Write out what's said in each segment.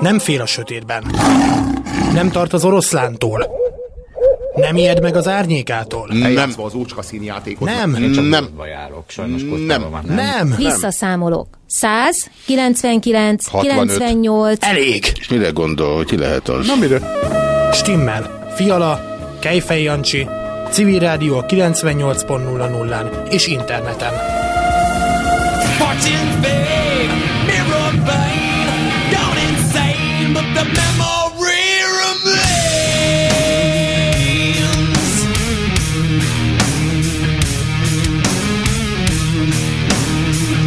Nem fél a sötétben. Nem tart az oroszlántól. Nem ijed meg az árnyékától. Nem. az úcska színjátékot. Nem. Nem. járok, sajnos Nem. postában már Nem. Visszaszámolok. 100, 99, 65. 98, Elég. És mire gondol, hogy ki lehet az? Na mire? Stimmel. Fiala, Kejfej Jancsi, Civil Rádió 98.00-án és interneten. Fortune fade,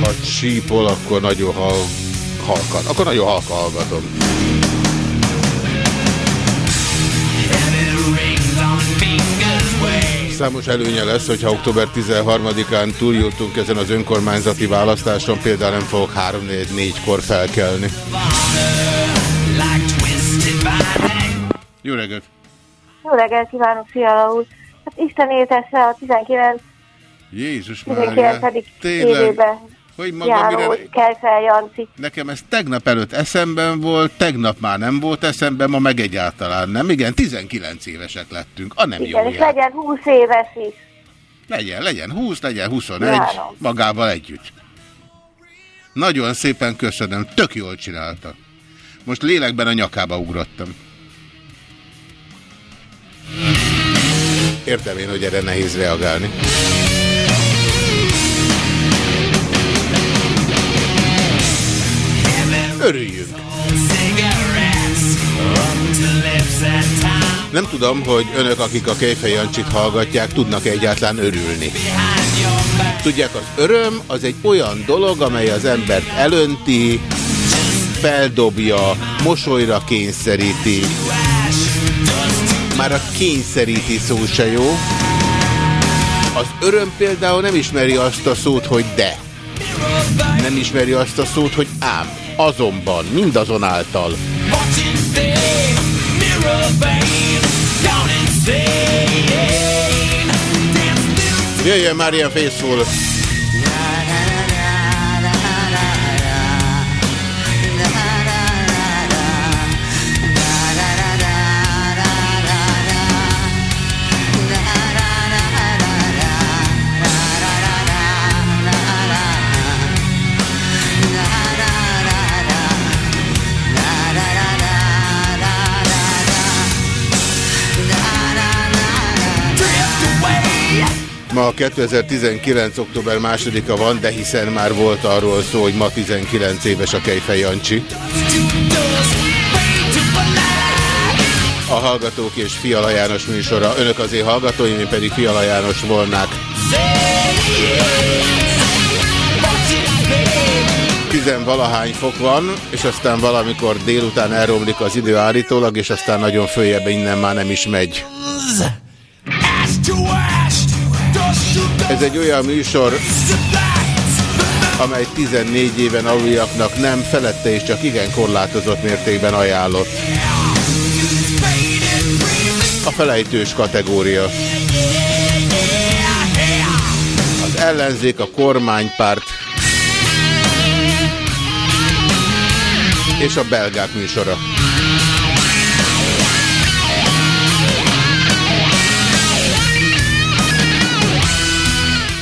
Ha sípol, akkor nagyon hal, halkan. Akkor nagyon halka hallgatom. Számos előnye lesz, hogyha október 13-án túljutunk ezen az önkormányzati választáson, például nem fogok 3-4-kor felkelni. Jó reggelt! Jó reggelt kívánok, Fiala úr! Hát Isten éltesse a 19. Jézus 19. Mária! Tényleg, évébe hogy maga járó mire... Kejfel Janci. Nekem ez tegnap előtt eszemben volt, tegnap már nem volt eszemben, ma meg egyáltalán nem. Igen, 19 évesek lettünk, a nem Igen, jó és jár. legyen 20 éves is. Legyen, legyen 20, legyen 21, Várom. magával együtt. Nagyon szépen köszönöm, tök jól csinálta. Most lélekben a nyakába ugrottam. Értem én, hogy erre nehéz reagálni. Örüljünk! Nem tudom, hogy önök, akik a Kejfej Jancsit hallgatják, tudnak -e egyáltalán örülni. Tudják, az öröm az egy olyan dolog, amely az embert elönti, feldobja, mosolyra kényszeríti. Már a kényszeríti szó se jó. Az öröm például nem ismeri azt a szót, hogy de. Nem ismeri azt a szót, hogy ám. Azonban, mindazonáltal. Jöjjön már ilyen Faithful! Ma 2019. október 2-a van, de hiszen már volt arról szó, hogy ma 19 éves a Kejfej Jancsi. A Hallgatók és Fiala János műsora. Önök az én hallgatóim, én pedig Fiala János volnák. Tizenvalahány fok van, és aztán valamikor délután elromlik az idő állítólag, és aztán nagyon följebb innen már nem is megy. Ez egy olyan műsor, amely 14 éven aluljaknak nem felette és csak igen korlátozott mértékben ajánlott. A felejtős kategória. Az ellenzék, a kormánypárt és a belgák műsora.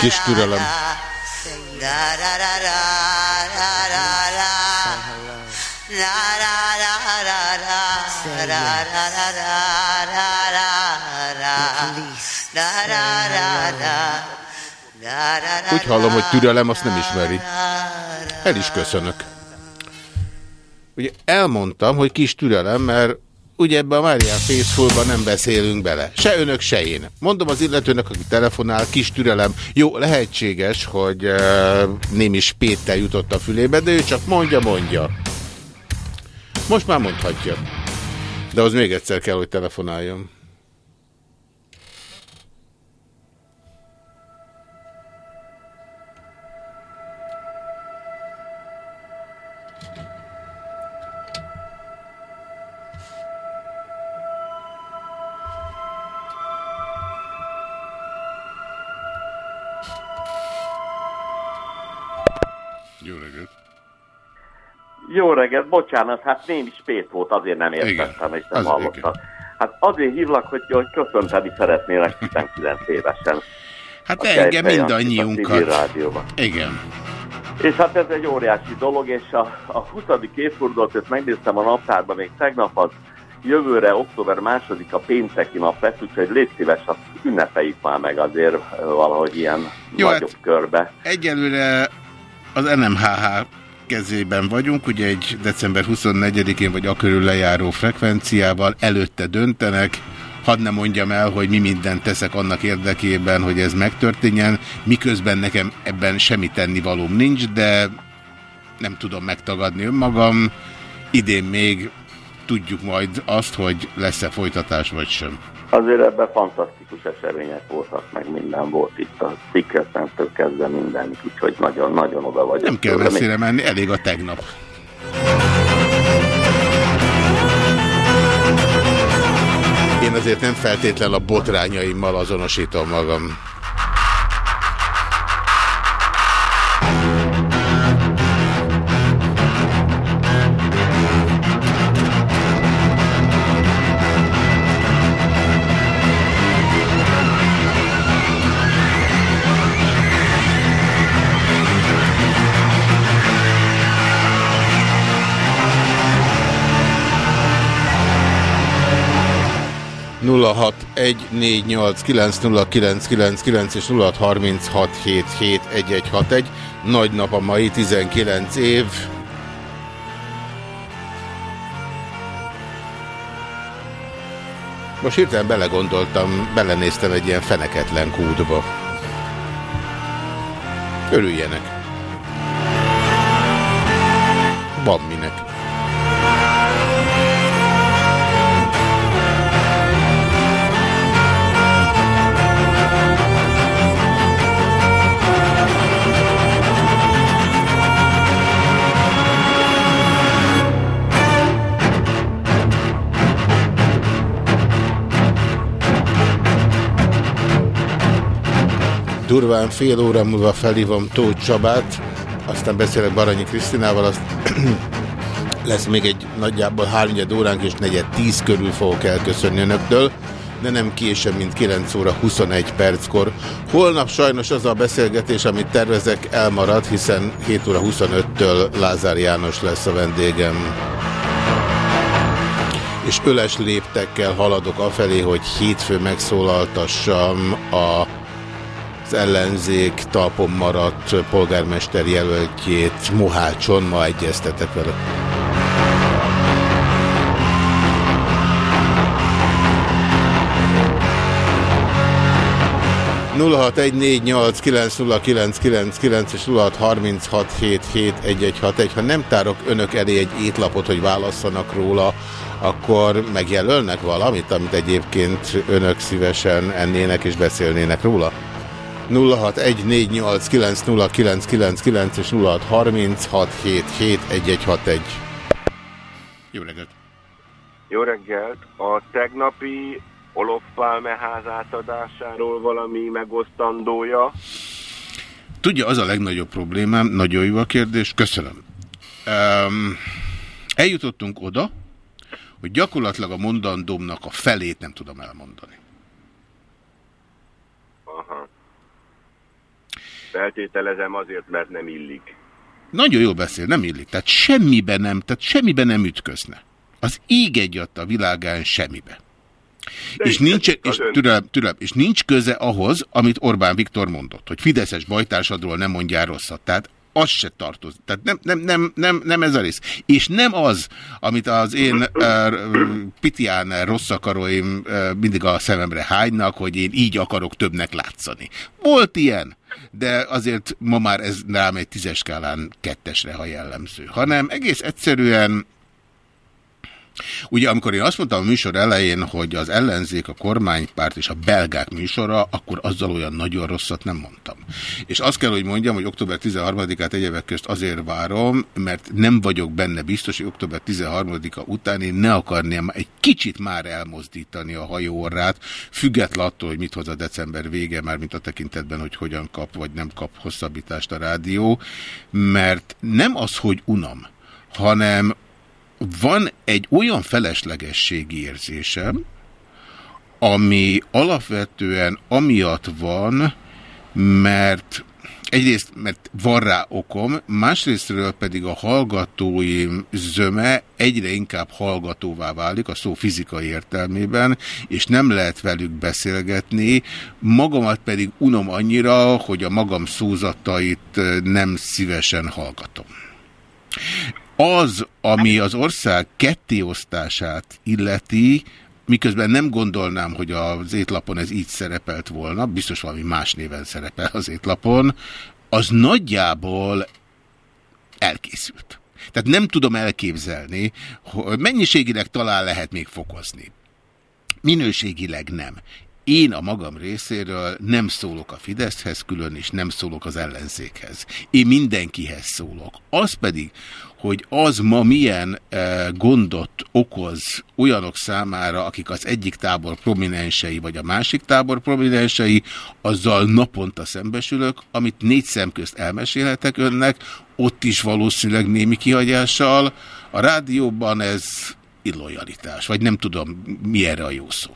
Kis türelem. Úgy hallom, hogy türelem azt nem ismeri. El is köszönök. Ugye elmondtam, hogy kis türelem, mert ugye ebbe a Márián Faithfulban nem beszélünk bele. Se önök, se én. Mondom az illetőnek, aki telefonál, kis türelem. Jó, lehetséges, hogy uh, némi spéttel jutott a fülébe, de ő csak mondja, mondja. Most már mondhatja. De az még egyszer kell, hogy telefonáljon. Jó reggelt, bocsánat, hát némi spét volt, azért nem értettem, és nem az hallottam. Hát azért hívlak, hogy, hogy köszönteni szeretnének 19 évesen. Hát engem mindannyiunkat. rádióban. Igen. És hát ez egy óriási dolog, és a, a 20. évfordulót, ezt megnéztem a naptárban még tegnap, az jövőre október második a pénteki nap lesz, úgyhogy légy szíves, azt ünnepeljük már meg azért ö, valahogy ilyen Jó, nagyobb hát- körbe. Egyelőre az NMHH kezében vagyunk, ugye egy december 24-én vagy akörül lejáró frekvenciával előtte döntenek, hadd ne mondjam el, hogy mi mindent teszek annak érdekében, hogy ez megtörténjen, miközben nekem ebben semmi tennivalóm nincs, de nem tudom megtagadni önmagam. Idén még tudjuk majd azt, hogy lesz-e folytatás vagy sem. Azért ebben fantasztikus események voltak, meg minden volt itt a Secret kezdve minden, úgyhogy nagyon-nagyon oda vagyok. Nem kell messzire menni, elég a tegnap. Én azért nem feltétlen a botrányaimmal azonosítom magam. 0614890999 és 0636771161. Nagy nap a mai, 19 év. Most hirtelen belegondoltam, belenéztem egy ilyen feneketlen kútba. Örüljenek. Van minden. Durván fél óra múlva felhívom Tóth Csabát, aztán beszélek Baranyi Krisztinával, azt lesz még egy nagyjából 3 óránk, és negyed 10 körül fogok elköszönni önöktől, de nem később, mint 9 óra 21 perckor. Holnap sajnos az a beszélgetés, amit tervezek, elmarad, hiszen 7 óra 25-től Lázár János lesz a vendégem. És öles léptekkel haladok afelé, hogy hétfő megszólaltassam a az ellenzék talpon maradt polgármester jelöltjét Mohácson, ma egyeztetek vele. és nulla. Ha nem tárok önök elé egy étlapot, hogy válasszanak róla, akkor megjelölnek valamit, amit egyébként önök szívesen ennének és beszélnének róla? 0614890999 és 0636771161. Jó reggelt! Jó reggelt! A tegnapi Olof Palme ház átadásáról valami megosztandója? Tudja, az a legnagyobb problémám, nagyon jó a kérdés, köszönöm. Um, eljutottunk oda, hogy gyakorlatilag a mondandómnak a felét nem tudom elmondani. Aha. Feltételezem azért, mert nem illik. Nagyon jól beszél, nem illik. Tehát semmiben nem, tehát semmiben nem ütközne. Az ég egy a világán semmibe. De És nincs, és, türelem, türelem, és nincs köze ahhoz, amit Orbán Viktor mondott, hogy Fideszes bajtársadról nem mondjál rosszat. Tehát az se tartozik. Tehát nem, nem, nem, nem, nem ez a rész. És nem az, amit az én uh, pitián rossz akaróim uh, mindig a szememre hánynak, hogy én így akarok többnek látszani. Volt ilyen, de azért ma már ez rám egy tízes skálán kettesre, ha jellemző. Hanem egész egyszerűen Ugye amikor én azt mondtam a műsor elején, hogy az ellenzék, a kormánypárt és a belgák műsora, akkor azzal olyan nagyon rosszat nem mondtam. És azt kell, hogy mondjam, hogy október 13-át egyebek közt azért várom, mert nem vagyok benne biztos, hogy október 13-a után én ne akarném egy kicsit már elmozdítani a hajóorrát, független attól, hogy mit hoz a december vége, már mint a tekintetben, hogy hogyan kap vagy nem kap hosszabbítást a rádió, mert nem az, hogy unam, hanem van egy olyan feleslegességi érzésem, ami alapvetően amiatt van, mert egyrészt, mert van rá okom, másrésztről pedig a hallgatóim zöme egyre inkább hallgatóvá válik a szó fizikai értelmében, és nem lehet velük beszélgetni, magamat pedig unom annyira, hogy a magam szózatait nem szívesen hallgatom. Az, ami az ország kettéosztását illeti, miközben nem gondolnám, hogy az étlapon ez így szerepelt volna, biztos valami más néven szerepel az étlapon, az nagyjából elkészült. Tehát nem tudom elképzelni, hogy mennyiségileg talán lehet még fokozni. Minőségileg nem. Én a magam részéről nem szólok a Fideszhez külön, és nem szólok az ellenzékhez. Én mindenkihez szólok. Az pedig, hogy az ma milyen e, gondot okoz olyanok számára, akik az egyik tábor prominensei, vagy a másik tábor prominensei, azzal naponta szembesülök, amit négy szem közt elmesélhetek önnek, ott is valószínűleg némi kihagyással. A rádióban ez illojalitás, vagy nem tudom, mi erre a jó szó.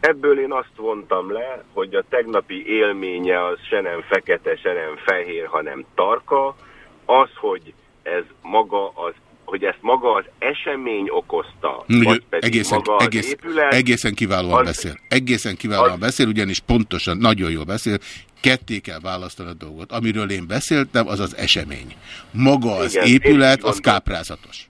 Ebből én azt vontam le, hogy a tegnapi élménye az se nem fekete, se nem fehér, hanem tarka. Az, hogy ez maga az hogy ezt maga az esemény okozta, Ugye, vagy pedig egészen, maga az egész, épület, egészen kiválóan az- beszél. Egészen kiválóan az- beszél, ugyanis pontosan, nagyon jól beszél, ketté kell választani a dolgot. Amiről én beszéltem, az az esemény. Maga az Igen, én épület, az káprázatos.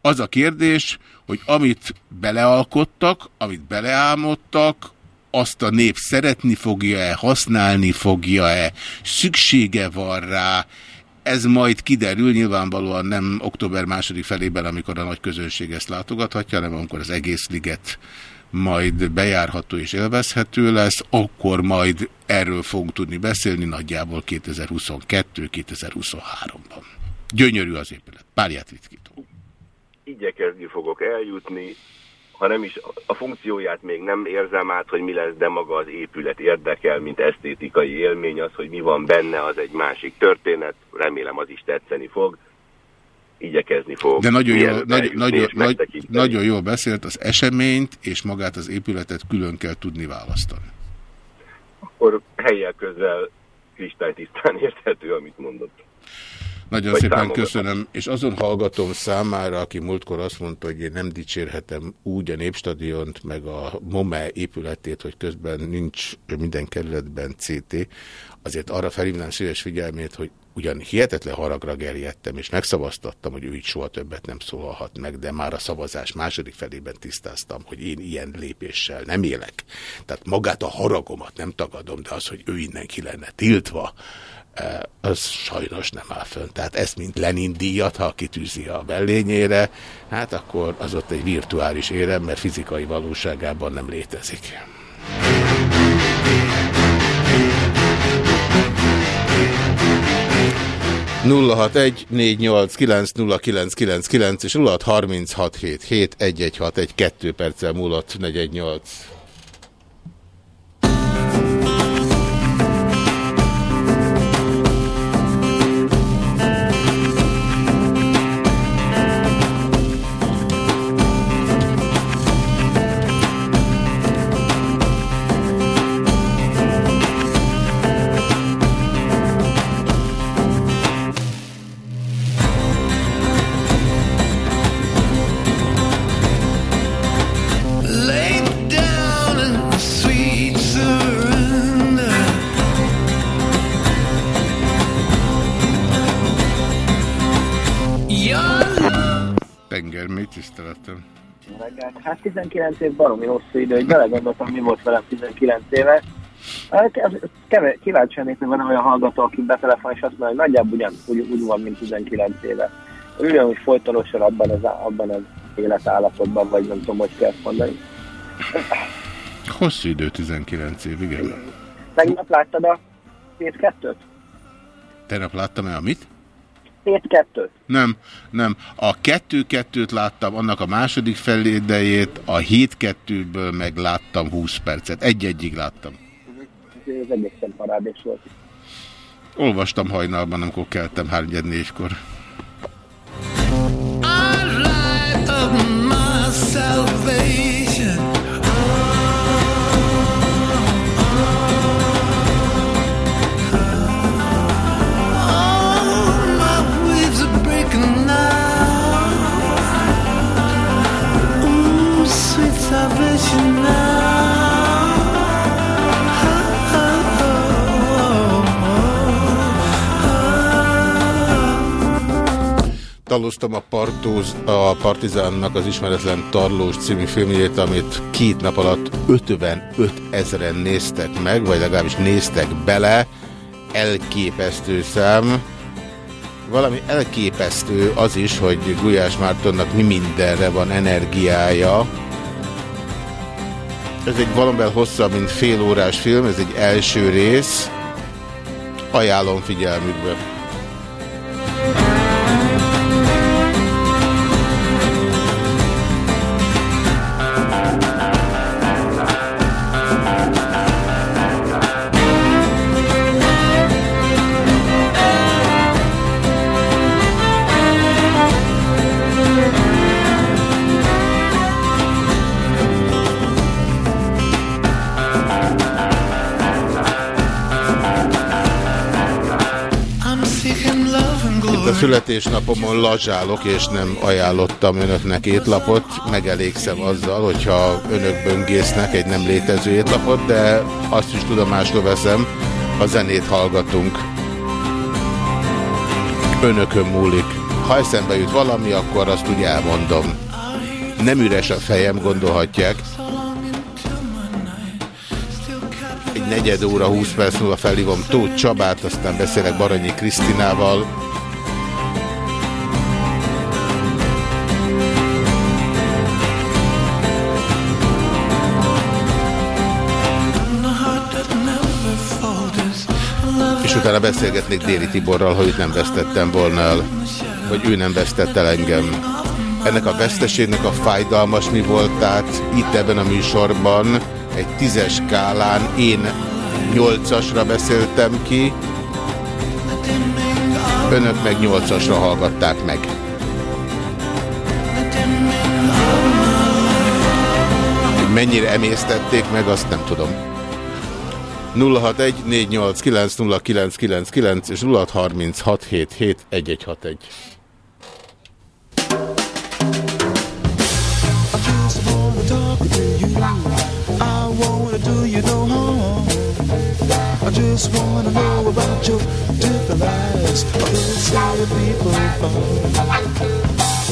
Az a kérdés, hogy amit belealkottak, amit beleálmodtak, azt a nép szeretni fogja-e, használni fogja-e, szüksége van rá, ez majd kiderül, nyilvánvalóan nem október második felében, amikor a nagy közönség ezt látogathatja, hanem amikor az egész liget majd bejárható és élvezhető lesz, akkor majd erről fogunk tudni beszélni nagyjából 2022-2023-ban. Gyönyörű az épület, párját ritkító. Igyekezni fogok eljutni, ha nem is a funkcióját még nem érzem át, hogy mi lesz, de maga az épület érdekel, mint esztétikai élmény, az, hogy mi van benne, az egy másik történet, remélem az is tetszeni fog, igyekezni fog. De nagyon, jól, nagy, nagyon, nagy, nagyon jól beszélt, az eseményt és magát az épületet külön kell tudni választani. Akkor helyel közel kristálytisztán érthető, amit mondott. Nagyon Vagy szépen támogatom. köszönöm, és azon hallgatom számára, aki múltkor azt mondta, hogy én nem dicsérhetem úgy a Népstadiont, meg a MOME épületét, hogy közben nincs minden kerületben CT, azért arra felhívnám szíves figyelmét, hogy ugyan hihetetlen haragra gerjedtem, és megszavaztattam, hogy ő így soha többet nem szólalhat meg, de már a szavazás második felében tisztáztam, hogy én ilyen lépéssel nem élek. Tehát magát a haragomat nem tagadom, de az, hogy ő innen ki lenne tiltva, Eh, az sajnos nem áll fönn. Tehát ezt, mint Lenin díjat, ha kitűzi a bellényére, hát akkor az ott egy virtuális érem, mert fizikai valóságában nem létezik. egy és 0636771161 2 perccel múlott 418. Hát 19 év baromi hosszú idő, hogy belegondoltam, mi volt velem 19 éve. Hát, Kíváncsi lennék, hogy van olyan hallgató, aki betelefon, és azt mondja, hogy nagyjából ugyan, úgy, úgy van, mint 19 éve. Ugyanúgy folytonosan abban az, abban az életállapotban, vagy nem tudom, hogy kell mondani. Hosszú idő, 19 év, igen. Tegnap láttad a Tét kettőt? Tegnap láttam-e amit? Tét kettőt. Nem, nem. A kettő-kettőt láttam, annak a második felédejét, a hét-kettőből meg láttam 20 percet. Egy-egyig láttam. Ez egészen parádés volt. Olvastam hajnalban, amikor keltem 3-4-kor. light of my salvation. Taloztam a, partóz, a Partizánnak az ismeretlen Tarlós című filmjét, amit két nap alatt 55 ezeren néztek meg, vagy legalábbis néztek bele. Elképesztő szám. Valami elképesztő az is, hogy Gulyás Mártonnak mi mindenre van energiája. Ez egy valamivel hosszabb, mint fél órás film, ez egy első rész. Ajánlom figyelmükbe. Születésnapomon lazsálok, és nem ajánlottam önöknek étlapot. Megelégszem azzal, hogyha önök böngésznek egy nem létező étlapot, de azt is tudomásra veszem, a zenét hallgatunk. Önökön múlik. Ha eszembe jut valami, akkor azt úgy elmondom. Nem üres a fejem, gondolhatják. Egy negyed óra, 20 perc múlva felhívom Tóth Csabát, aztán beszélek Baranyi Krisztinával. Utána beszélgetnék Déri Tiborral, hogy őt nem vesztettem volna el, vagy ő nem vesztett el engem. Ennek a veszteségnek a fájdalmas mi voltát itt ebben a műsorban egy tízes skálán én nyolcasra beszéltem ki, önök meg nyolcasra hallgatták meg. Mennyire emésztették meg, azt nem tudom. 061 489 és 0636771161. I you. I just wanna know about your different lives. Of this way people fall.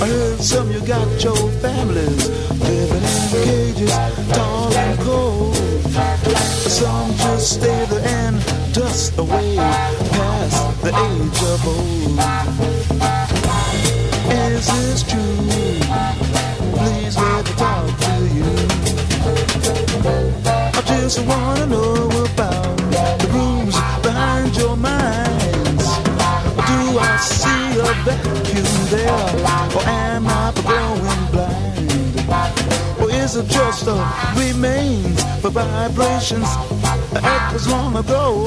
I heard some you got your families living in cages, tall and cold. Some just stay there and dust away past the age of old. Is this true? Please let me talk to you. I just wanna know about the rooms behind your minds. Do I see a vacuum there, is just a remains for vibrations that was long ago?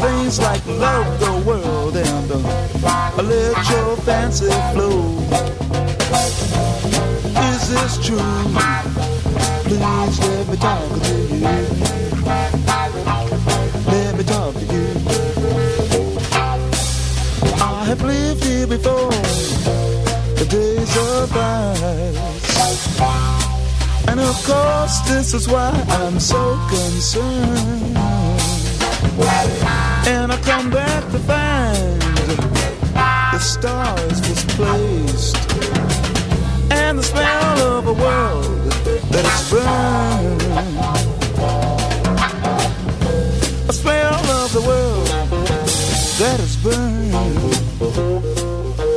Things like love the world and uh, let your fancy flow. Is this true? Please let me talk to you. Let me talk to you. I have lived here before, the days of vice. And of course, this is why I'm so concerned. And I come back to find the stars misplaced. And the smell of a world that is burned. A smell of the world that is burned.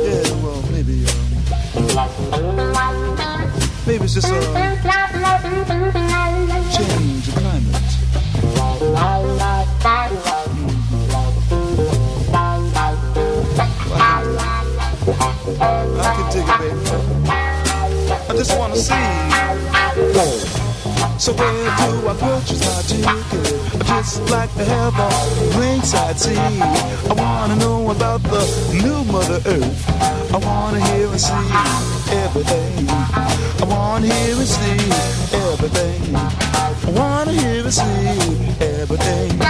Yeah, well, maybe. Uh, maybe it's just uh, a change of climate. I can dig it, baby. I just wanna see. So where do I purchase my ticket? Just like to have a ringside seat. I wanna know about the new Mother Earth. I wanna hear and see everything. I wanna hear and see everything. I wanna hear and see everything.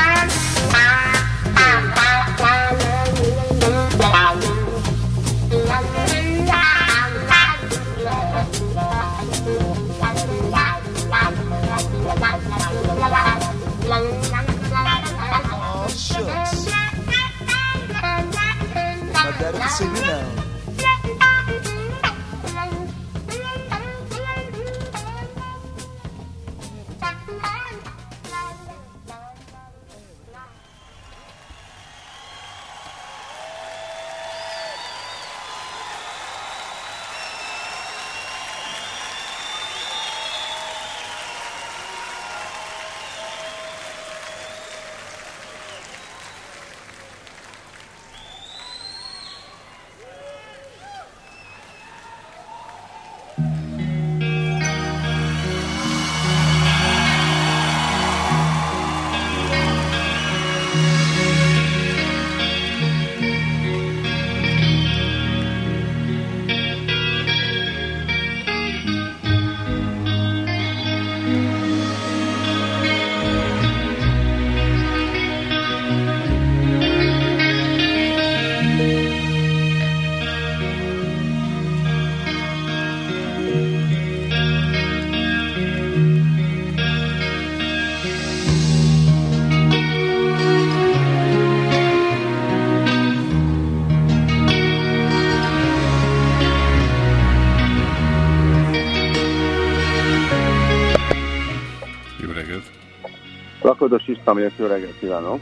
Lakatos István vagyok, jó reggelt kívánok.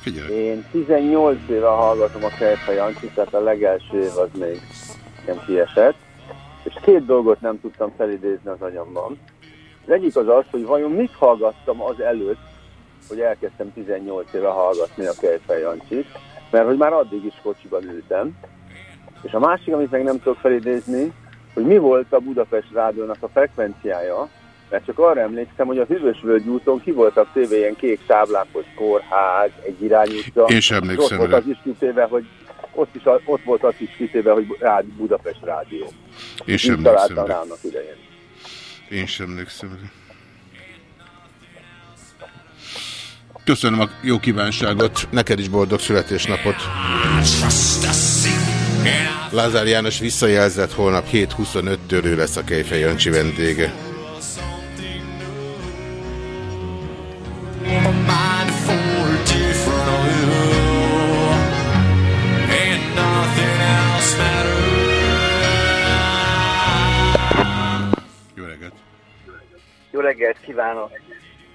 Figyelj. Én 18 éve hallgatom a Kejfej Jancsit, tehát a legelső év az még nem kiesett. És két dolgot nem tudtam felidézni az anyamban. Az egyik az az, hogy vajon mit hallgattam az előtt, hogy elkezdtem 18 éve hallgatni a Kejfej Jancsit, mert hogy már addig is kocsiban ültem. És a másik, amit meg nem tudok felidézni, hogy mi volt a Budapest rádiónak a frekvenciája, mert csak arra emlékszem, hogy a Hűvösvölgy úton ki voltak téve ilyen kék táblák, hogy kórház, egy irányútja. Én sem emlékszem Ott volt az is kitéve, hogy ott, is, ott volt az is kitéve, hogy rád, Budapest rádió. Én sem emlékszem annak idején. Én sem emlékszem. Köszönöm a jó kívánságot. Neked is boldog születésnapot. Lázár János visszajelzett holnap 7.25-től ő lesz a Kejfej Jancsi vendége. Jó reggelt! Kívánok!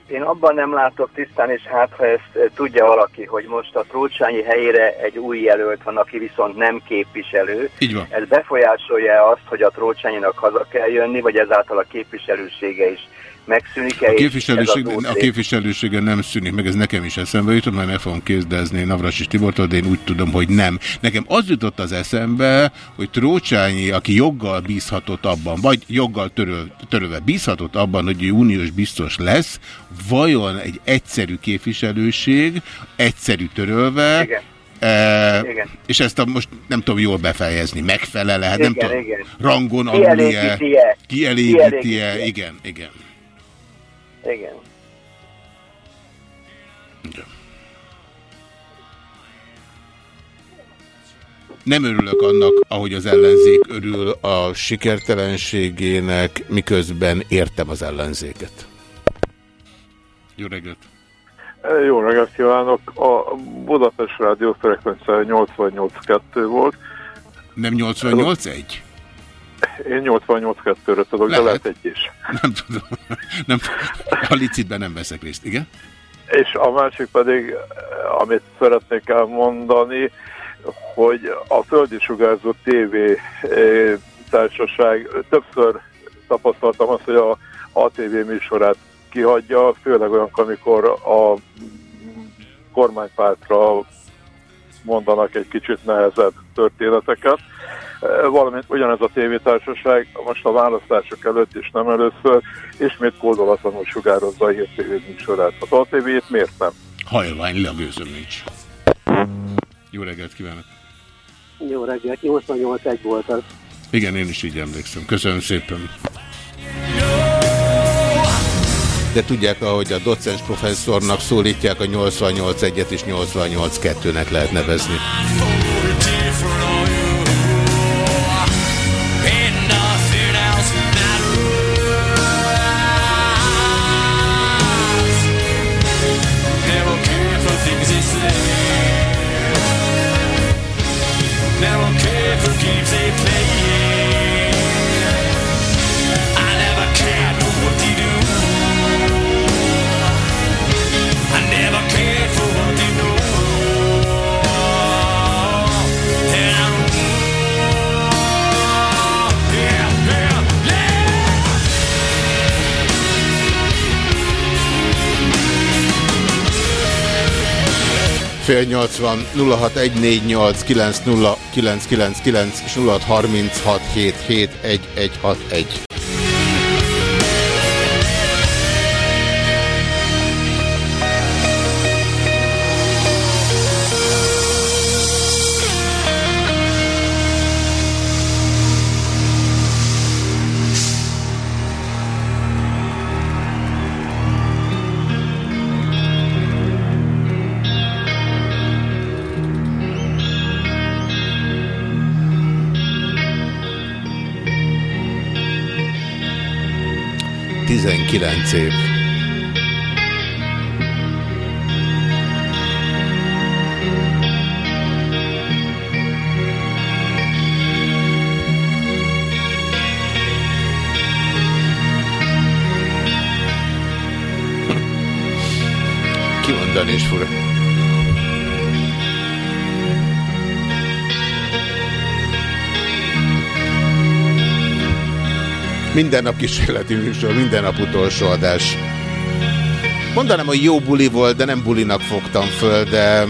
Én abban nem látok tisztán, és hát ha ezt e, tudja valaki, hogy most a Trócsányi helyére egy új jelölt van, aki viszont nem képviselő. Így van. Ez befolyásolja azt, hogy a Trócsányinak haza kell jönni, vagy ezáltal a képviselősége is megszűnik-e? A, képviselőség, a képviselősége nem szűnik meg, ez nekem is eszembe jutott, majd meg fogom kérdezni Navrasis Tibortól, de én úgy tudom, hogy nem. Nekem az jutott az eszembe, hogy Trócsányi, aki joggal bízhatott abban, vagy joggal töröl, törölve bízhatott abban, hogy uniós biztos lesz, vajon egy egyszerű képviselőség, egyszerű törölve, Igen. E, Igen. és ezt a, most nem tudom jól befejezni, megfelele, hát nem Igen, tudom, igen. rangon alulje, Kielégíti-e? kielégíti-e, Kielégíti-e? igen, igen. Igen. Nem örülök annak, ahogy az ellenzék örül a sikertelenségének, miközben értem az ellenzéket. Jó reggelt! Jó reggelt kívánok! A Budapest Rádió frekvencia 88.2 volt. Nem 88.1? Én 88-2-re tudok, de Lehet. lehet egy is. Nem tudom. Nem, a licitben nem veszek részt, igen? És a másik pedig, amit szeretnék elmondani, hogy a földi sugárzó TV eh, társaság többször tapasztaltam azt, hogy a ATV műsorát kihagyja, főleg olyan, amikor a kormánypártra mondanak egy kicsit nehezebb történeteket. Valamint ugyanez a tévétársaság most a választások előtt is nem először ismét kódolatlanul sugározza a hírtévé műsorát. Az ATV-t miért nem? Hajlvány, lagőzöm nincs. Jó reggelt kívánok! Jó reggelt, 88-1 volt az. Igen, én is így emlékszem. Köszönöm szépen. De tudják, ahogy a docens professzornak szólítják, a 88-1-et és 88-2-nek lehet nevezni. Fél 80 0614890999 és 0636771161. Tizenkilenc év. Kimondani is fura. Minden nap kísérleti műsor, minden nap utolsó adás. Mondanám, hogy jó buli volt, de nem bulinak fogtam föl, de...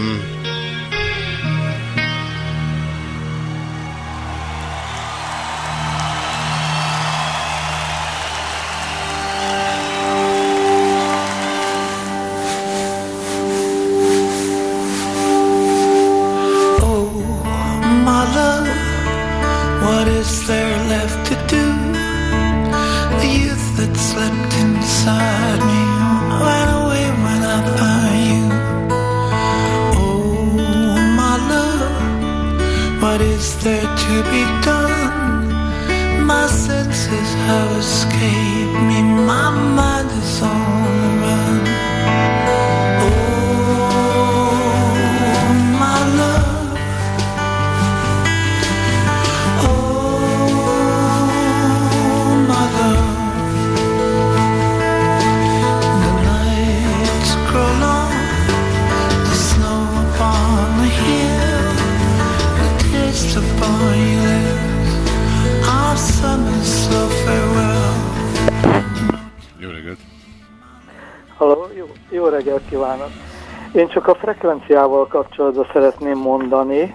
frekvenciával kapcsolatban szeretném mondani.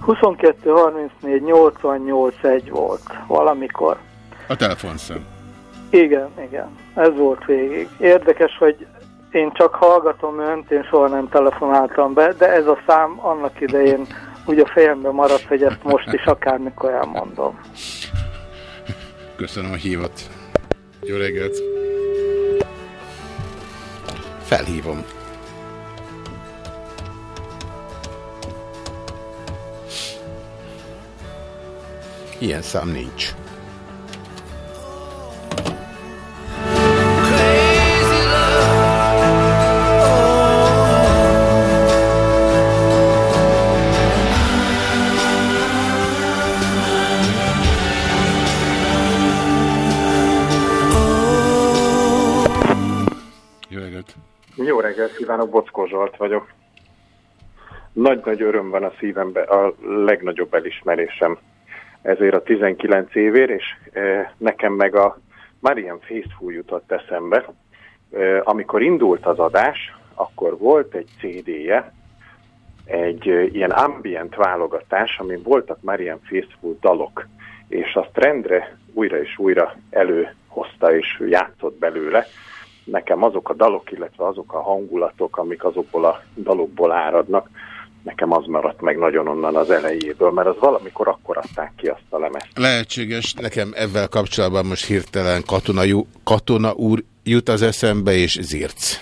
22 34 88 1 volt valamikor. A telefonszám. Igen, igen, ez volt végig. Érdekes, hogy én csak hallgatom önt, én soha nem telefonáltam be, de ez a szám annak idején úgy a fejemben maradt, hogy ezt most is akármikor elmondom. Köszönöm a hívat. Jó reggelt! Felhívom. Ilyen szám nincs. Jó reggelt kívánok, Bockó Zsolt vagyok. Nagy-nagy öröm van a szívemben, a legnagyobb elismerésem ezért a 19 évért, és e, nekem meg a Marian Faithful jutott eszembe. E, amikor indult az adás, akkor volt egy CD-je, egy e, ilyen ambient válogatás, amin voltak Marian Faithful dalok, és azt rendre újra és újra előhozta és játszott belőle. Nekem azok a dalok, illetve azok a hangulatok, amik azokból a dalokból áradnak, nekem az maradt meg nagyon onnan az elejéből, mert az valamikor akkor adták ki azt a lemezt. Lehetséges, nekem ebben kapcsolatban most hirtelen katona, katona úr jut az eszembe, és Zirc.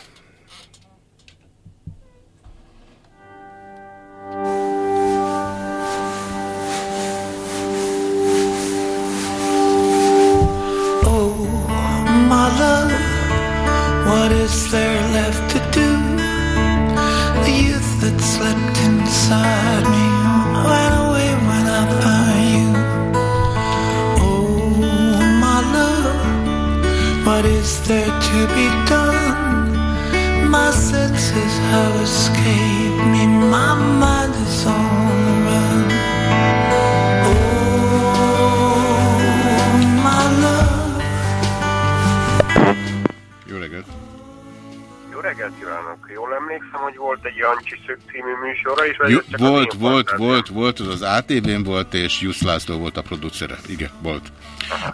Reggelt kívánok! Jól emlékszem, hogy volt egy Jancsi Szög című műsora csak az volt, volt, volt, volt, az az ATV-n volt, és Jusz László volt a producere. Igen, volt.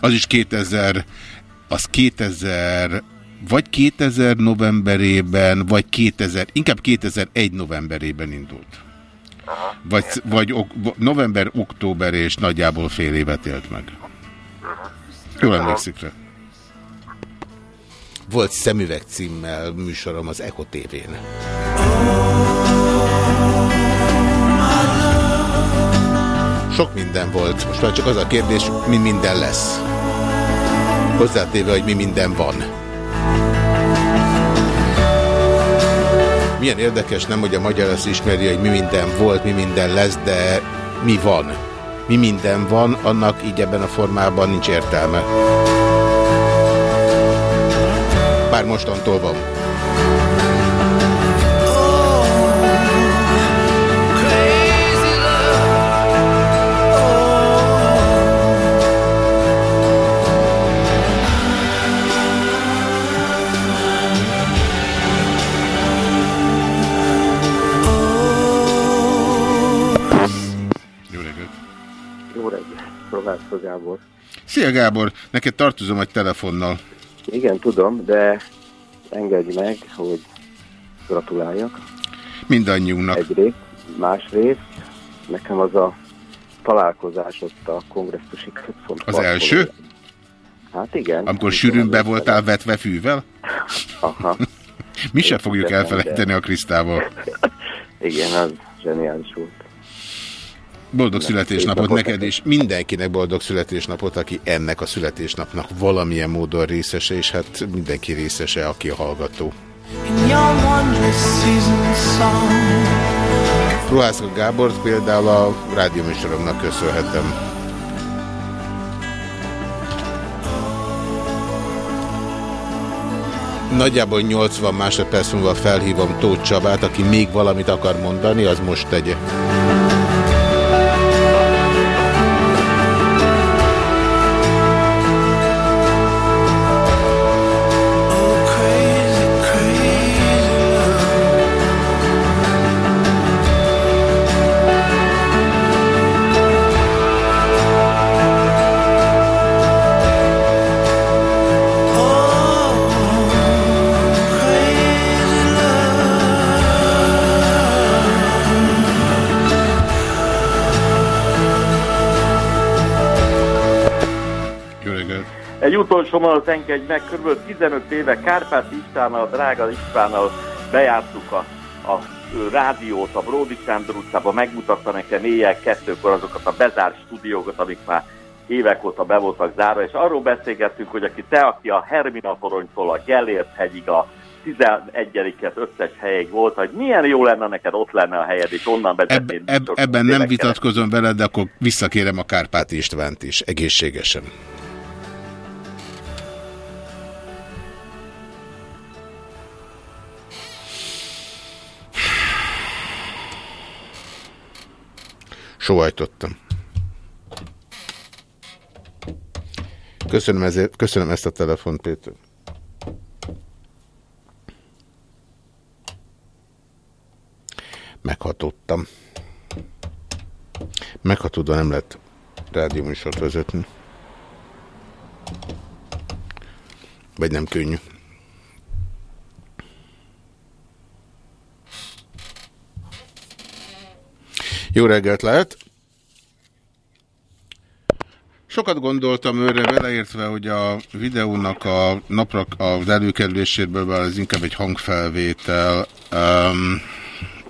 Az is 2000, az 2000, vagy 2000 novemberében, vagy 2000, inkább 2001 novemberében indult. Vagy, vagy ok, november, október és nagyjából fél évet élt meg. Jól emlékszik rá. Volt szemüveg címmel műsorom az Echo TV-n. Sok minden volt. Most már csak az a kérdés, mi minden lesz. Hozzátéve, hogy mi minden van. Milyen érdekes nem, hogy a magyar azt ismeri, hogy mi minden volt, mi minden lesz, de mi van. Mi minden van, annak így ebben a formában nincs értelme. Bár mostantól van. Szia Gábor, neked tartozom egy telefonnal. Igen, tudom, de engedj meg, hogy gratuláljak. Mindannyiunknak. Egyrészt, másrészt, nekem az a találkozás ott a kongresszusi központ. Az első? Hát igen. Amikor sűrűn be voltál vetve fűvel? Aha. Mi sem fogjuk elfelejteni a Krisztával. Igen, az zseniális volt. Boldog születésnapot neked, és mindenkinek boldog születésnapot, aki ennek a születésnapnak valamilyen módon részese, és hát mindenki részese, aki a hallgató. Ruhászka Gábort például a rádióműsoromnak köszönhetem. Nagyjából 80 másodperc múlva felhívom Tóth Csabát, aki még valamit akar mondani, az most tegye. Mondat engedj meg, kb. 15 éve Kárpát Istvánnal, Drága Istvánnal bejártuk a, a rádiót a Bródi Sándor utcába, megmutatta nekem éjjel kettőkor azokat a bezárt stúdiókat, amik már évek óta be voltak zárva, és arról beszélgettünk, hogy aki te, aki a Hermina toronytól a Gellért hegyig a 11-et összes helyig volt, hogy milyen jó lenne neked ott lenne a helyed, és onnan Eb, vezetnéd. eb, ebben nem vitatkozom veled, de akkor visszakérem a Kárpát Istvánt is, egészségesen. Sóhajtottam. Köszönöm, ezért, köszönöm ezt a telefont, Péter. Meghatódtam. Meghatódva nem lehet rádióműsort vezetni. Vagy nem könnyű. Jó reggelt lehet! Sokat gondoltam őre, beleértve, hogy a videónak a napra az előkerüléséből az inkább egy hangfelvétel. Um,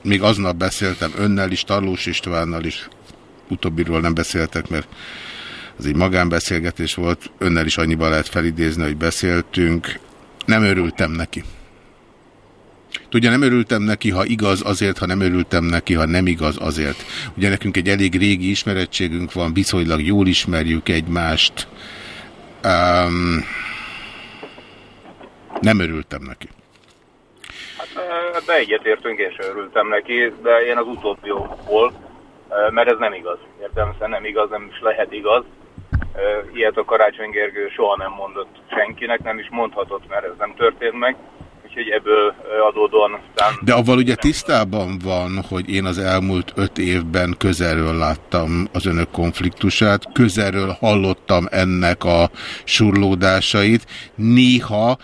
még aznap beszéltem önnel is, Tarlós Istvánnal is, utóbbiról nem beszéltek, mert az egy magánbeszélgetés volt, önnel is annyiban lehet felidézni, hogy beszéltünk. Nem örültem neki. Tudja, nem örültem neki, ha igaz azért, ha nem örültem neki, ha nem igaz azért. Ugye nekünk egy elég régi ismerettségünk van, viszonylag jól ismerjük egymást. Um, nem örültem neki. Hát, de egyetértünk, sem örültem neki, de én az utóbbi okból, mert ez nem igaz. Értelemszerűen nem igaz, nem is lehet igaz. Ilyet a Karácsony Gergő soha nem mondott senkinek, nem is mondhatott, mert ez nem történt meg úgyhogy ebből adódóan aztán... De avval ugye tisztában van, hogy én az elmúlt öt évben közelről láttam az önök konfliktusát, közelről hallottam ennek a surlódásait, néha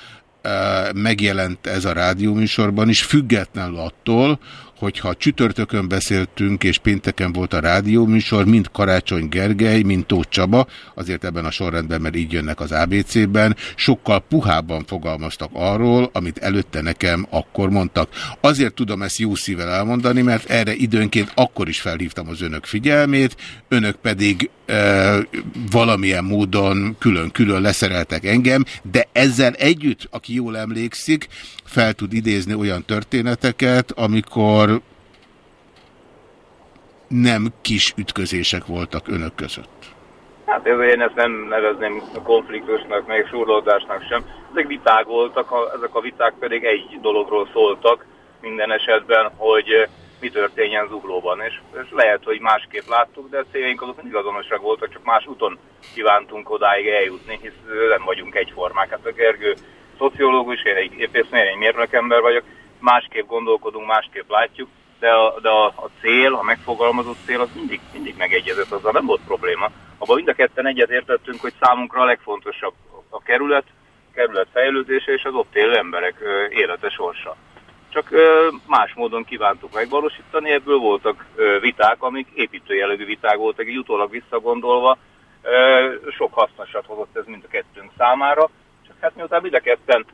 megjelent ez a rádióműsorban is, függetlenül attól, hogyha csütörtökön beszéltünk, és pénteken volt a rádióműsor, mind Karácsony Gergely, mind Tóth Csaba, azért ebben a sorrendben, mert így jönnek az ABC-ben, sokkal puhában fogalmaztak arról, amit előtte nekem akkor mondtak. Azért tudom ezt jó szívvel elmondani, mert erre időnként akkor is felhívtam az önök figyelmét, önök pedig e, valamilyen módon külön-külön leszereltek engem, de ezzel együtt, aki jól emlékszik, fel tud idézni olyan történeteket, amikor nem kis ütközések voltak önök között. Hát ez, én ezt nem nevezném konfliktusnak, meg surlódásnak sem. Ezek viták voltak, ezek a viták pedig egy dologról szóltak minden esetben, hogy mi történjen zuglóban. És, és lehet, hogy másképp láttuk, de céljaink azok mindig azonosak voltak, csak más úton kívántunk odáig eljutni, hisz nem vagyunk egyformák. Hát a Gergő szociológus, én egy épészmérő, egy mérnökember vagyok, másképp gondolkodunk, másképp látjuk, de a, de a, cél, a megfogalmazott cél az mindig, mindig megegyezett, azzal nem volt probléma. Abban mind a ketten egyet értettünk, hogy számunkra a legfontosabb a kerület, a kerület fejlődése és az ott élő emberek élete sorsa. Csak más módon kívántuk megvalósítani, ebből voltak viták, amik építőjellegű viták voltak, így utólag visszagondolva, sok hasznosat hozott ez mind a kettőnk számára, hát miután mind a ketten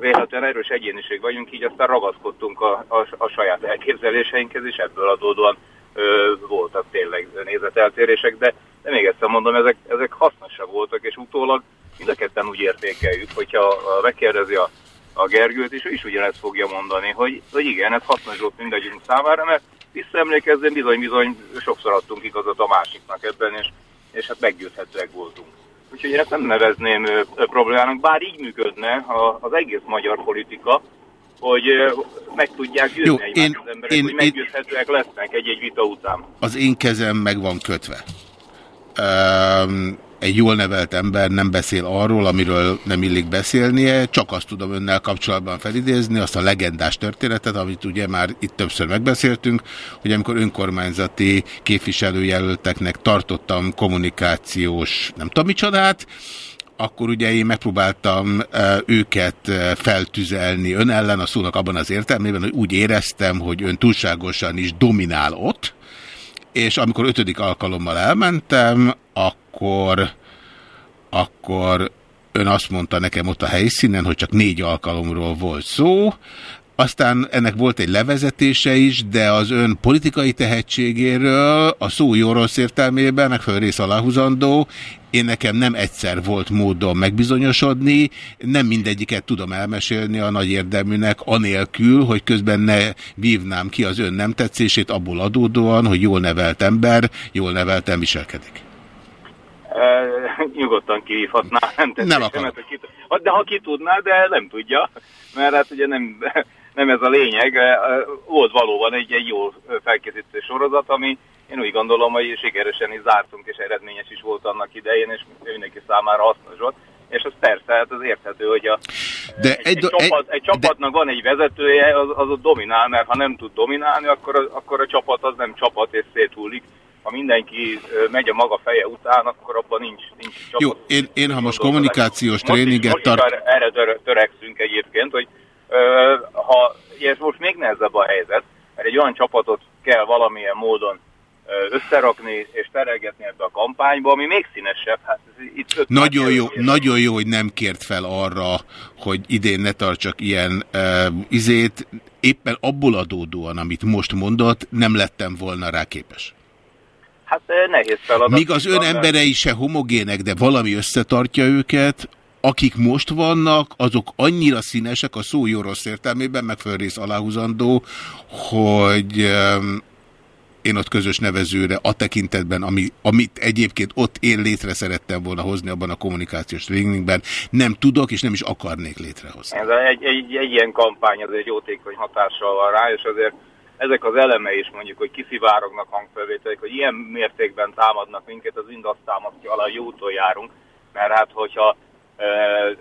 véletlenül erős egyéniség vagyunk, így aztán ragaszkodtunk a, a, a saját elképzeléseinkhez, és ebből adódóan ö, voltak tényleg nézeteltérések, de, de még egyszer mondom, ezek, ezek hasznosak voltak, és utólag mind a ketten úgy értékeljük, hogyha megkérdezi a, a Gergőt is, ő is ugyanezt fogja mondani, hogy, hogy igen, ez hasznos volt mindegyünk számára, mert visszaemlékezzen bizony-bizony sokszor adtunk igazat a másiknak ebben, és, és hát meggyőzhetőek voltunk. Úgyhogy én ezt nem nevezném problémának, bár így működne az egész magyar politika, hogy meg tudják győzni Jó, én- az emberek, én- hogy meggyőzhetőek lesznek egy-egy vita után. Az én kezem meg van kötve. Um, egy jól nevelt ember nem beszél arról, amiről nem illik beszélnie, csak azt tudom önnel kapcsolatban felidézni, azt a legendás történetet, amit ugye már itt többször megbeszéltünk, hogy amikor önkormányzati képviselőjelölteknek tartottam kommunikációs, nem tudom micsodát, akkor ugye én megpróbáltam e, őket e, feltüzelni ön ellen a szónak abban az értelmében, hogy úgy éreztem, hogy ön túlságosan is dominál ott, és amikor ötödik alkalommal elmentem, akkor, akkor ön azt mondta nekem ott a helyszínen, hogy csak négy alkalomról volt szó, aztán ennek volt egy levezetése is, de az ön politikai tehetségéről a szó jó rossz értelmében, megfelelő rész aláhuzandó, én nekem nem egyszer volt módon megbizonyosodni, nem mindegyiket tudom elmesélni a nagy érdeműnek, anélkül, hogy közben ne vívnám ki az ön nem tetszését abból adódóan, hogy jól nevelt ember, jól nevelten viselkedik. E, nyugodtan kihívhatná, nem Nem akarom. Hogy ki, de ha ki tudná, de nem tudja, mert hát ugye nem, nem ez a lényeg. E, Volt valóban egy, egy jól felkészítő sorozat, ami én úgy gondolom, hogy sikeresen is zártunk, és eredményes is volt annak idején, és mindenki számára hasznos volt. És az persze, hát az érthető, hogy a, De egy, egy, csapat, egy csapatnak van egy vezetője, az, az ott dominál, mert ha nem tud dominálni, akkor, a- akkor a csapat az nem csapat, és széthullik. Ha mindenki megy a maga feje után, akkor abban nincs, nincs csapat. Jó, én, én ha most kommunikációs Most is- tréninget most is tart... erre- erre töre- törekszünk egyébként, hogy ö, ha ez most még nehezebb a helyzet, mert egy olyan csapatot kell valamilyen módon összerakni és terelgetni ebbe a kampányba, ami még színesebb. Hát ez itt Nagyon jó, napja- nagyon jó, hogy nem kért fel arra, hogy idén ne tartsak ilyen uh, izét. Éppen abból adódóan, amit most mondott, nem lettem volna rá képes. Hát nehéz feladat. Míg az ön emberei se homogének, de valami összetartja őket, akik most vannak, azok annyira színesek a szó jó rossz értelmében, meg fölrész aláhúzandó, hogy én ott közös nevezőre a tekintetben, ami, amit egyébként ott én létre szerettem volna hozni abban a kommunikációs tréningben, nem tudok és nem is akarnék létrehozni. Ez egy, egy, egy ilyen kampány azért jótékony hatással van rá, és azért ezek az elemei is mondjuk, hogy kiszivárognak hangfelvételek, hogy ilyen mértékben támadnak minket, az mind azt támasztja alá, hogy járunk, mert hát hogyha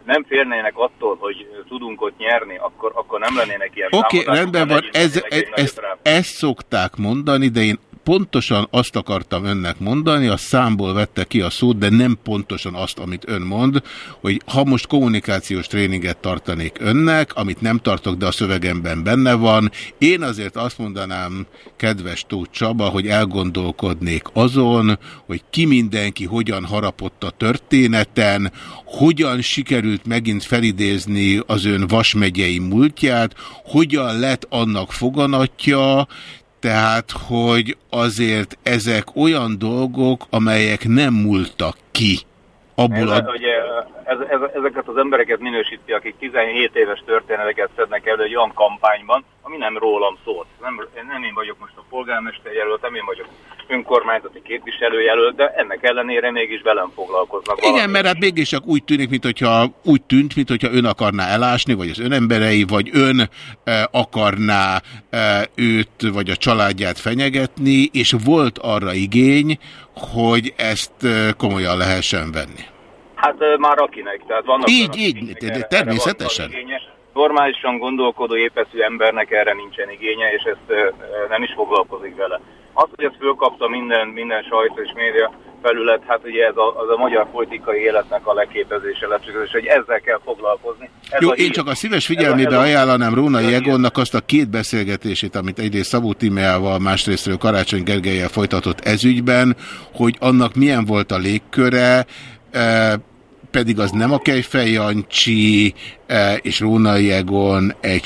nem félnének attól, hogy tudunk ott nyerni, akkor, akkor nem lennének ilyen Oké, okay, rendben van, ez, ez, ezt, ezt szokták mondani, de én pontosan azt akartam önnek mondani, a számból vette ki a szót, de nem pontosan azt, amit ön mond, hogy ha most kommunikációs tréninget tartanék önnek, amit nem tartok, de a szövegemben benne van, én azért azt mondanám, kedves Tóth Csaba, hogy elgondolkodnék azon, hogy ki mindenki hogyan harapott a történeten, hogyan sikerült megint felidézni az ön vasmegyei múltját, hogyan lett annak foganatja, tehát, hogy azért ezek olyan dolgok, amelyek nem múltak ki abból Ez, a... ugye, ez, ez, ezeket az embereket minősíti, akik 17 éves történeteket szednek elő egy olyan kampányban, ami nem rólam szólt. Nem, nem én vagyok most a polgármester jelölt, nem én vagyok önkormányzati képviselőjelölt, de ennek ellenére mégis velem foglalkoznak. Igen, mert hát mégis csak úgy tűnik, mint hogyha, úgy tűnt, mint hogyha ön akarná elásni, vagy az ön emberei, vagy ön e, akarná e, őt, vagy a családját fenyegetni, és volt arra igény, hogy ezt e, komolyan lehessen venni. Hát ö, már akinek. Tehát vannak Így, így, akiknek de- természetesen. erre. Normálisan gondolkodó, épeszű embernek erre nincsen igénye, és ezt ö, ö, nem is foglalkozik vele. Az, hogy ezt fölkapta minden, minden sajtó és média felület, hát ugye ez a, az a magyar politikai életnek a leképezése lett, és hogy ezzel kell foglalkozni. Ez Jó, én hír. csak a szíves Ez a- figyelmébe ez a- ajánlanám Rónai Egonnak azt a két beszélgetését, amit egyrészt Szabó Tímeával, másrésztről Karácsony Gergelyel folytatott ezügyben, hogy annak milyen volt a légköre, eh, pedig az nem a Kejfej Jancsi eh, és Rónai Egon egy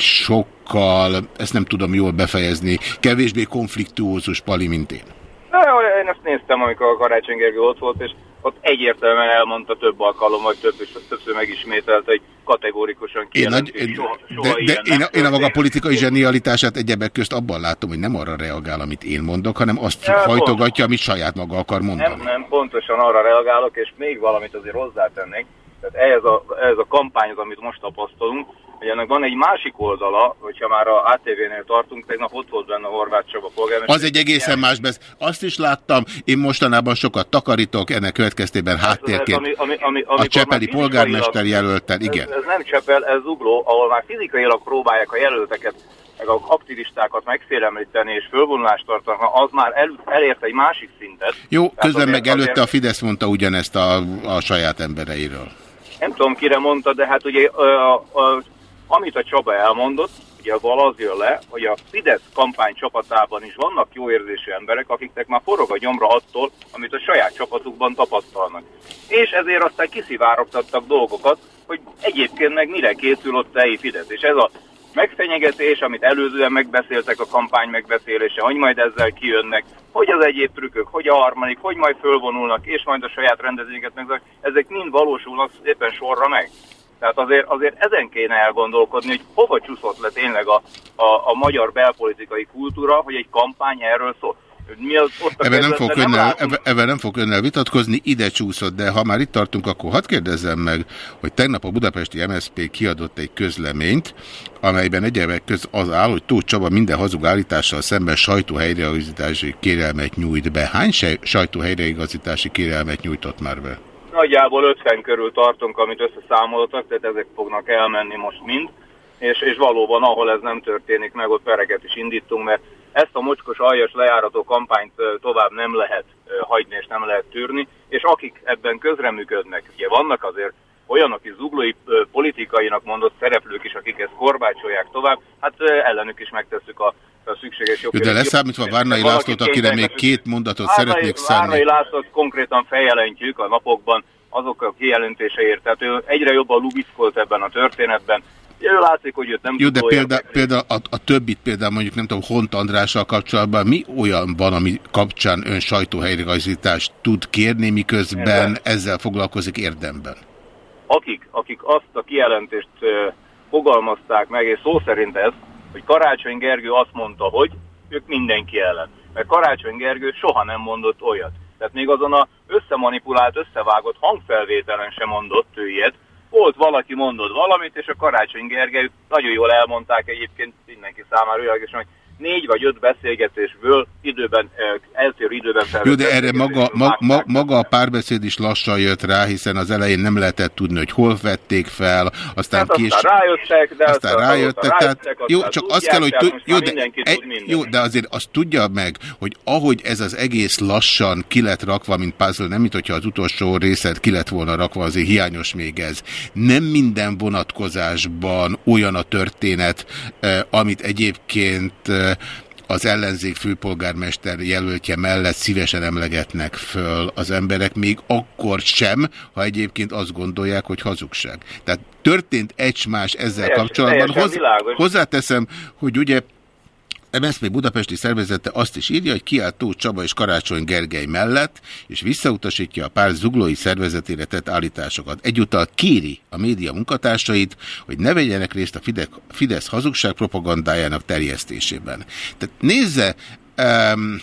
sokkal, ezt nem tudom jól befejezni, kevésbé konfliktuózus pali, mint én. Na, én ezt néztem, amikor a Karácsony Gergő ott volt, és ott egyértelműen elmondta több alkalom, vagy több, többször megismételt, hogy kategórikusan Én, kijelenti, hogy soha, soha de, de én, nem én a maga politikai zsenialitását egyebek közt abban látom, hogy nem arra reagál, amit én mondok, hanem azt Ja, hajtogatja, amit saját maga akar mondani. Nem, nem, pontosan arra reagálok, és még valamit azért hozzátennék. Tehát ehhez a, ehhez a kampányhoz, amit most tapasztalunk, hogy ennek van egy másik oldala, hogyha már a ATV-nél tartunk, tegnap ott volt benne a Horváth Csaba polgármester. Az egy egészen más besz. Azt is láttam, én mostanában sokat takarítok, ennek következtében háttérként ami- ami- ami- a Csepeli polgármester jelöltel, igen. Ez, ez nem Csepel, ez Zugló, ahol már fizikailag próbálják a jelölteket, meg a aktivistákat megfélemlíteni és fölvonulást tartani, az már el, elért egy másik szintet. Jó, Tehát közben meg előtte azért- a Fidesz mondta ugyanezt a, a saját embereiről. nem tudom kire mondta, de hát ugye a, a, a, amit a Csaba elmondott, ugye abból az jön le, hogy a Fidesz kampány csapatában is vannak jó érzésű emberek, akiknek már forog a gyomra attól, amit a saját csapatukban tapasztalnak. És ezért aztán kiszivárogtattak dolgokat, hogy egyébként meg mire készül ott helyi Fidesz. És ez a megfenyegetés, amit előzően megbeszéltek a kampány megbeszélése, hogy majd ezzel kijönnek, hogy az egyéb trükkök, hogy a harmadik, hogy majd fölvonulnak, és majd a saját rendezvényeket meg, ezek mind valósulnak éppen sorra meg. Tehát azért, azért ezen kéne elgondolkodni, hogy hova csúszott le tényleg a, a, a magyar belpolitikai kultúra, hogy egy kampány erről szól. Mi az, ott a Ebben nem, fog önnel, látunk. ebben, ebben nem fog önnel vitatkozni, ide csúszott, de ha már itt tartunk, akkor hadd kérdezzem meg, hogy tegnap a budapesti MSZP kiadott egy közleményt, amelyben egyebek köz az áll, hogy Tóth Csaba minden hazug állítással szemben sajtóhelyreigazítási kérelmet nyújt be. Hány sajtóhelyreigazítási kérelmet nyújtott már be? Nagyjából 50 körül tartunk, amit összeszámoltak, tehát ezek fognak elmenni most mind, és, és valóban, ahol ez nem történik meg, ott pereket is indítunk, mert ezt a mocskos aljas lejárató kampányt tovább nem lehet hagyni, és nem lehet tűrni, és akik ebben közreműködnek, ugye vannak azért olyanok is zuglói politikainak mondott szereplők is, akik ezt korbácsolják tovább, hát ellenük is megtesszük a, a szükséges Jó, de jobb leszámítva Várnai Lászlót, akire még két mondatot Várnai- szeretnék Várnai szánni. Lászlót konkrétan feljelentjük a napokban azok a kijelentéseért. Tehát ő egyre jobban lubiszkolt ebben a történetben. Ő látszik, hogy őt nem Jó, de például példa a, a többit például mondjuk nem tudom, Hont Andrással kapcsolatban mi olyan van, ami kapcsán ön sajtóhelyreigazítást tud kérni, miközben ezzel foglalkozik érdemben? Akik, akik azt a kijelentést fogalmazták meg, és szó szerint ez, hogy Karácsony Gergő azt mondta, hogy ők mindenki ellen. Mert Karácsony Gergő soha nem mondott olyat. Tehát még azon a összemanipulált, összevágott hangfelvételen sem mondott ő ilyet. Volt valaki mondott valamit, és a Karácsony Gergely nagyon jól elmondták egyébként mindenki számára, és hogy négy vagy öt beszélgetésből időben, eltérő időben felvett Jó, de erre maga, ma, ma, maga a párbeszéd is lassan jött rá, hiszen az elején nem lehetett tudni, hogy hol vették fel, aztán Hát később... aztán rájöttek, de aztán aztán rájöttek, tehát jó, csak azt kell, hogy tud, jó, de, mindent. jó, de azért azt tudja meg, hogy ahogy ez az egész lassan ki lett rakva, mint puzzle, nem mint hogyha az utolsó részet ki lett volna rakva, azért hiányos még ez. Nem minden vonatkozásban olyan a történet, eh, amit egyébként eh, az ellenzék főpolgármester jelöltje mellett szívesen emlegetnek föl az emberek, még akkor sem, ha egyébként azt gondolják, hogy hazugság. Tehát történt egy-más ezzel Teljesen- kapcsolatban. világos. hozzáteszem, hogy ugye MSZP budapesti szervezete azt is írja, hogy kiállt Tóth Csaba és Karácsony Gergely mellett, és visszautasítja a pár zuglói szervezetére tett állításokat. Egyúttal kéri a média munkatársait, hogy ne vegyenek részt a Fidesz, hazugság propagandájának terjesztésében. Tehát nézze, um,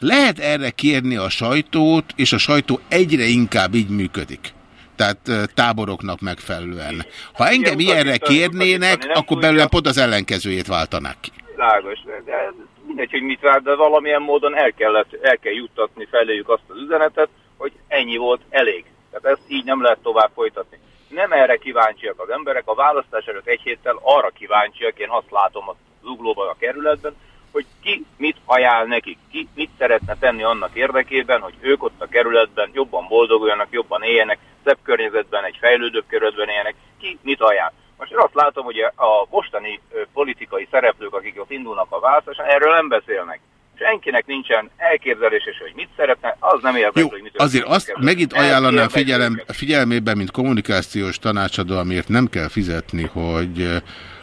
lehet erre kérni a sajtót, és a sajtó egyre inkább így működik. Tehát táboroknak megfelelően. Ha engem Igen, ilyenre kérnének, akkor belőlem pont az ellenkezőjét váltanák ki. Világos, de- de mindegy, hogy mit vár, de valamilyen módon el, kellett, el kell juttatni feléjük azt az üzenetet, hogy ennyi volt elég. Tehát ezt így nem lehet tovább folytatni. Nem erre kíváncsiak az emberek, a választás előtt egy héttel arra kíváncsiak, én azt látom a zuglóban, a kerületben, hogy ki mit ajánl nekik, ki mit szeretne tenni annak érdekében, hogy ők ott a kerületben jobban boldoguljanak, jobban éljenek, szebb környezetben, egy fejlődőbb környezetben éljenek, ki mit ajánl. Most én azt látom, hogy a mostani politikai szereplők, akik ott indulnak a választáson, erről nem beszélnek. Senkinek nincsen elképzelése, hogy mit szeretne, az nem érdekli, hogy mit azért azt szeretne. megint ajánlanám figyelem, figyelmében, mint kommunikációs tanácsadó, amiért nem kell fizetni, hogy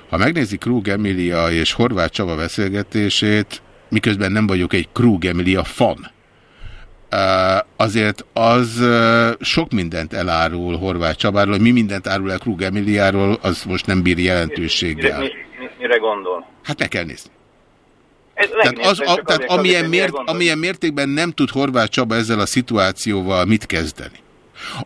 ha megnézi Krug Emilia és Horváth Csaba beszélgetését, miközben nem vagyok egy Krug Emilia fan, azért az sok mindent elárul Horváth Csabáról, hogy mi mindent árul el Krug Emiliáról, az most nem bír Mire, jelentőséggel. mi, mi, mire gondol? Hát meg kell nézni. Ez Tehát, az, a, tehát azért- amilyen, azért, mire mért, amilyen mértékben nem tud Horváth Csaba ezzel a szituációval mit kezdeni.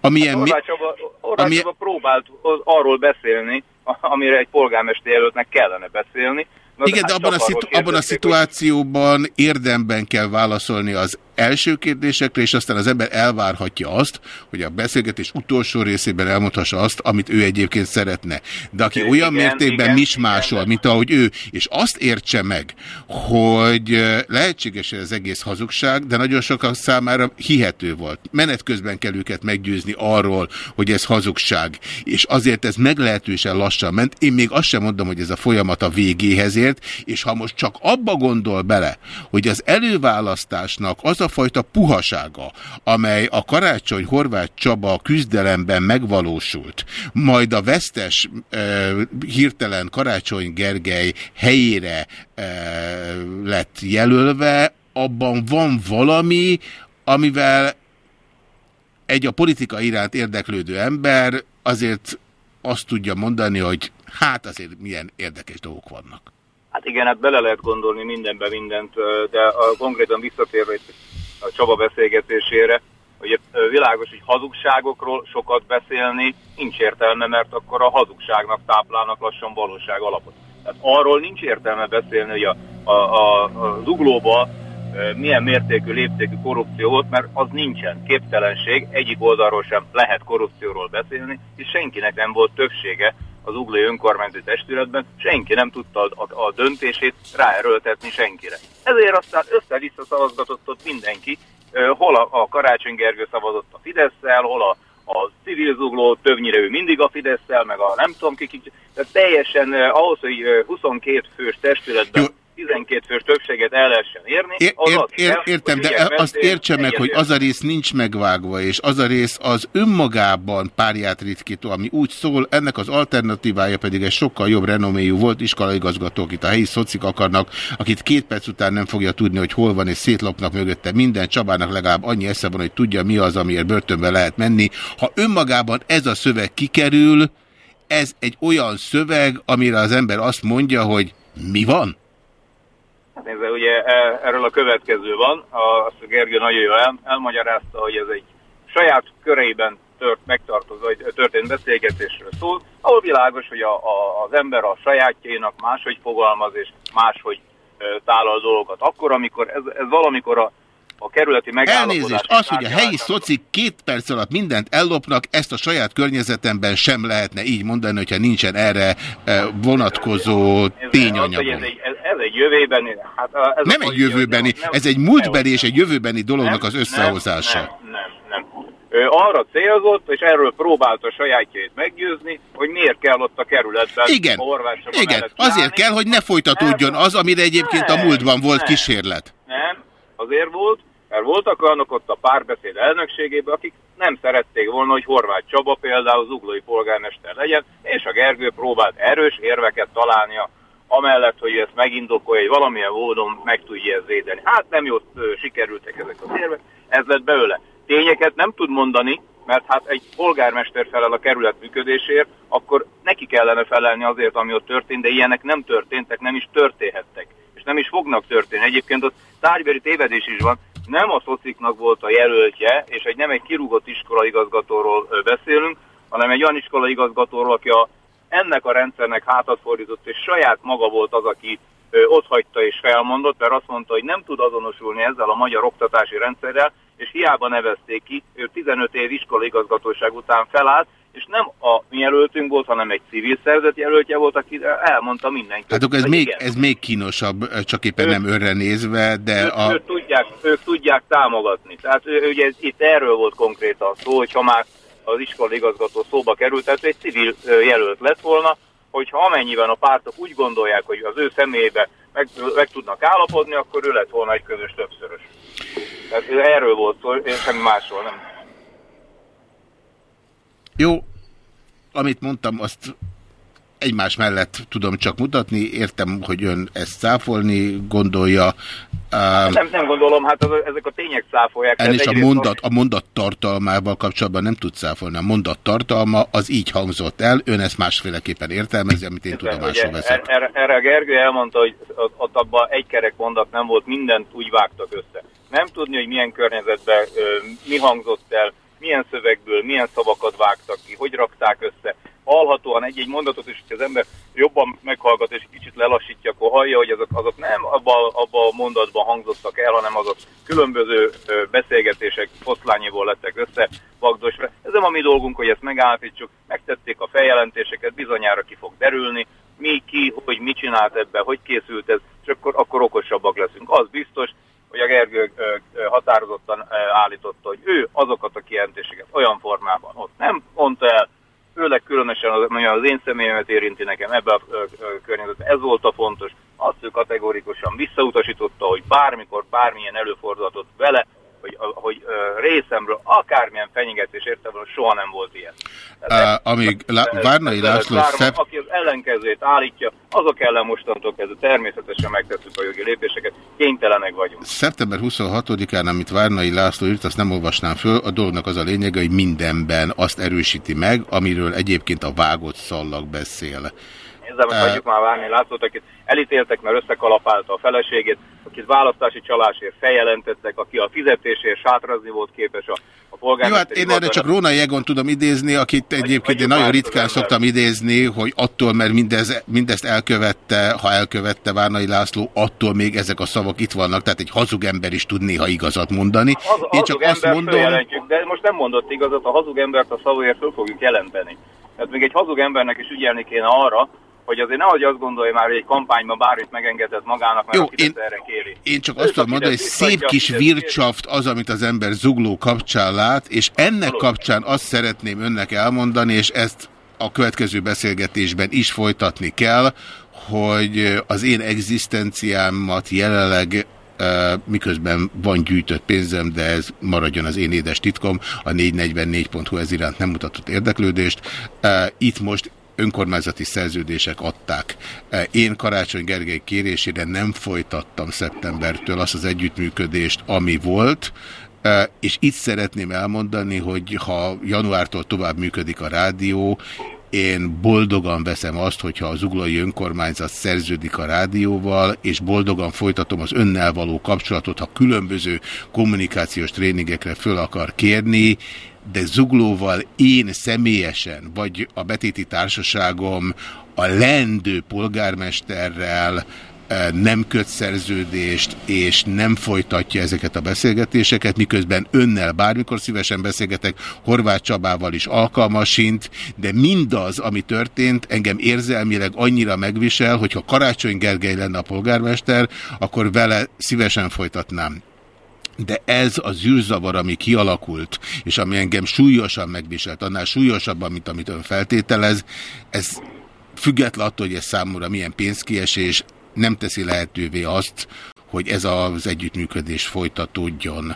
Amilyen, mi, Horváth Csaba, Horváth ami- Csaba próbált arról beszélni, amire egy polgármester jelöltnek kellene beszélni. Igen, de hát abban a, szitu, abban a szituációban érdemben kell válaszolni az első kérdésekre, és aztán az ember elvárhatja azt, hogy a beszélgetés utolsó részében elmondhassa azt, amit ő egyébként szeretne. De aki Igen, olyan igen, mértékben igen, mismásol, mint ahogy ő, és azt értse meg, hogy lehetséges az egész hazugság, de nagyon sokan számára hihető volt. Menet közben kell őket meggyőzni arról, hogy ez hazugság, és azért ez meglehetősen lassan ment. Én még azt sem mondom, hogy ez a folyamat a végéhez ért, és ha most csak abba gondol bele, hogy az előválasztásnak az a fajta puhasága, amely a Karácsony Horváth Csaba küzdelemben megvalósult, majd a vesztes e, hirtelen Karácsony Gergely helyére e, lett jelölve, abban van valami, amivel egy a politika iránt érdeklődő ember azért azt tudja mondani, hogy hát azért milyen érdekes dolgok vannak. Hát igen, hát bele lehet gondolni mindenbe mindent, de a, konkrétan visszatérve a Csaba beszélgetésére, hogy világos, hogy hazugságokról sokat beszélni nincs értelme, mert akkor a hazugságnak táplálnak lassan valóság alapot. Tehát arról nincs értelme beszélni, hogy a, a, a, a zuglóba ö, milyen mértékű, léptékű korrupció volt, mert az nincsen. Képtelenség, egyik oldalról sem lehet korrupcióról beszélni, és senkinek nem volt többsége az uglói önkormányzati testületben, senki nem tudta a, a, döntését ráerőltetni senkire. Ezért aztán össze-vissza szavazgatott ott mindenki, hol a, a Karácsony Gergő szavazott a Fidesz-szel, hol a, a civil zugló, többnyire ő mindig a Fidesz-szel, meg a nem tudom ki, tehát teljesen eh, ahhoz, hogy eh, 22 fős testületben 12 fős többséget el lehessen érni, Ér, az ér, az ér, kell, értem, de ilyen azt értse meg, hogy az a rész nincs megvágva, és az a rész az önmagában párját ritkító, ami úgy szól, ennek az alternatívája pedig egy sokkal jobb renoméjú volt iskolaigazgató, akit a helyi szocik akarnak, akit két perc után nem fogja tudni, hogy hol van, és szétlopnak mögötte minden. Csabának legalább annyi esze van, hogy tudja, mi az, amiért börtönbe lehet menni. Ha önmagában ez a szöveg kikerül, ez egy olyan szöveg, amire az ember azt mondja, hogy mi van? Hát nézze, ugye e- erről a következő van, azt a Gergő nagyon jól el, elmagyarázta, hogy ez egy saját köreiben tört, megtartozó, vagy történt beszélgetésről szól, ahol világos, hogy a, a, az ember a sajátjainak máshogy fogalmaz, és máshogy ö, tálal dolgokat. Akkor, amikor ez, ez valamikor a, a kerületi megállapodás... Elnézést, az, hogy a helyi szocik két perc alatt mindent ellopnak, ezt a saját környezetemben sem lehetne így mondani, hogyha nincsen erre eh, vonatkozó tényanyagom. ez, ez, ez egy jövőbeni... Hát a- ez Nem egy jövőbeni, nem- ez egy múltbeli és egy jövőbeni dolognak az Nem, összehozása. Nem, nem, nem. Ő arra célzott, és erről próbálta a sajátjait meggyőzni, hogy miért kell ott a kerületben Igen, a igen, azért kell, hogy ne folytatódjon az, amire egyébként a Nem, múltban volt nem. kísérlet. Nem, azért volt, mert voltak olyanok ott a párbeszéd elnökségében, akik nem szerették volna, hogy Horváth Csaba például zuglói polgármester legyen, és a Gergő próbált erős érveket találnia, amellett, hogy ezt megindokolja, hogy valamilyen módon meg tudja ezt védeni. Hát nem jó ö, sikerültek ezek az érvek, ez lett belőle. Tényeket nem tud mondani, mert hát egy polgármester felel a kerület működésért, akkor neki kellene felelni azért, ami ott történt, de ilyenek nem történtek, nem is történhettek, és nem is fognak történni. Egyébként ott tárgybeli tévedés is van, nem a szociknak volt a jelöltje, és egy nem egy kirúgott iskolaigazgatóról beszélünk, hanem egy olyan iskolaigazgatóról, aki a, ennek a rendszernek hátat fordított, és saját maga volt az, aki ott hagyta és felmondott, mert azt mondta, hogy nem tud azonosulni ezzel a magyar oktatási rendszerrel, és hiába nevezték ki, ő 15 év iskolaigazgatóság után felállt, és nem a mi jelöltünk volt, hanem egy civil szervezet jelöltje volt, aki elmondta mindenki. Hát akkor ez még, igen. ez még kínosabb, csak éppen nem önre nézve, de ők, a... ők, tudják, ők tudják támogatni. Tehát ő- ugye ez, itt erről volt konkrétan szó, hogyha már az iskola igazgató szóba került, tehát egy civil jelölt lett volna, hogyha amennyiben a pártok úgy gondolják, hogy az ő személyébe meg, meg tudnak állapodni, akkor ő lett volna egy közös többszörös. Tehát erről volt szó, semmi másról nem. Jó, amit mondtam, azt egymás mellett tudom csak mutatni, értem, hogy ön ezt száfolni gondolja. Um, Nem, nem gondolom, hát az, ezek a tények száfolják. Ennél is a mondat, a mondat tartalmával kapcsolatban nem tud száfolni. A mondat tartalma az így hangzott el, ön ezt másféleképpen értelmezi, amit én tudomásul veszek. erre, erre a Gergő elmondta, hogy ott, abban egy kerek mondat nem volt, mindent úgy vágtak össze. Nem tudni, hogy milyen környezetben mi hangzott el, milyen szövegből, milyen szavakat vágtak ki, hogy rakták össze. Hallhatóan egy-egy mondatot is, hogy az ember jobban meghallgat és kicsit lelassítja, akkor hallja, hogy azok, azok nem abba, abba a mondatban hangzottak el, hanem azok különböző beszélgetések foszlányiból lettek össze, vagdosva. Ez nem a mi dolgunk, hogy ezt megállapítsuk, megtették a feljelentéseket, bizonyára ki fog derülni, mi ki, hogy mit csinált ebben, hogy készült ez, és akkor, akkor okosabbak leszünk. Az biztos, hogy a Gergő határozottan állította, hogy ő azokat a kijelentéseket olyan formában ott nem mondta el, főleg különösen az, az én személyemet érinti nekem ebbe a környezetben. Ez volt a fontos. Azt ő kategórikusan visszautasította, hogy bármikor bármilyen előfordulatot vele, hogy, hogy részemről akármilyen fenyegetés értem, soha nem volt ilyen. Uh, amíg La Várnai László zárom, szep... Aki az ellenkezőjét állítja, azok ellen mostantól kezdve természetesen megtesszük a jogi lépéseket, kénytelenek vagyunk. Szeptember 26-án, amit Várnai László írt, azt nem olvasnám föl. A dolognak az a lényege, hogy mindenben azt erősíti meg, amiről egyébként a vágott szallag beszél. Ezzel most hagyjuk már várni. Lászlót, akit elítéltek, mert összekalapálta a feleségét, akit választási csalásért feljelentettek, aki a fizetésért sátrazni volt képes a, a Jó, polgármesteri hát én erre csak Róna Jegon tudom idézni, akit egyébként én nagyon ritkán szoktam idézni, hogy attól, mert mindez, mindezt elkövette, ha elkövette Várnai László, attól még ezek a szavak itt vannak, tehát egy hazug ember is tud néha igazat mondani. Az, Én csak azt mondom, de most nem mondott igazat, a hazug embert a szavúért föl fogjuk jelenteni. Tehát még egy hazug embernek is ügyelni kéne arra, hogy azért nehogy azt gondolja már, hogy egy kampányban bármit megengedett magának, mert Jó, én- erre kéri. Én csak Ő azt tudom mondani, hogy szép kis vircsaft az, amit az ember zugló kapcsán lát, és ennek kapcsán azt szeretném önnek elmondani, és ezt a következő beszélgetésben is folytatni kell, hogy az én egzisztenciámat jelenleg eh, miközben van gyűjtött pénzem, de ez maradjon az én édes titkom, a 444.hu ez iránt nem mutatott érdeklődést. Eh, Itt most önkormányzati szerződések adták. Eh, Én Karácsony Gergely kérésére nem folytattam szeptembertől azt az együttműködést, ami volt, Eh, és itt szeretném elmondani, hogy ha januártól tovább működik a rádió, én boldogan veszem azt, hogyha az uglai önkormányzat szerződik a rádióval, és boldogan folytatom az önnel való kapcsolatot, ha különböző kommunikációs tréningekre föl akar kérni, de zuglóval én személyesen, vagy a betéti társaságom a lendő polgármesterrel eh, nem köt szerződést, és nem folytatja ezeket a beszélgetéseket, miközben önnel bármikor szívesen beszélgetek, Horváth Csabával is alkalmasint, de mindaz, ami történt, engem érzelmileg annyira megvisel, hogy ha Karácsony Gergely lenne a polgármester, akkor vele szívesen folytatnám. De ez a zűrzavar, ami kialakult, és ami engem súlyosan megviselt, annál súlyosabban, mint amit ön feltételez, ez független attól, hogy ez számomra milyen pénzkiesés, nem teszi lehetővé azt, hogy ez az együttműködés folytatódjon,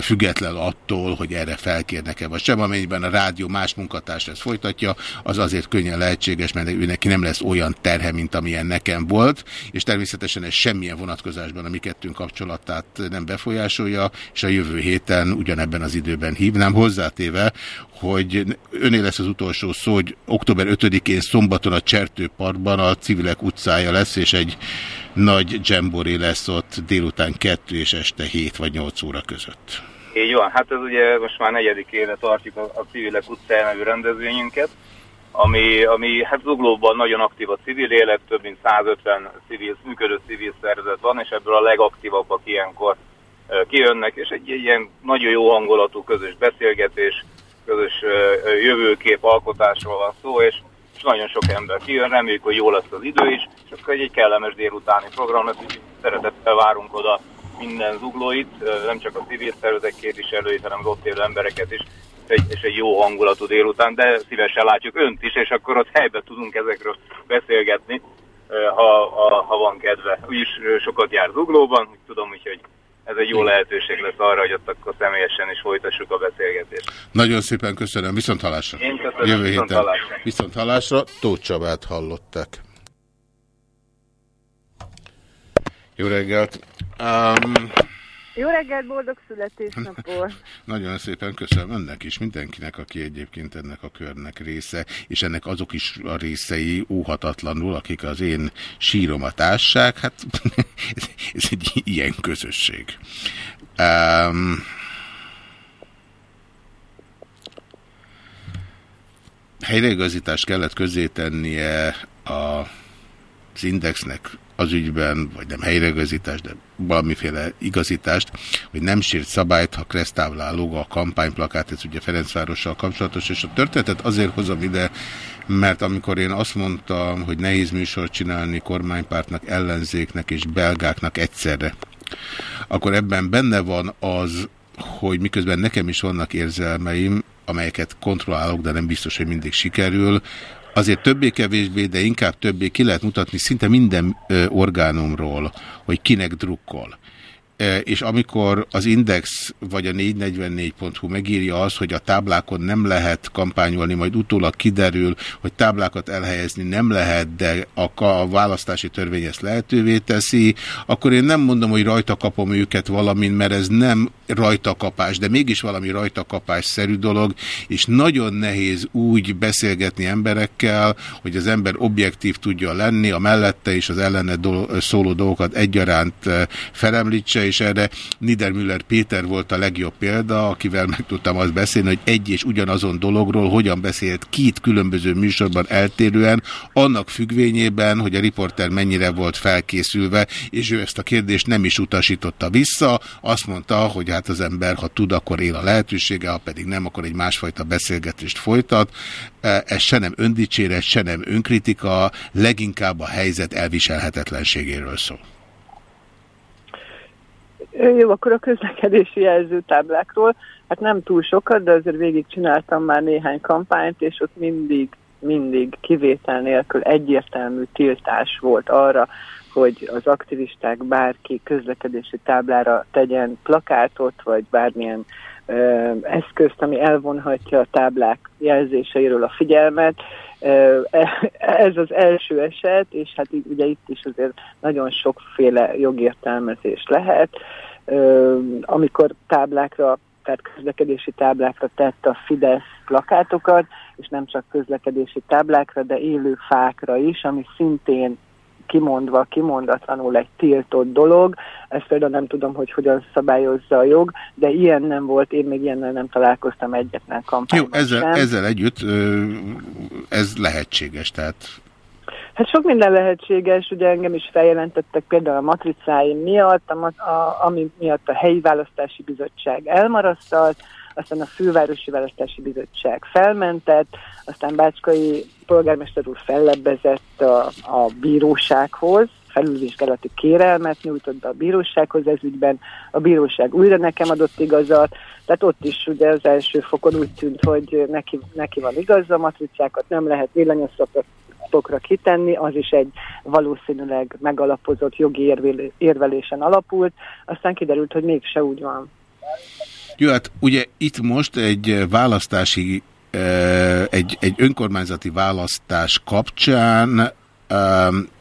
független attól, hogy erre felkérnek-e vagy sem, amennyiben a rádió más munkatárs ezt folytatja, az azért könnyen lehetséges, mert ő neki nem lesz olyan terhe, mint amilyen nekem volt, és természetesen ez semmilyen vonatkozásban a mi kettőnk kapcsolatát nem befolyásolja, és a jövő héten ugyanebben az időben hívnám, hozzátéve, hogy öné lesz az utolsó szó, hogy október 5-én szombaton a Csertő Parkban a Civilek utcája lesz, és egy nagy dzsemboré lesz ott délután 2 és este 7 vagy 8 óra között. Így van, hát ez ugye most már negyedik éve tartjuk a, a Civilek utcája nevű rendezvényünket, ami, ami hát Zuglóban nagyon aktív a civil élet, több mint 150 civil, működő civil szervezet van, és ebből a legaktívabbak ilyenkor kijönnek, és egy, egy ilyen nagyon jó hangulatú közös beszélgetés, közös jövőkép alkotásról van szó, és nagyon sok ember kijön, reméljük, hogy jó lesz az idő is, és akkor egy, kellemes délutáni program lesz, úgyhogy szeretettel várunk oda minden zuglóit, nem csak a civil szervezetek képviselőit, hanem az ott élő embereket is, egy, és egy jó hangulatú délután, de szívesen látjuk önt is, és akkor ott helyben tudunk ezekről beszélgetni, ha, ha, ha van kedve. Úgyis sokat jár zuglóban, úgy tudom, úgyhogy ez egy jó lehetőség lesz arra, hogy ott akkor személyesen is folytassuk a beszélgetést. Nagyon szépen köszönöm, viszont hallásra. Én köszönöm, Jövő viszont héten. hallásra. Viszont hallásra, Tóth Csabát hallották. Jó reggelt! Um, Jó reggelt, boldog születésnapot! nagyon szépen köszönöm önnek is, mindenkinek, aki egyébként ennek a körnek része, és ennek azok is a részei óhatatlanul, akik az én síromat ássák, hát ez, ez egy ilyen közösség. Um, helyreigazítást kellett közzétennie az indexnek az ügyben, vagy nem helyreigazítást, de valamiféle igazítást, hogy nem sért szabályt, ha kresztávlá lóg a kampányplakát, ez ugye Ferencvárossal kapcsolatos, és a történetet azért hozom ide, mert amikor én azt mondtam, hogy nehéz műsort csinálni kormánypártnak, ellenzéknek és belgáknak egyszerre, akkor ebben benne van az, hogy miközben nekem is vannak érzelmeim, amelyeket kontrollálok, de nem biztos, hogy mindig sikerül, azért többé-kevésbé, de inkább többé ki lehet mutatni szinte minden ö, orgánumról, hogy kinek drukkol. E, és amikor az Index vagy a 444.hu megírja azt, hogy a táblákon nem lehet kampányolni, majd utólag kiderül, hogy táblákat elhelyezni nem lehet, de a, választási törvény ezt lehetővé teszi, akkor én nem mondom, hogy rajta kapom őket valamint, mert ez nem rajtakapás, de mégis valami rajtakapás-szerű dolog, és nagyon nehéz úgy beszélgetni emberekkel, hogy az ember objektív tudja lenni, a mellette és az ellene szóló dolgokat egyaránt e, felemlítse, és erre Niedermüller Péter volt a legjobb példa, akivel meg tudtam azt beszélni, hogy egy és ugyanazon dologról hogyan beszélt két különböző műsorban eltérően, annak függvényében, hogy a riporter mennyire volt felkészülve, és ő ezt a kérdést nem is utasította vissza, azt mondta, hogy hát az ember, ha tud, akkor él a lehetősége, ha pedig nem, akkor egy másfajta beszélgetést folytat. Ez se nem öndicséret, se nem önkritika, leginkább a helyzet elviselhetetlenségéről szól. Jó, akkor a közlekedési jelzőtáblákról, hát nem túl sokat, de azért végig csináltam már néhány kampányt, és ott mindig, mindig kivétel nélkül egyértelmű tiltás volt arra, hogy az aktivisták bárki közlekedési táblára tegyen plakátot, vagy bármilyen ö, eszközt, ami elvonhatja a táblák jelzéseiről a figyelmet. Ö, ez az első eset, és hát ugye itt is azért nagyon sokféle jogértelmezés lehet. Amikor táblákra, tehát közlekedési táblákra tett a Fidesz plakátokat, és nem csak közlekedési táblákra, de élő fákra is, ami szintén kimondva, kimondatlanul egy tiltott dolog. Ezt például nem tudom, hogy hogyan szabályozza a jog, de ilyen nem volt, én még ilyennel nem találkoztam egyetlen kampányban Jó, ezzel, ezzel együtt ez lehetséges, tehát Hát sok minden lehetséges, ugye engem is feljelentettek például a matricáim miatt, a, a, ami miatt a helyi választási bizottság elmarasztalt, aztán a fővárosi választási bizottság felmentett, aztán Bácskai polgármester úr fellebbezett a, a bírósághoz, felülvizsgálati kérelmet nyújtott be a bírósághoz ez ügyben, a bíróság újra nekem adott igazat, tehát ott is ugye az első fokon úgy tűnt, hogy neki, neki van igaza, matricákat nem lehet villanyoszatot pontoktokra kitenni, az is egy valószínűleg megalapozott jogi érvelésen alapult, aztán kiderült, hogy mégse úgy van. Jó, hát ugye itt most egy választási, egy, egy önkormányzati választás kapcsán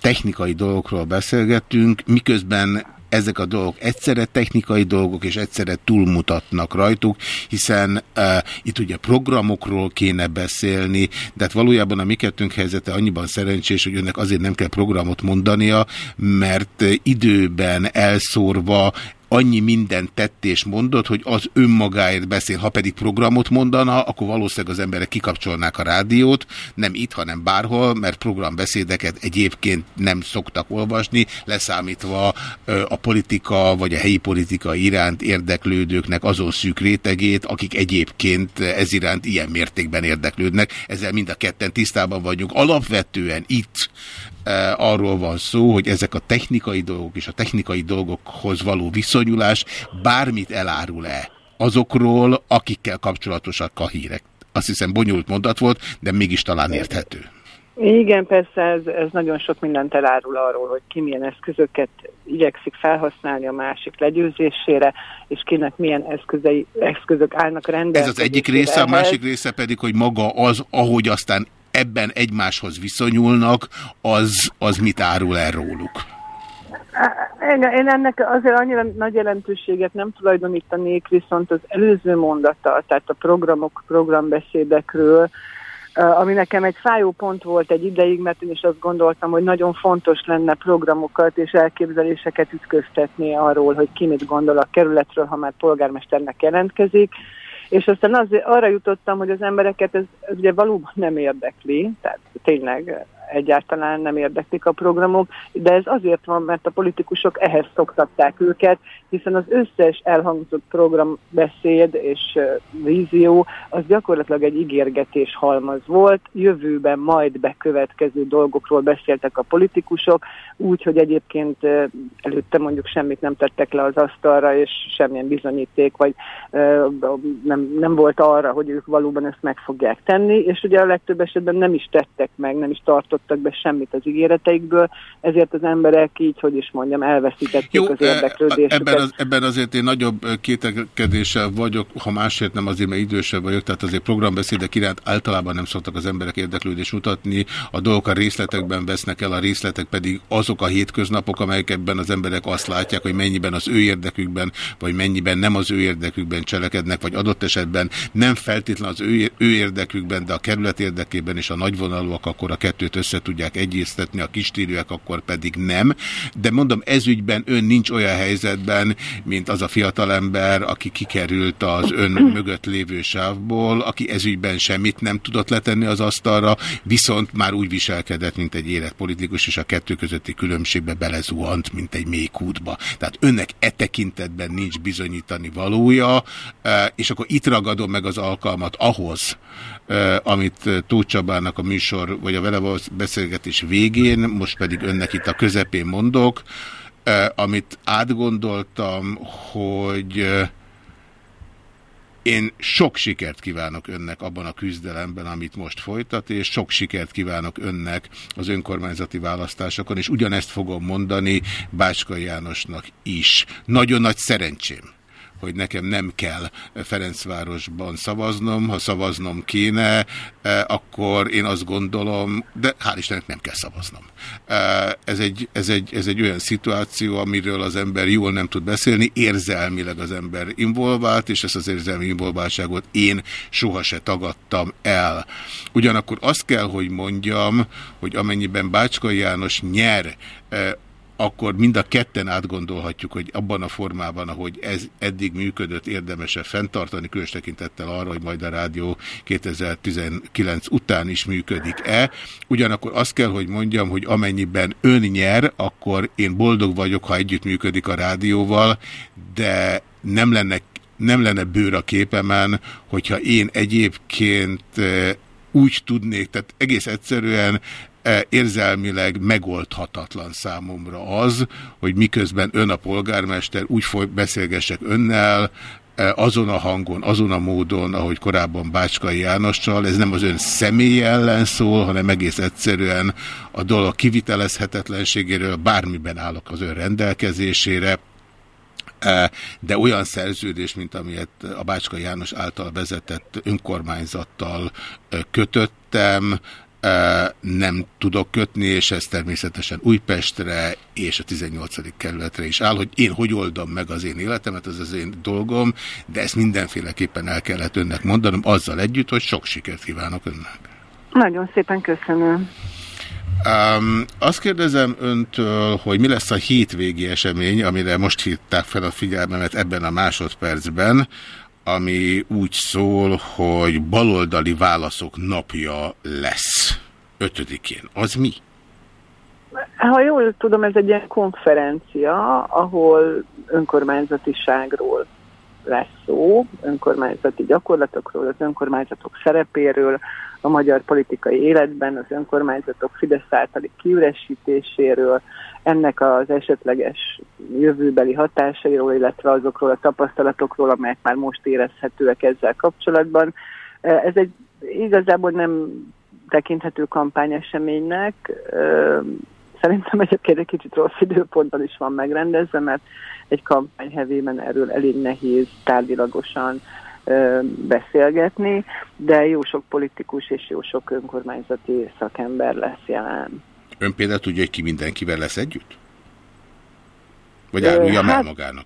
technikai dolgokról beszélgettünk, miközben ezek a dolgok egyszerre technikai dolgok, és egyszerre túlmutatnak rajtuk, hiszen uh, itt ugye programokról kéne beszélni, de hát valójában a mi kettőnk helyzete annyiban szerencsés, hogy önnek azért nem kell programot mondania, mert időben elszórva annyi mindent tett és mondott, hogy az önmagáért beszél. Ha pedig programot mondana, akkor valószínűleg az emberek kikapcsolnák a rádiót, nem itt, hanem bárhol, mert programbeszédeket egyébként nem szoktak olvasni, leszámítva a politika vagy a helyi politika iránt érdeklődőknek azon szűk rétegét, akik egyébként ez iránt ilyen mértékben érdeklődnek. Ezzel mind a ketten tisztában vagyunk. Alapvetően itt arról van szó, hogy ezek a technikai dolgok és a technikai dolgokhoz való viszonyulás bármit elárul-e azokról, akikkel kapcsolatosak a hírek. Azt hiszem bonyolult mondat volt, de mégis talán érthető. Igen, persze ez, ez nagyon sok mindent elárul arról, hogy ki milyen eszközöket igyekszik felhasználni a másik legyőzésére, és kinek milyen eszközei, eszközök állnak rendelkezésre. Ez az egyik része, a másik része pedig, hogy maga az, ahogy aztán ebben egymáshoz viszonyulnak, az, az mit árul el róluk? Én, én ennek azért annyira nagy jelentőséget nem tulajdonítanék, viszont az előző mondata, tehát a programok, programbeszédekről, ami nekem egy fájó pont volt egy ideig, mert én is azt gondoltam, hogy nagyon fontos lenne programokat és elképzeléseket ütköztetni arról, hogy ki mit gondol a kerületről, ha már polgármesternek jelentkezik, és aztán az, arra jutottam, hogy az embereket ez, ez ugye valóban nem érdekli, tehát tényleg egyáltalán nem érdeklik a programok, de ez azért van, mert a politikusok ehhez szoktatták őket, hiszen az összes elhangzott programbeszéd és vízió az gyakorlatilag egy ígérgetés halmaz volt, jövőben majd bekövetkező dolgokról beszéltek a politikusok, úgy, hogy egyébként előtte mondjuk semmit nem tettek le az asztalra, és semmilyen bizonyíték, vagy nem, nem volt arra, hogy ők valóban ezt meg fogják tenni, és ugye a legtöbb esetben nem is tettek meg, nem is tartott tartottak be semmit az ígéreteikből, ezért az emberek így, hogy is mondjam, elveszítették Jó, az érdeklődésüket. ebben, az, ebben azért én nagyobb kételkedéssel vagyok, ha másért nem azért, mert idősebb vagyok, tehát azért programbeszédek iránt általában nem szoktak az emberek érdeklődést mutatni, a dolgok a részletekben vesznek el, a részletek pedig azok a hétköznapok, amelyek ebben az emberek azt látják, hogy mennyiben az ő érdekükben, vagy mennyiben nem az ő érdekükben cselekednek, vagy adott esetben nem feltétlen az ő, ő érdekükben, de a kerület érdekében és a nagyvonalúak akkor a kettőt össze tudják egyeztetni, a kistérőek akkor pedig nem. De mondom, ezügyben ön nincs olyan helyzetben, mint az a fiatalember, aki kikerült az ön mögött lévő sávból, aki ezügyben semmit nem tudott letenni az asztalra, viszont már úgy viselkedett, mint egy életpolitikus, és a kettő közötti különbségbe belezuhant, mint egy mély kútba. Tehát önnek e tekintetben nincs bizonyítani valója, e, és akkor itt ragadom meg az alkalmat ahhoz, e, amit Tóth Csabának a műsor, vagy a vele beszélgetés végén, most pedig önnek itt a közepén mondok, amit átgondoltam, hogy én sok sikert kívánok önnek abban a küzdelemben, amit most folytat, és sok sikert kívánok önnek az önkormányzati választásokon, és ugyanezt fogom mondani Bácska Jánosnak is. Nagyon nagy szerencsém hogy nekem nem kell Ferencvárosban szavaznom, ha szavaznom kéne, eh, akkor én azt gondolom, de hál' Istennek nem kell szavaznom. Eh, ez egy, ez, egy, ez egy olyan szituáció, amiről az ember jól nem tud beszélni, érzelmileg az ember involvált, és ezt az érzelmi involváltságot én soha se tagadtam el. Ugyanakkor azt kell, hogy mondjam, hogy amennyiben Bácskai János nyer eh, akkor mind a ketten átgondolhatjuk, hogy abban a formában, ahogy ez eddig működött, érdemese fenntartani, különös tekintettel arra, hogy majd a rádió 2019 után is működik-e. Ugyanakkor azt kell, hogy mondjam, hogy amennyiben ön nyer, akkor én boldog vagyok, ha együtt működik a rádióval, de nem lenne, nem lenne bőr a képemen, hogyha én egyébként eh, úgy tudnék, tehát egész egyszerűen érzelmileg megoldhatatlan számomra az, hogy miközben ön a polgármester úgy beszélgessek önnel, e, azon a hangon, azon a módon, ahogy korábban Bácskai Jánossal, ez nem az ön személye ellen szól, hanem egész egyszerűen a dolog kivitelezhetetlenségéről bármiben állok az ön rendelkezésére, e, de olyan szerződés, mint amilyet a Bácska János által vezetett önkormányzattal kötöttem, nem tudok kötni, és ez természetesen Újpestre és a 18. kerületre is áll, hogy én hogy oldom meg az én életemet, az az én dolgom, de ezt mindenféleképpen el kellett önnek mondanom, azzal együtt, hogy sok sikert kívánok önnek. Nagyon szépen köszönöm. Um, azt kérdezem öntől, hogy mi lesz a hétvégi esemény, amire most hitták fel a figyelmemet ebben a másodpercben, ami úgy szól, hogy baloldali válaszok napja lesz. Ötödikén. Az mi? Ha jól tudom, ez egy ilyen konferencia, ahol önkormányzatiságról lesz szó, önkormányzati gyakorlatokról, az önkormányzatok szerepéről, a magyar politikai életben, az önkormányzatok Fidesz általi kiüresítéséről, ennek az esetleges jövőbeli hatásairól, illetve azokról a tapasztalatokról, amelyek már most érezhetőek ezzel kapcsolatban. Ez egy igazából nem tekinthető kampányeseménynek. Szerintem egyébként egy kicsit rossz időpontban is van megrendezve, mert egy kampányhevében erről elég nehéz tárgyilagosan beszélgetni, de jó sok politikus és jó sok önkormányzati szakember lesz jelen. Ön például tudja, hogy ki mindenkivel lesz együtt? Vagy árulja hát... magának?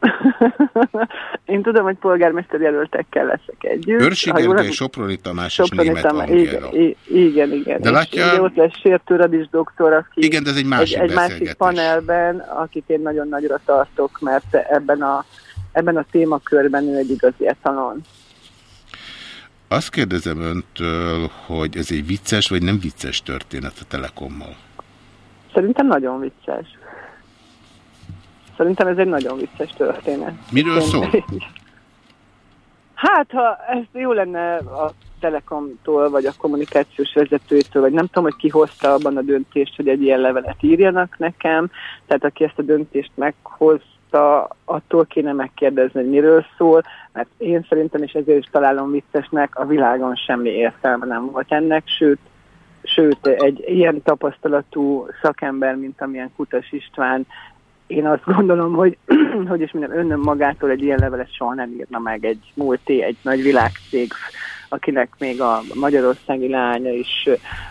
Én tudom, hogy polgármester jelöltekkel leszek együtt. Őrsi Gergely, Soproni Tamás Soproni és Német Tamás, igen, igen, igen. De látja... És ott lesz Sértő Radis doktor, aki igen, de ez egy másik, egy, egy másik panelben, akit én nagyon nagyra tartok, mert ebben a, ebben a témakörben ő egy igazi etalon. Azt kérdezem öntől, hogy ez egy vicces vagy nem vicces történet a Telekommal? Szerintem nagyon vicces. Szerintem ez egy nagyon vicces történet. Miről szól? Hát, ha ez jó lenne a Telekomtól, vagy a kommunikációs vezetőtől, vagy nem tudom, hogy ki hozta abban a döntést, hogy egy ilyen levelet írjanak nekem. Tehát aki ezt a döntést meghozta, attól kéne megkérdezni, hogy miről szól, mert én szerintem, és ezért is találom viccesnek, a világon semmi értelme nem volt ennek, sőt, sőt, egy ilyen tapasztalatú szakember, mint amilyen Kutas István, én azt gondolom, hogy, hogy is minden önnön magától egy ilyen levelet soha nem írna meg egy multi, egy nagy világcég akinek még a magyarországi lánya is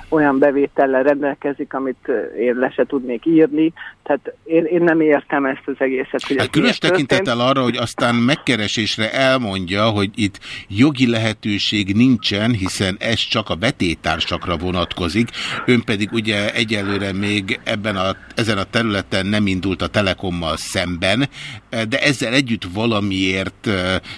olyan bevétellel rendelkezik, amit én le se tudnék írni. Tehát én, én nem értem ezt az egészet. Hogy hát különös tekintettel arra, hogy aztán megkeresésre elmondja, hogy itt jogi lehetőség nincsen, hiszen ez csak a betétársakra vonatkozik. Ön pedig ugye egyelőre még ebben a, ezen a területen nem indult a Telekommal szemben, de ezzel együtt valamiért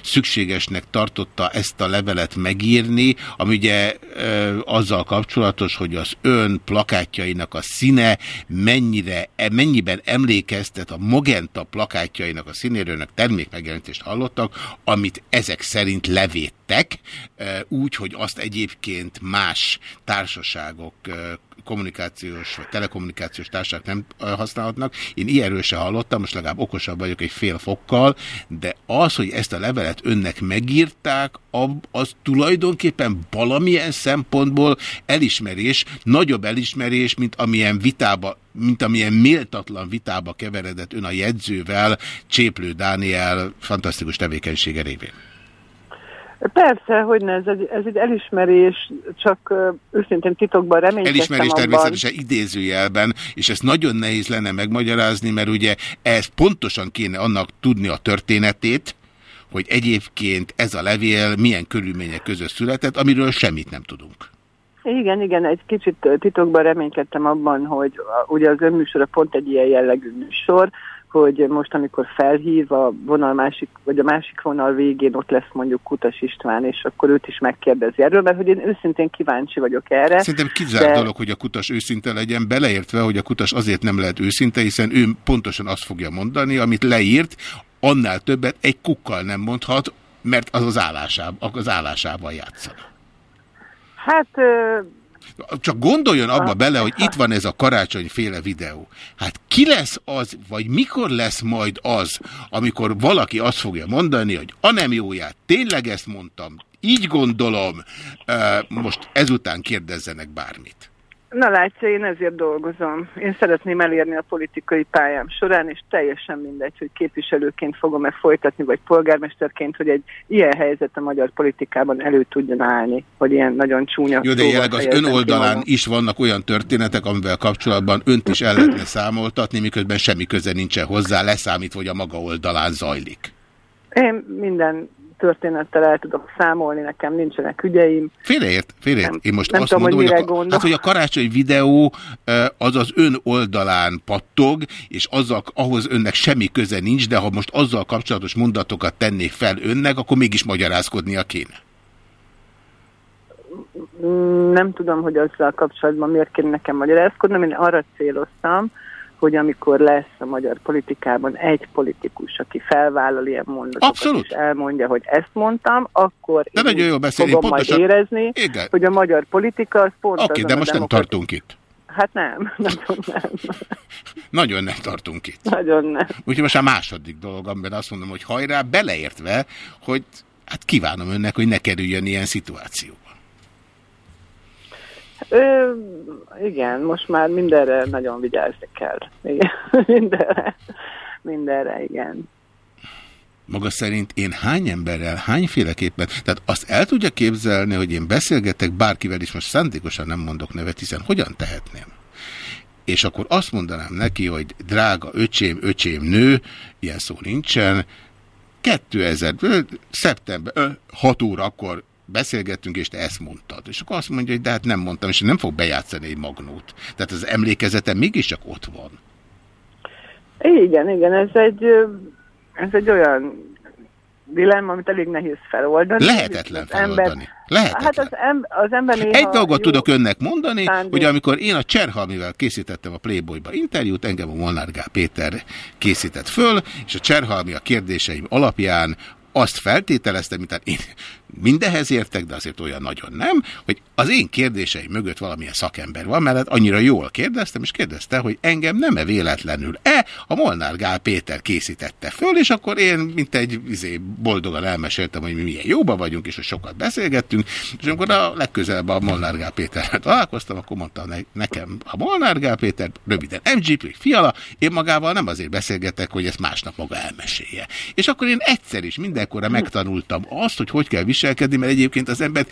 szükségesnek tartotta ezt a levelet megírni, írni, ami ugye ö, azzal kapcsolatos, hogy az ön plakátjainak a színe mennyire, e, mennyiben emlékeztet a Mogenta plakátjainak a színéről, önök termékmegjelenítést hallottak, amit ezek szerint levédtek, úgy, hogy azt egyébként más társaságok kommunikációs vagy telekommunikációs társaság nem használhatnak. Én ilyenről se hallottam, most legalább okosabb vagyok egy fél fokkal, de az, hogy ezt a levelet önnek megírták, az tulajdonképpen valamilyen szempontból elismerés, nagyobb elismerés, mint amilyen vitába mint amilyen méltatlan vitába keveredett ön a jegyzővel, Cséplő Dániel fantasztikus tevékenysége révén. Persze, hogy ne, ez egy, ez egy elismerés, csak őszintén titokban reménykedtem Elismerés abban. természetesen idézőjelben, és ezt nagyon nehéz lenne megmagyarázni, mert ugye ez pontosan kéne annak tudni a történetét, hogy egyébként ez a levél milyen körülmények között született, amiről semmit nem tudunk. Igen, igen, egy kicsit titokban reménykedtem abban, hogy ugye az önműsora pont egy ilyen jellegű műsor, hogy most, amikor felhív a vonal másik, vagy a másik vonal végén ott lesz mondjuk Kutas István, és akkor őt is megkérdezi erről, mert hogy én őszintén kíváncsi vagyok erre. Szerintem kizárt de... dolog, hogy a Kutas őszinte legyen, beleértve, hogy a Kutas azért nem lehet őszinte, hiszen ő pontosan azt fogja mondani, amit leírt, annál többet egy kukkal nem mondhat, mert az az, állásában, az állásával játszana. Hát csak gondoljon abba bele, hogy itt van ez a karácsonyféle videó. Hát ki lesz az, vagy mikor lesz majd az, amikor valaki azt fogja mondani, hogy a nem jóját, tényleg ezt mondtam, így gondolom, most ezután kérdezzenek bármit. Na látja, én ezért dolgozom. Én szeretném elérni a politikai pályám során, és teljesen mindegy, hogy képviselőként fogom-e folytatni, vagy polgármesterként, hogy egy ilyen helyzet a magyar politikában elő tudjon állni, hogy ilyen nagyon csúnya Jó, de jelenleg az ön oldalán is vannak olyan történetek, amivel kapcsolatban önt is el lehetne számoltatni, miközben semmi köze nincsen hozzá, leszámít, hogy a maga oldalán zajlik. Én minden történettel el tudok számolni, nekem nincsenek ügyeim. Félreért, félreért. Én most nem azt tudom, mondom, hogy, hogy, a, hát, hogy a karácsony videó az az ön oldalán pattog, és azzal, ahhoz önnek semmi köze nincs, de ha most azzal kapcsolatos mondatokat tennék fel önnek, akkor mégis magyarázkodnia kéne. Nem tudom, hogy azzal kapcsolatban miért kéne nekem magyarázkodnom, én arra céloztam, hogy amikor lesz a magyar politikában egy politikus, aki felvállal ilyen mondatokat, Abszolút. és elmondja, hogy ezt mondtam, akkor de én nagyon beszél, fogom én pontosan... majd érezni, Igen. hogy a magyar politika az pont Oké, okay, de most nem tartunk itt. Hát nem, nagyon nem. Nagyon nem tartunk itt. Nagyon nem. Úgyhogy most a második dolog, amiben azt mondom, hogy hajrá, beleértve, hogy hát kívánom önnek, hogy ne kerüljön ilyen szituáció. Ö, igen, most már mindenre nagyon vigyázni kell. Igen, mindenre, mindenre, igen. Maga szerint én hány emberrel, hányféleképpen, tehát azt el tudja képzelni, hogy én beszélgetek bárkivel is, most szándékosan nem mondok nevet, hiszen hogyan tehetném? És akkor azt mondanám neki, hogy drága öcsém, öcsém nő, ilyen szó nincsen, 2000, szeptember, 6 órakor beszélgettünk, és te ezt mondtad. És akkor azt mondja, hogy de hát nem mondtam, és nem fog bejátszani egy magnót. Tehát az emlékezete mégiscsak ott van. Igen, igen, ez egy, ez egy olyan dilemma, amit elég nehéz feloldani. Lehetetlen feloldani. Ember, Lehetetlen. Hát az, em, az ember Egy dolgot tudok önnek mondani, szándék. hogy amikor én a Cserhalmivel készítettem a Playboyba interjút, engem a Molnár Gál Péter készített föl, és a Cserhalmi a kérdéseim alapján azt feltételeztem, mint én mindenhez értek, de azért olyan nagyon nem, hogy az én kérdéseim mögött valamilyen szakember van, mert hát annyira jól kérdeztem, és kérdezte, hogy engem nem-e véletlenül-e a Molnár Gál Péter készítette föl, és akkor én, mint egy izé, boldogan elmeséltem, hogy mi milyen jóban vagyunk, és hogy sokat beszélgettünk, és amikor a legközelebb a Molnár Gál Péterrel találkoztam, akkor mondta ne nekem a Molnár Gál Péter, röviden MGP, fiala, én magával nem azért beszélgetek, hogy ezt másnap maga elmesélje. És akkor én egyszer is mindenkorra megtanultam azt, hogy hogy kell viselkedni, mert egyébként az ember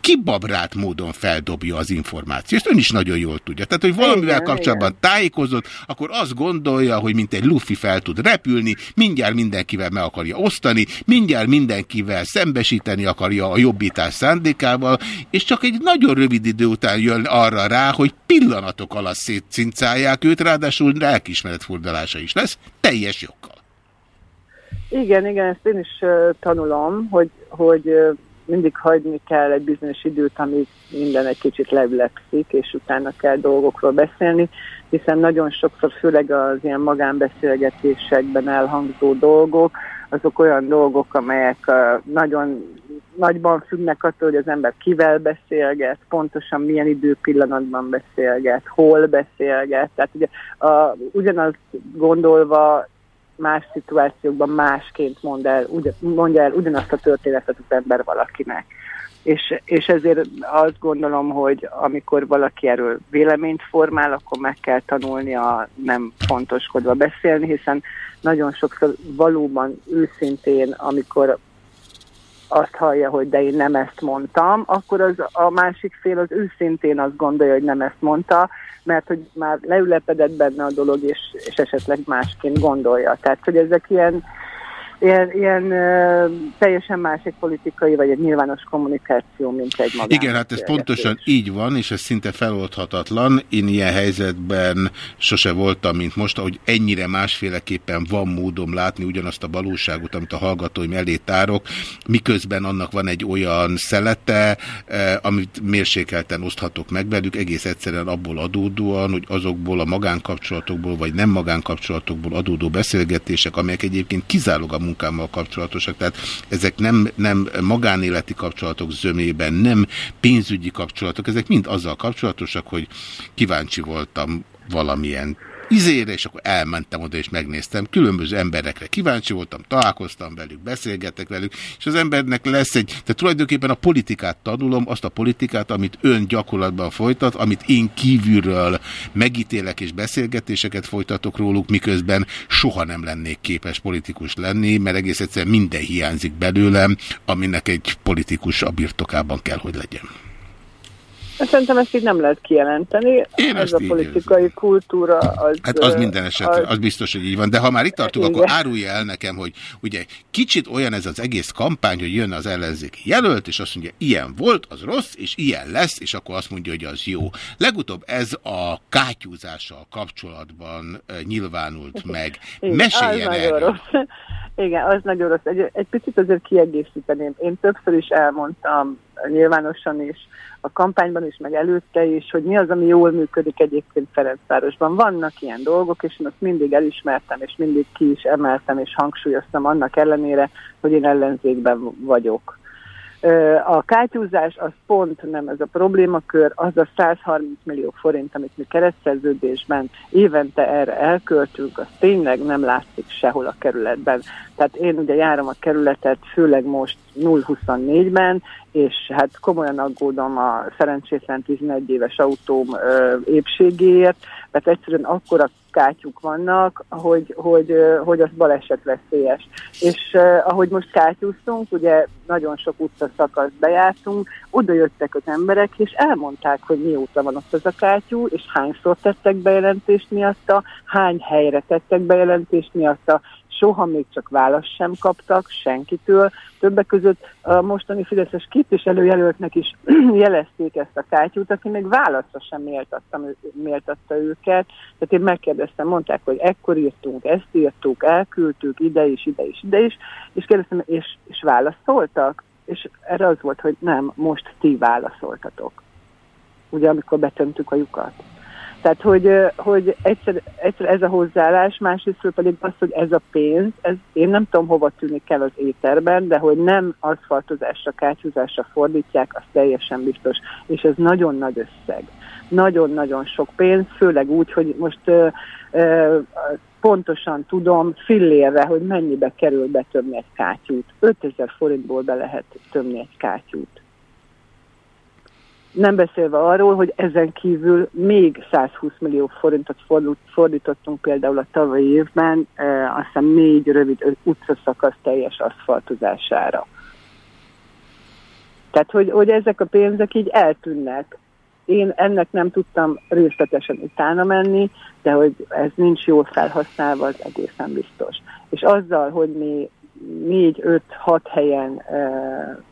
kibabrált módon feldobja az információt. Ezt ön is nagyon jól tudja. Tehát, hogy valamivel igen, kapcsolatban igen. tájékozott, akkor azt gondolja, hogy mint egy lufi fel tud repülni, mindjárt mindenkivel meg akarja osztani, mindjárt mindenkivel szembesíteni akarja a jobbítás szándékával, és csak egy nagyon rövid idő után jön arra rá, hogy pillanatok alatt szétcincálják őt, ráadásul lelkismeretfordulása is lesz, teljes joggal. Igen, igen, ezt én is uh, tanulom, hogy, hogy mindig hagyni kell egy bizonyos időt, amíg minden egy kicsit leülepszik, és utána kell dolgokról beszélni, hiszen nagyon sokszor, főleg az ilyen magánbeszélgetésekben elhangzó dolgok, azok olyan dolgok, amelyek nagyon nagyban függnek attól, hogy az ember kivel beszélget, pontosan milyen időpillanatban beszélget, hol beszélget. Tehát ugye a, ugyanazt gondolva más szituációkban másként mond el, ugy, mondja el ugyanazt a történetet az ember valakinek. És, és ezért azt gondolom, hogy amikor valaki erről véleményt formál, akkor meg kell tanulnia nem fontoskodva beszélni, hiszen nagyon sokszor valóban őszintén, amikor azt hallja, hogy de én nem ezt mondtam, akkor az a másik fél az őszintén azt gondolja, hogy nem ezt mondta, mert hogy már leülepedett benne a dolog, és, és esetleg másként gondolja. Tehát, hogy ezek ilyen ilyen, ilyen uh, teljesen másik politikai, vagy egy nyilvános kommunikáció, mint egy magán. Igen, hát ez pontosan így van, és ez szinte feloldhatatlan. Én ilyen helyzetben sose voltam, mint most, hogy ennyire másféleképpen van módom látni ugyanazt a valóságot, amit a hallgatóim elé tárok, miközben annak van egy olyan szelete, eh, amit mérsékelten oszthatok meg velük, egész egyszerűen abból adódóan, hogy azokból a magánkapcsolatokból, vagy nem magánkapcsolatokból adódó beszélgetések, amelyek egyébként kizárólag a munkámmal kapcsolatosak. Tehát ezek nem, nem magánéleti kapcsolatok zömében, nem pénzügyi kapcsolatok, ezek mind azzal kapcsolatosak, hogy kíváncsi voltam valamilyen izére, és akkor elmentem oda, és megnéztem. Különböző emberekre kíváncsi voltam, találkoztam velük, beszélgetek velük, és az embernek lesz egy, tehát tulajdonképpen a politikát tanulom, azt a politikát, amit ön gyakorlatban folytat, amit én kívülről megítélek és beszélgetéseket folytatok róluk, miközben soha nem lennék képes politikus lenni, mert egész egyszerűen minden hiányzik belőlem, aminek egy politikus a birtokában kell, hogy legyen. Szerintem ezt így nem lehet kijelenteni. Én Ez a politikai érzem. kultúra az... Hát az minden esetre, az... az biztos, hogy így van. De ha már itt tartunk, Igen. akkor árulja el nekem, hogy ugye kicsit olyan ez az egész kampány, hogy jön az ellenzéki jelölt, és azt mondja, ilyen volt, az rossz, és ilyen lesz, és akkor azt mondja, hogy az jó. Legutóbb ez a kátyúzással kapcsolatban nyilvánult meg. Meséljen erről. Igen, az nagyon rossz. Egy, egy picit azért kiegészíteném. Én többször is elmondtam nyilvánosan is, a kampányban is, meg előtte is, hogy mi az, ami jól működik egyébként Ferencvárosban. Vannak ilyen dolgok, és én azt mindig elismertem, és mindig ki is emeltem, és hangsúlyoztam annak ellenére, hogy én ellenzékben vagyok. A kátyúzás az pont nem ez a problémakör, az a 130 millió forint, amit mi keretszerződésben évente erre elköltünk, az tényleg nem látszik sehol a kerületben. Tehát én ugye járom a kerületet, főleg most 0-24-ben, és hát komolyan aggódom a szerencsétlen 11 éves autóm ö, épségéért, mert egyszerűen akkora kátyuk vannak, hogy, hogy, hogy az baleset veszélyes. És ahogy most kátyúztunk, ugye nagyon sok utcaszakaszt bejártunk, oda jöttek az emberek, és elmondták, hogy mióta van ott az a kátyú, és hányszor tettek bejelentést miatta, hány helyre tettek bejelentést miatta, soha még csak választ sem kaptak senkitől. Többek között a mostani Fideszes képviselőjelöltnek is jelezték ezt a kátyút, aki még válaszra sem méltatta, méltatta őket. Tehát én megkérdeztem, mondták, hogy ekkor írtunk, ezt írtuk, elküldtük, ide is, ide is, ide is, és kérdeztem, és, és válaszoltak? És erre az volt, hogy nem, most ti válaszoltatok. Ugye, amikor betöntük a lyukat. Tehát, hogy, hogy egyszer, egyszer ez a hozzáállás, másrészt pedig az, hogy ez a pénz, ez én nem tudom hova tűnik el az éterben, de hogy nem aszfaltozásra, kátyúzásra fordítják, az teljesen biztos. És ez nagyon nagy összeg. Nagyon-nagyon sok pénz, főleg úgy, hogy most ö, ö, pontosan tudom fillérre, hogy mennyibe kerül betömni egy kátyút. 5000 forintból be lehet tömni egy kátyút. Nem beszélve arról, hogy ezen kívül még 120 millió forintot fordítottunk például a tavalyi évben, e, azt hiszem négy rövid utcaszakasz teljes aszfaltozására. Tehát, hogy, hogy ezek a pénzek így eltűnnek. Én ennek nem tudtam részletesen utána menni, de hogy ez nincs jól felhasználva, az egészen biztos. És azzal, hogy mi négy, öt, hat helyen e,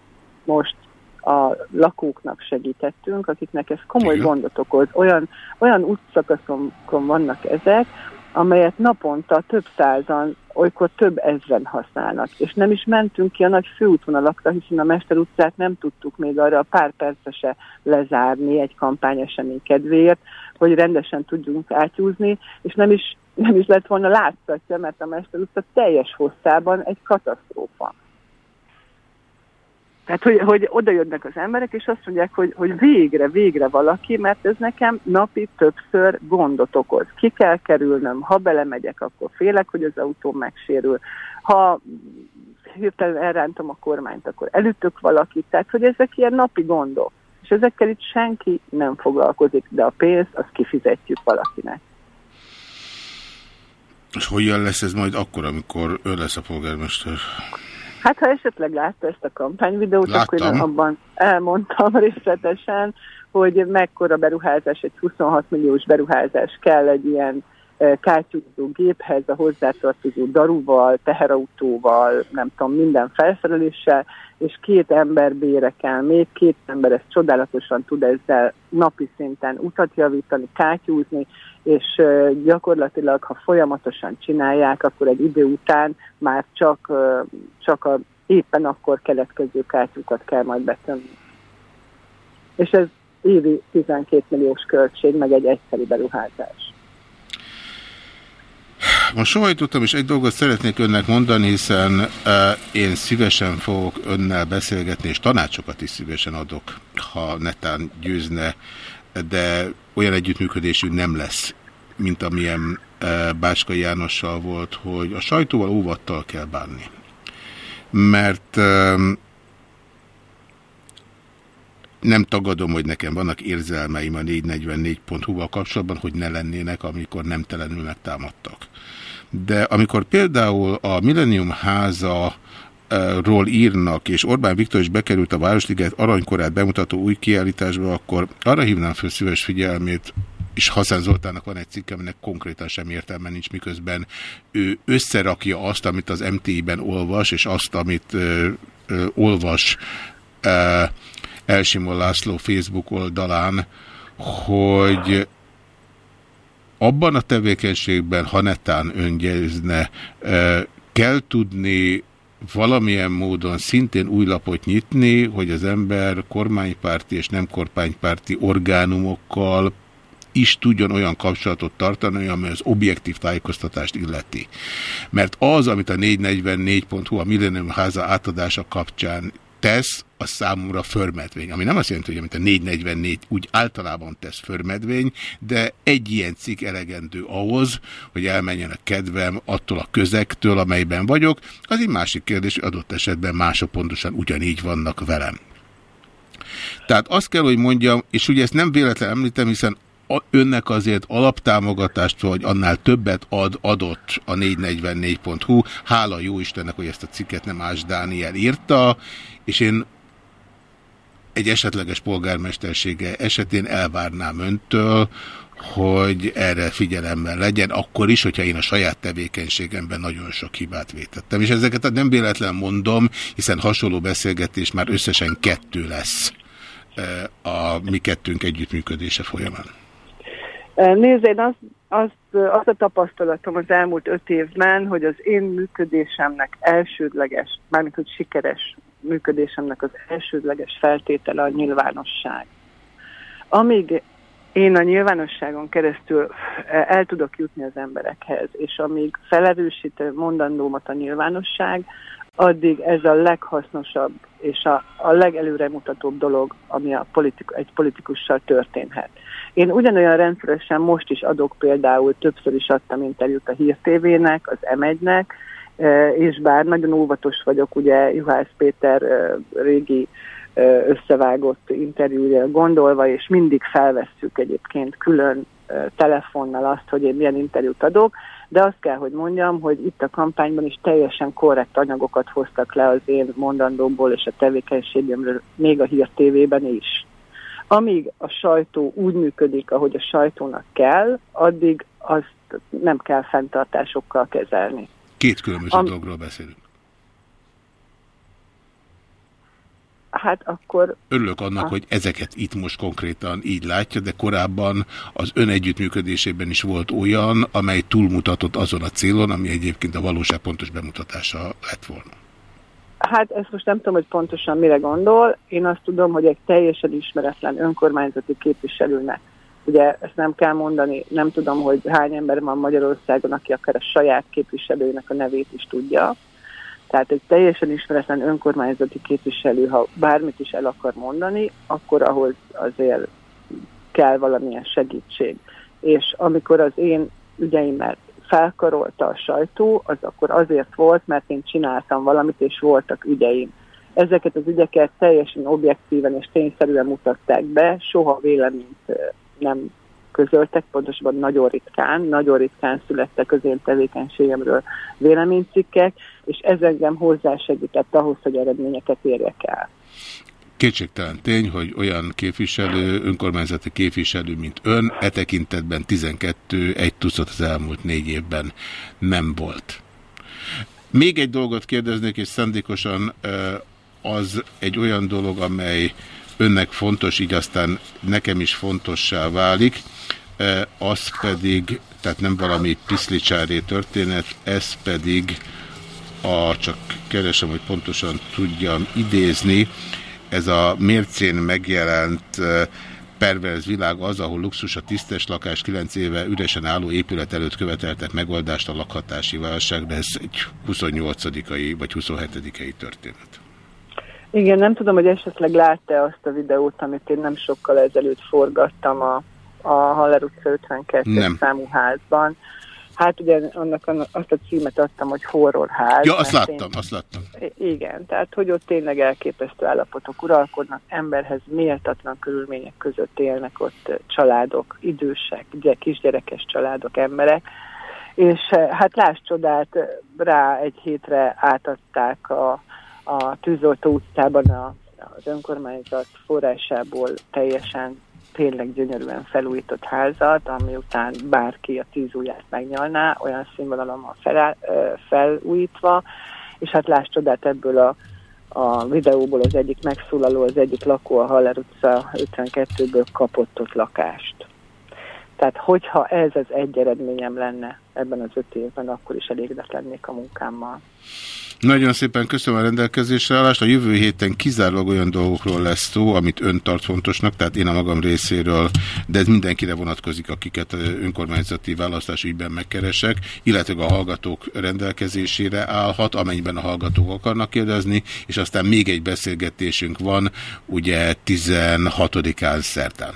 most a lakóknak segítettünk, akiknek ez komoly Igen. gondot okoz. Olyan, olyan útszakaszon vannak ezek, amelyet naponta több százan, olykor több ezren használnak. És nem is mentünk ki a nagy főútvonalakra, hiszen a Mester utcát nem tudtuk még arra a pár percre se lezárni egy kampányesemény kedvéért, hogy rendesen tudjunk átjúzni, és nem is, nem is lett volna látszatja, mert a Mester utca teljes hosszában egy katasztrófa. Tehát, hogy, hogy oda jönnek az emberek, és azt mondják, hogy, hogy végre, végre valaki, mert ez nekem napi többször gondot okoz. Ki kell kerülnöm, ha belemegyek, akkor félek, hogy az autó megsérül. Ha hirtelen elrántom a kormányt, akkor elütök valakit. Tehát, hogy ezek ilyen napi gondok. És ezekkel itt senki nem foglalkozik, de a pénzt azt kifizetjük valakinek. És hogyan lesz ez majd akkor, amikor ő lesz a polgármester? Hát, ha esetleg látta ezt a kampányvideót, akkor én Láttam. abban elmondtam részletesen, hogy mekkora beruházás, egy 26 milliós beruházás kell egy ilyen kátyúzó géphez, a hozzátartozó daruval, teherautóval, nem tudom, minden felszereléssel, és két ember bére kell, még két ember ezt csodálatosan tud ezzel napi szinten utat javítani, kátyúzni, és gyakorlatilag, ha folyamatosan csinálják, akkor egy idő után már csak, csak a éppen akkor keletkező kátyúkat kell majd betömni. És ez évi 12 milliós költség, meg egy egyszeri beruházás. Most sohajtottam, és egy dolgot szeretnék önnek mondani, hiszen uh, én szívesen fogok önnel beszélgetni, és tanácsokat is szívesen adok, ha netán győzne, de olyan együttműködésünk nem lesz, mint amilyen uh, Bácskai Jánossal volt, hogy a sajtóval óvattal kell bánni. Mert um, nem tagadom, hogy nekem vannak érzelmeim a 444.hu-val kapcsolatban, hogy ne lennének, amikor nem telenül megtámadtak. De amikor például a Millennium háza ról írnak, és Orbán Viktor is bekerült a Városliget aranykorát bemutató új kiállításba, akkor arra hívnám föl szíves figyelmét, és Haszán Zoltánnak van egy cikke, aminek konkrétan sem értelme nincs, miközben ő összerakja azt, amit az MTI-ben olvas, és azt, amit ö, ö, olvas ö, Elsimon László Facebook oldalán, hogy abban a tevékenységben, ha netán öngyezne, kell tudni valamilyen módon szintén új lapot nyitni, hogy az ember kormánypárti és nem kormánypárti orgánumokkal is tudjon olyan kapcsolatot tartani, amely az objektív tájékoztatást illeti. Mert az, amit a 444.hu a Millennium háza átadása kapcsán tesz, az számomra förmedvény. Ami nem azt jelenti, hogy amit a 444 úgy általában tesz förmedvény, de egy ilyen cikk elegendő ahhoz, hogy elmenjen a kedvem attól a közektől, amelyben vagyok. Az egy másik kérdés, adott esetben mások pontosan ugyanígy vannak velem. Tehát azt kell, hogy mondjam, és ugye ezt nem véletlen említem, hiszen a- önnek azért alaptámogatást, vagy annál többet ad, adott a 444.hu. Hála jó Istennek, hogy ezt a cikket nem Ás Dániel írta, és én egy esetleges polgármestersége esetén elvárnám öntől, hogy erre figyelemmel legyen, akkor is, hogyha én a saját tevékenységemben nagyon sok hibát vétettem. És ezeket nem véletlen mondom, hiszen hasonló beszélgetés már összesen kettő lesz eh, a mi kettőnk együttműködése folyamán. Nézd, én azt, azt, az a tapasztalatom az elmúlt öt évben, hogy az én működésemnek elsődleges, mármint hogy sikeres működésemnek az elsődleges feltétele a nyilvánosság. Amíg én a nyilvánosságon keresztül el tudok jutni az emberekhez, és amíg felerősít mondandómat a nyilvánosság, addig ez a leghasznosabb és a, a legelőremutatóbb dolog, ami a politik, egy politikussal történhet. Én ugyanolyan rendszeresen most is adok például, többször is adtam interjút a Hír TV-nek, az M1-nek, és bár nagyon óvatos vagyok, ugye Juhász Péter régi összevágott interjúja gondolva, és mindig felvesszük egyébként külön telefonnal azt, hogy én milyen interjút adok, de azt kell, hogy mondjam, hogy itt a kampányban is teljesen korrekt anyagokat hoztak le az én mondandómból és a tevékenységemről, még a Hír TV-ben is. Amíg a sajtó úgy működik, ahogy a sajtónak kell, addig azt nem kell fenntartásokkal kezelni. Két különböző Am dologról beszélünk. Hát akkor... Örülök annak, hogy ezeket itt most konkrétan így látja, de korábban az ön együttműködésében is volt olyan, amely túlmutatott azon a célon, ami egyébként a valóság pontos bemutatása lett volna. Hát ezt most nem tudom, hogy pontosan mire gondol. Én azt tudom, hogy egy teljesen ismeretlen önkormányzati képviselőnek, ugye ezt nem kell mondani, nem tudom, hogy hány ember van Magyarországon, aki akár a saját képviselőnek a nevét is tudja, tehát egy teljesen ismeretlen önkormányzati képviselő, ha bármit is el akar mondani, akkor ahhoz azért kell valamilyen segítség. És amikor az én ügyeimet felkarolta a sajtó, az akkor azért volt, mert én csináltam valamit, és voltak ügyeim. Ezeket az ügyeket teljesen objektíven és tényszerűen mutatták be, soha véleményt nem közöltek, pontosabban nagyon ritkán, nagyon ritkán születtek az én tevékenységemről véleménycikkek, és ez engem hozzásegített ahhoz, hogy eredményeket érjek el. Kétségtelen tény, hogy olyan képviselő, önkormányzati képviselő, mint ön, e tekintetben 12, egy tucat az elmúlt négy évben nem volt. Még egy dolgot kérdeznék, és szándékosan az egy olyan dolog, amely önnek fontos, így aztán nekem is fontossá válik, az pedig, tehát nem valami piszlicsári történet, ez pedig a, csak keresem, hogy pontosan tudjam idézni, ez a mércén megjelent perverz világ az, ahol luxus a tisztes lakás 9 éve üresen álló épület előtt követeltek megoldást a lakhatási válságra. Ez egy 28 vagy 27 történet. Igen, nem tudom, hogy esetleg látta azt a videót, amit én nem sokkal ezelőtt forgattam a, a Haller utca 52 nem. számú házban. Hát ugye annak azt a címet adtam, hogy horrorház. Ja, azt láttam, én... azt láttam. Igen, tehát hogy ott tényleg elképesztő állapotok uralkodnak, emberhez méltatlan körülmények között élnek ott családok, idősek, kisgyerekes családok, emberek, és hát láss csodát, rá egy hétre átadták a a tűzoltó utcában a, az önkormányzat forrásából teljesen tényleg gyönyörűen felújított házat, ami után bárki a tűzúját megnyalná, olyan színvonalon van fel, felújítva, és hát láss csodát ebből a, a videóból az egyik megszólaló, az egyik lakó a Haller utca 52-ből kapott ott lakást. Tehát hogyha ez az egy eredményem lenne ebben az öt évben, akkor is elégedett lennék a munkámmal. Nagyon szépen köszönöm a rendelkezésre állást. A jövő héten kizárólag olyan dolgokról lesz szó, amit ön tart fontosnak, tehát én a magam részéről, de ez mindenkire vonatkozik, akiket önkormányzati választás ügyben megkeresek, illetve a hallgatók rendelkezésére állhat, amennyiben a hallgatók akarnak kérdezni, és aztán még egy beszélgetésünk van, ugye 16-án szerdán.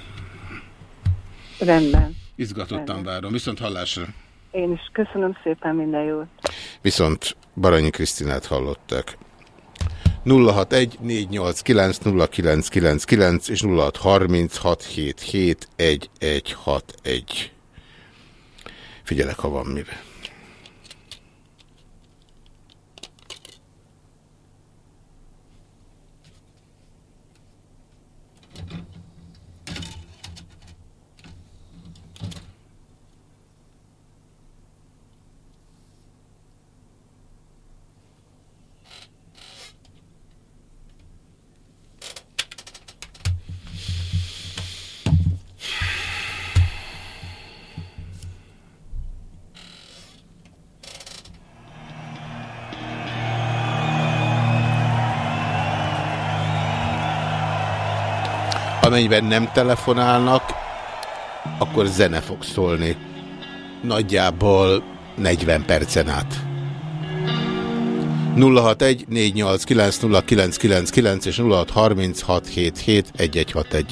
Rendben. Izgatottan Rendben. várom. Viszont hallásra. Én is köszönöm szépen minden jót. Viszont Baranyi Krisztinát hallották. 061 489 és 0636771161. Figyelek, ha van mire. Amennyiben nem telefonálnak, akkor zene fog szólni. Nagyjából 40 percen át. 061 489 és 0636771161.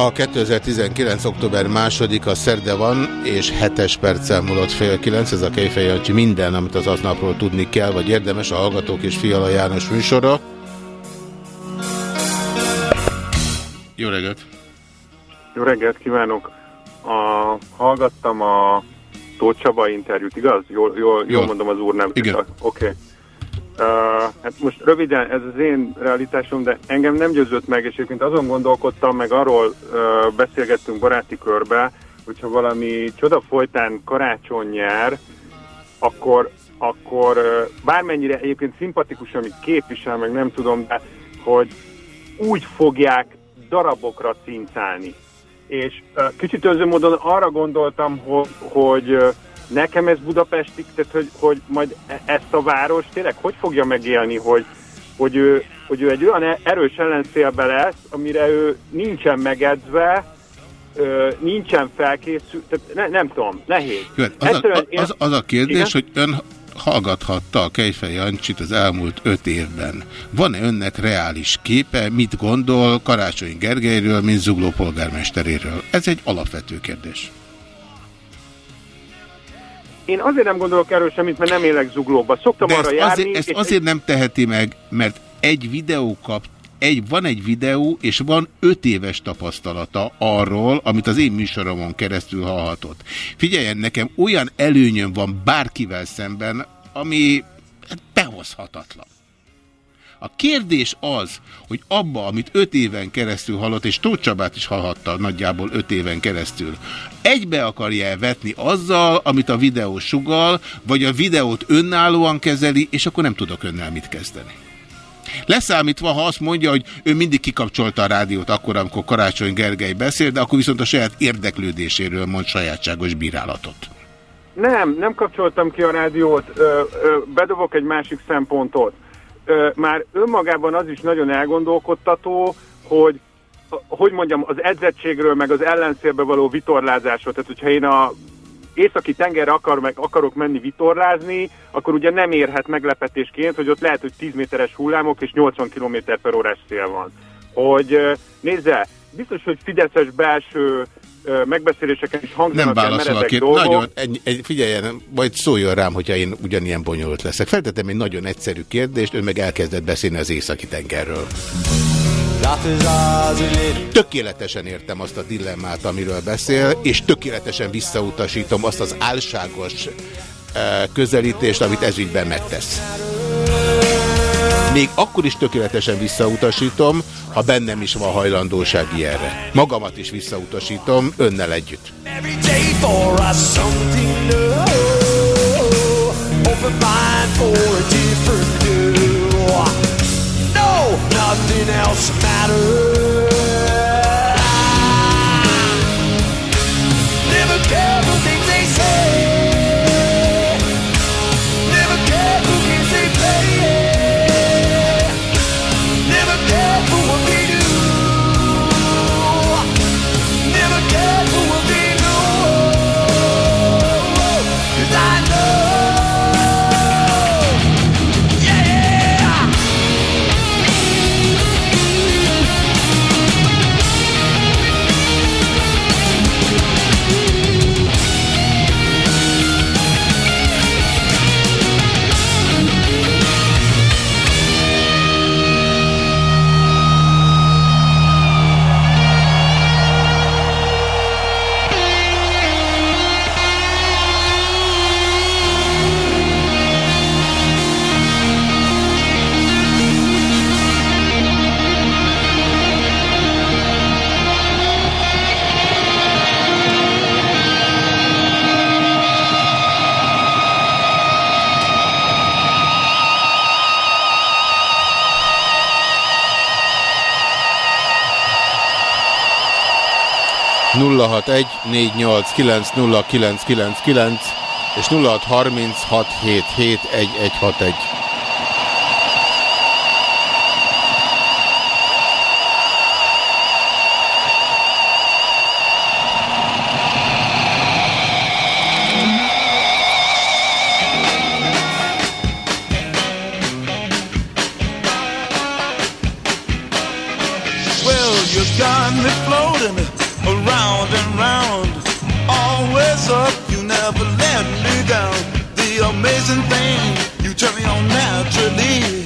Ma 2019. október második a szerde van, és 7-es perccel múlott fél kilenc. Ez a Kejfej Jancsi minden, amit az aznapról tudni kell, vagy érdemes a Hallgatók és Fiala János műsora. Jó reggelt! Jó reggelt kívánok! A, hallgattam a Tóth Csaba interjút, igaz? Jól, jól, jól mondom az úr nem. Igen. Oké. Okay. Most röviden, ez az én realitásom, de engem nem győzött meg, és egyébként azon gondolkodtam, meg arról uh, beszélgettünk baráti körbe, hogyha valami csoda folytán karácsony nyer, akkor, akkor bármennyire egyébként szimpatikus, amit képvisel, meg nem tudom, de hogy úgy fogják darabokra cincálni. És kicsit önző módon arra gondoltam, hogy, hogy nekem ez Budapestig, tehát hogy, hogy majd e- ezt a város tényleg hogy fogja megélni, hogy, hogy, ő, hogy ő egy olyan e- erős ellenszélbe lesz, amire ő nincsen megedzve, nincsen felkészült, tehát ne, nem tudom, nehéz. Jó, hát az, a, Egyszerűen az, az a kérdés, Igen? hogy ön hallgathatta a Kejfej Jancsit az elmúlt öt évben. Van-e önnek reális képe, mit gondol Karácsony Gergelyről, mint Zugló polgármesteréről? Ez egy alapvető kérdés. Én azért nem gondolok erről semmit, mert nem élek zuglóba. Szoktam De arra ezt járni. azért, ezt azért nem teheti meg, mert egy videó kap, egy, van egy videó, és van öt éves tapasztalata arról, amit az én műsoromon keresztül hallhatott. Figyeljen, nekem olyan előnyöm van bárkivel szemben, ami hát, behozhatatlan. A kérdés az, hogy abba, amit öt éven keresztül hallott, és Tóth Csabát is hallhatta nagyjából öt éven keresztül, egybe akarja vetni azzal, amit a videó sugal, vagy a videót önállóan kezeli, és akkor nem tudok önnel mit kezdeni. Leszámítva, ha azt mondja, hogy ő mindig kikapcsolta a rádiót akkor, amikor Karácsony Gergely beszél, de akkor viszont a saját érdeklődéséről mond sajátságos bírálatot. Nem, nem kapcsoltam ki a rádiót, ö, ö, bedobok egy másik szempontot. Már önmagában az is nagyon elgondolkodtató, hogy hogy mondjam, az edzettségről, meg az ellenszélbe való vitorlázásról. Tehát, hogyha én a északi tengerre akar, meg, akarok menni vitorlázni, akkor ugye nem érhet meglepetésként, hogy ott lehet, hogy 10 méteres hullámok és 80 km per órás szél van. Hogy nézze, biztos, hogy Fideszes belső megbeszéléseken is Nem hangzanak el válaszol a két. dolgok. Nagyon, egy, egy, figyeljen, majd szóljon rám, hogyha én ugyanilyen bonyolult leszek. Feltettem egy nagyon egyszerű kérdést, ön meg elkezdett beszélni az északi tengerről. Tökéletesen értem azt a dilemmát, amiről beszél, és tökéletesen visszautasítom azt az álságos közelítést, amit ezügyben megtesz. Még akkor is tökéletesen visszautasítom, ha bennem is van hajlandóság ilyenre. Magamat is visszautasítom, önnel együtt. No, nothing else matters. 061 és 0636771161. Thing, you turn me on naturally.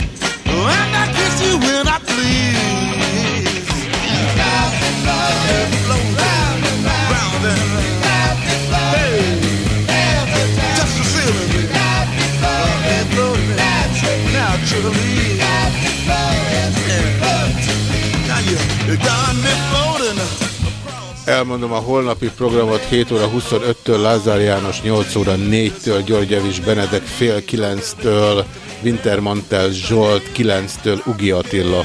Elmondom a holnapi programot 7 óra 25-től Lázár János 8 óra 4-től György Evis Benedek fél 9-től Wintermantel Zsolt 9-től Ugi Attila.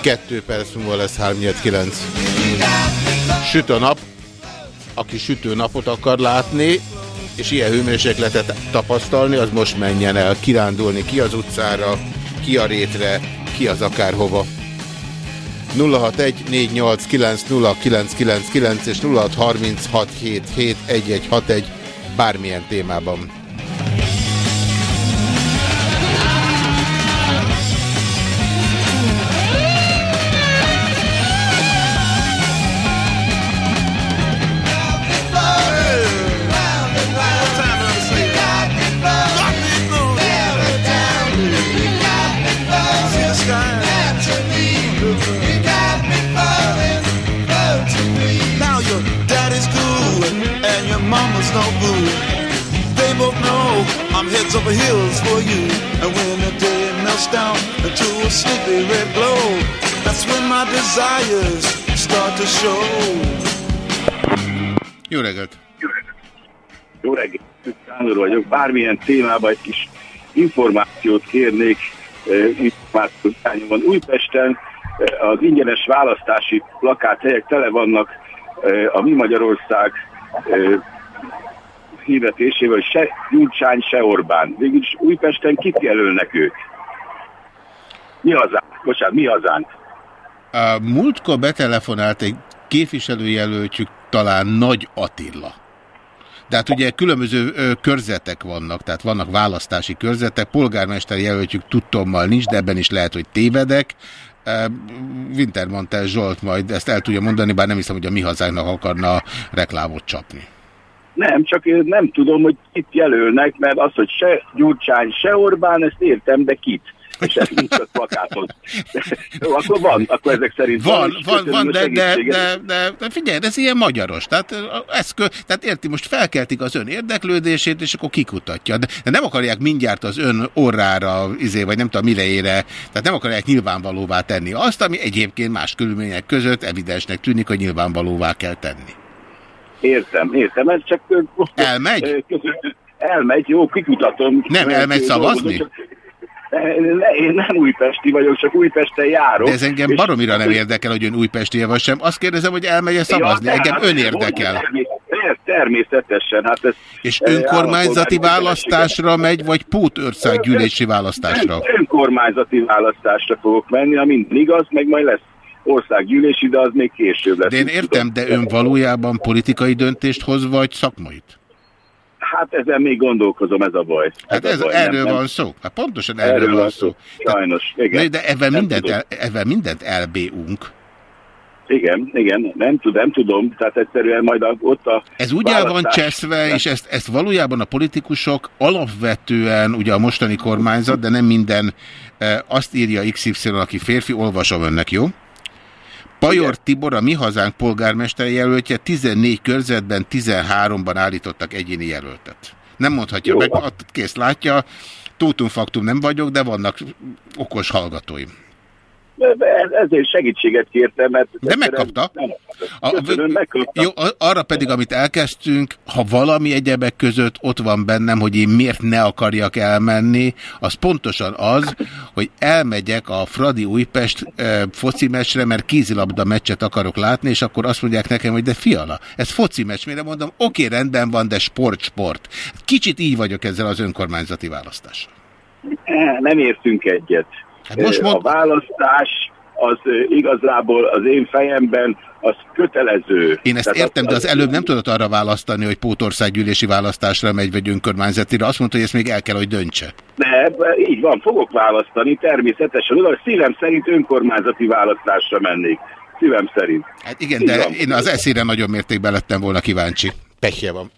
Kettő perc múlva lesz 3-9. Süt a nap, aki sütő napot akar látni, és ilyen hőmérsékletet tapasztalni, az most menjen el kirándulni ki az utcára, ki a rétre, ki az akárhova. 061 489 0999 és 0636771161 bármilyen témában. Over heels for you. And when the day melts down into a sleepy red glow, that's when my desires start to show. Jó reggelt! Jó reggelt, Sándor vagyok. Bármilyen témában egy kis információt kérnék. Információt irányomban. Újpesten eh, az ingyenes választási plakáthelyek tele vannak eh, a Mi Magyarország hirdetésével, se Gyurcsány, se Orbán. Végülis Újpesten kit jelölnek ők? Mi hazánk? Bocsánat, mi hazánk? A múltkor betelefonált egy képviselőjelöltjük talán Nagy Attila. De hát ugye különböző ö, körzetek vannak, tehát vannak választási körzetek, polgármester jelöltjük tudtommal nincs, de ebben is lehet, hogy tévedek. Ö, Wintermantel Zsolt majd ezt el tudja mondani, bár nem hiszem, hogy a mi hazánknak akarna reklámot csapni. Nem, csak én nem tudom, hogy kit jelölnek, mert az, hogy se Gyurcsány, se Orbán, ezt értem, de kit. És ez nincs a plakáton. Akkor van, akkor ezek szerint Van, van, van, a de, de, de, de, de figyelj, ez ilyen magyaros. Tehát, ez kö, tehát érti, most felkeltik az ön érdeklődését, és akkor kikutatja. De, de nem akarják mindjárt az ön orrára, izé, vagy nem tudom mireére, tehát nem akarják nyilvánvalóvá tenni azt, ami egyébként más körülmények között evidensnek tűnik, hogy nyilvánvalóvá kell tenni. Értem, értem, ez csak... Elmegy? Elmegy, jó, kikutatom. Nem, elmegy szavazni? dolgozom, csak- Ne, Én nem újpesti vagyok, csak Újpesten járok. De ez engem baromira nem érdekel, hogy ön újpesti vagy sem. Azt kérdezem, hogy elmegy-e szavazni. Ja, Engem ön érdekel. termé- Természetesen, hát ez... És önkormányzati választásra megy, vagy pótországgyűlési választásra? Ön- Önkormányzati választásra fogok menni, ha minden igaz, meg majd lesz országgyűlési, de az még később lesz. De én értem, de ön valójában politikai döntést hoz, vagy szakmait? Hát ezen még gondolkozom, ez a baj. Hát a ez, baj, erről nem- van szó. Hát pontosan erről, van szó. Sajnos, igen. De ebben mindent, el, ebben mindent elbéunk. Igen, igen, nem, tud, nem tudom, tehát egyszerűen majd a, ott a Ez úgy el van cseszve, és ezt, ezt valójában a politikusok alapvetően, ugye a mostani kormányzat, de nem minden, e, azt írja XY, aki férfi, olvasom önnek, jó? Pajor Tibor, a mi hazánk polgármester jelöltje, 14 körzetben, 13-ban állítottak egyéni jelöltet. Nem mondhatja Jó. meg, ott kész látja, faktum nem vagyok, de vannak okos hallgatóim. Ez- Ezért segítséget kértem, mert... De megkapta. Nem, köszönöm. Jó, arra pedig, amit elkezdtünk, ha valami egyebek között ott van bennem, hogy én miért ne akarjak elmenni, az pontosan az, hogy elmegyek a Fradi Újpest e, foci meccsre, mert kézilabda meccset akarok látni, és akkor azt mondják nekem, hogy de fiala, ez foci meccs, mire mondom, oké, rendben van, de sport, sport. Kicsit így vagyok ezzel az önkormányzati választással. Nem értünk egyet. Hát most mond- A választás az igazából az én fejemben az kötelező. Én ezt Tehát értem, de az előbb nem tudott arra választani, hogy pótországgyűlési választásra megy, vagy önkormányzatira. Azt mondta, hogy ezt még el kell, hogy döntse. De így van, fogok választani, természetesen. Oda, szívem szerint önkormányzati választásra mennék. Szívem szerint. Hát igen, Így de van. én az eszére nagyon mértékben lettem volna kíváncsi. Pehje van.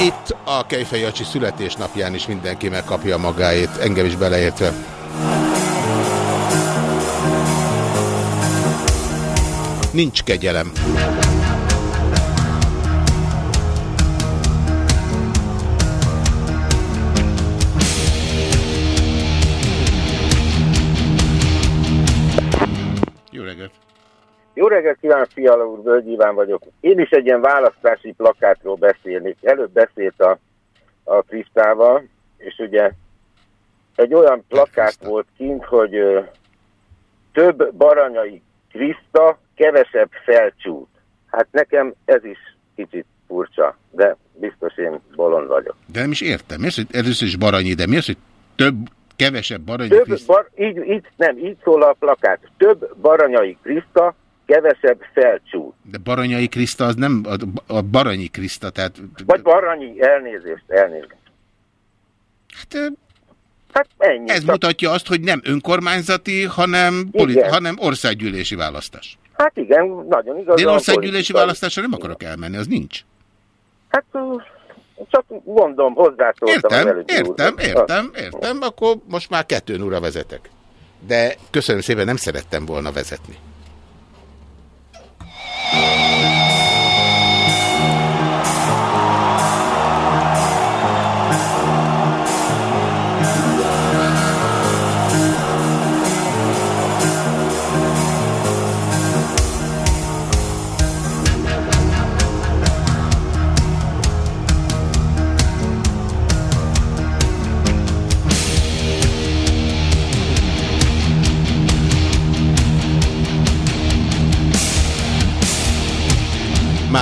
Itt a Kejfej Jacsi születésnapján is mindenki megkapja magáét, engem is beleértve. Nincs kegyelem. Reggelt kívánok, Fiala úr, Iván vagyok. Én is egy ilyen választási plakátról beszélnék. Előbb beszélt a, a Krisztával, és ugye egy olyan plakát volt kint, hogy ö, több baranyai Kriszta, kevesebb felcsút. Hát nekem ez is kicsit furcsa, de biztos én bolond vagyok. De nem is értem. Miért, hogy először is baranyi, de miért, hogy több, kevesebb baranyi Több bar, így, így, nem, így szól a plakát. Több baranyai Kriszta, kevesebb felcsút. De Baranyai Kriszta az nem a, a Baranyi Kriszta, tehát Vagy baranyi, elnézést, elnézést. Hát, hát ennyi. ez mutatja azt, hogy nem önkormányzati, hanem, hanem országgyűlési választás. Hát igen, nagyon igaz. De én országgyűlési választásra nem akarok elmenni, az nincs. Hát csak mondom, hozzászóltam Értem, értem, úrhoz. értem, értem, akkor most már kettőn óra vezetek. De köszönöm szépen, nem szerettem volna vezetni. Música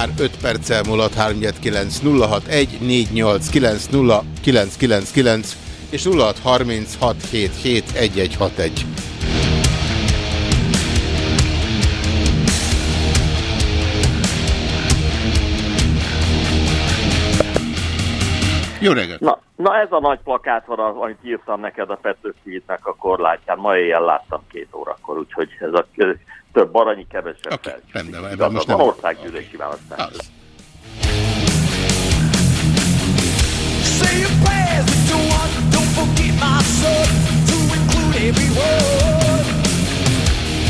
már 5 perccel múlott 379 061 489 és 0636771161. Jó reggelt! Na, na ez a nagy plakát van, amit írtam neked a Petőfi a korlátján. Ma éjjel láttam két órakor, úgyhogy ez a több aranyi, kevesebb okay, rendben van, ebben most van, nem- országgyűlési választás. Say your prayers, Mr. One. Don't forget my son to include every word.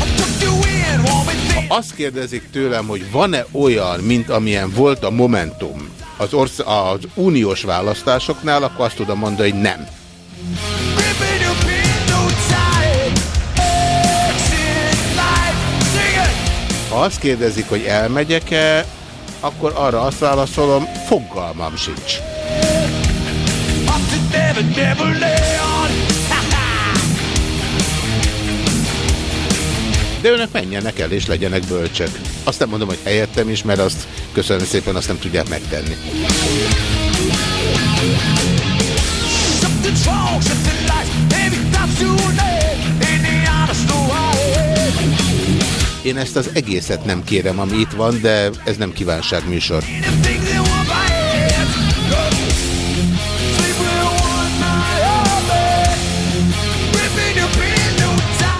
I took you in, want me there. Ha azt kérdezik tőlem, hogy van-e olyan, mint amilyen volt a Momentum az, orsz az uniós választásoknál, akkor azt tudom mondani, hogy nem. Ha azt kérdezik, hogy elmegyek-e, akkor arra azt válaszolom, fogalmam sincs. De önök menjenek el és legyenek bölcsek. Azt nem mondom, hogy helyettem is, mert azt köszönöm szépen, azt nem tudják megtenni. Én ezt az egészet nem kérem, ami itt van, de ez nem kívánságműsor. No tie.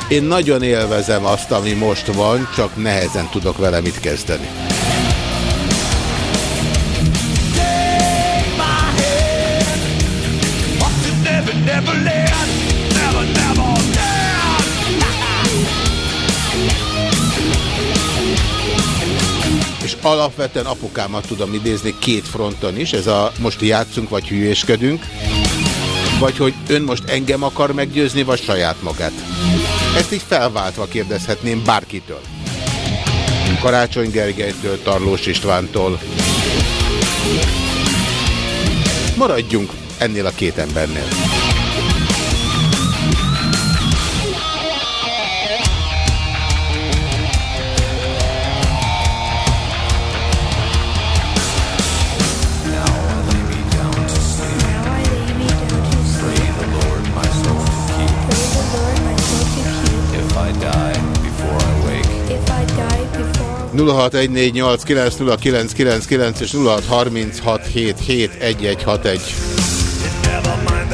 Én nagyon élvezem azt, ami most van, csak nehezen tudok vele mit kezdeni. Alapvetően apukámat tudom idézni két fronton is, ez a most játszunk vagy hülyéskedünk, vagy hogy ön most engem akar meggyőzni, vagy saját magát. Ezt így felváltva kérdezhetném bárkitől. Karácsony Gergelytől, Tarlós Istvántól. Maradjunk ennél a két embernél. 0614890999 és 0636771161. Never mind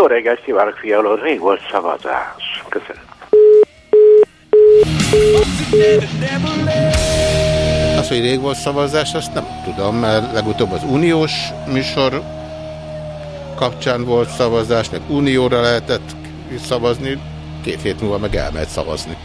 Jó reggelt kívánok, fialó, rég volt szavazás. Köszönöm. Az, hogy rég volt szavazás, azt nem tudom, mert legutóbb az uniós műsor kapcsán volt szavazás, meg unióra lehetett szavazni, két hét múlva meg elmehet szavazni.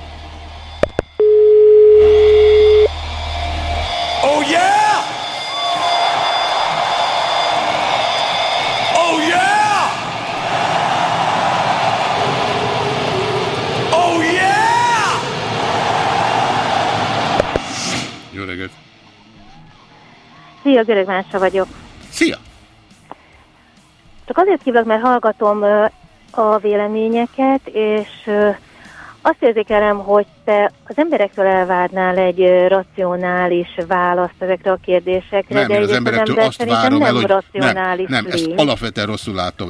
Szia, Görög Mása vagyok. Szia! Csak azért hívlak, mert hallgatom a véleményeket, és azt érzékelem, hogy te az emberektől elvárnál egy racionális választ ezekre a kérdésekre, Nem, de én az emberektől ember azt várom nem el, hogy nem, racionális nem, ezt lény. alapvetően rosszul látom.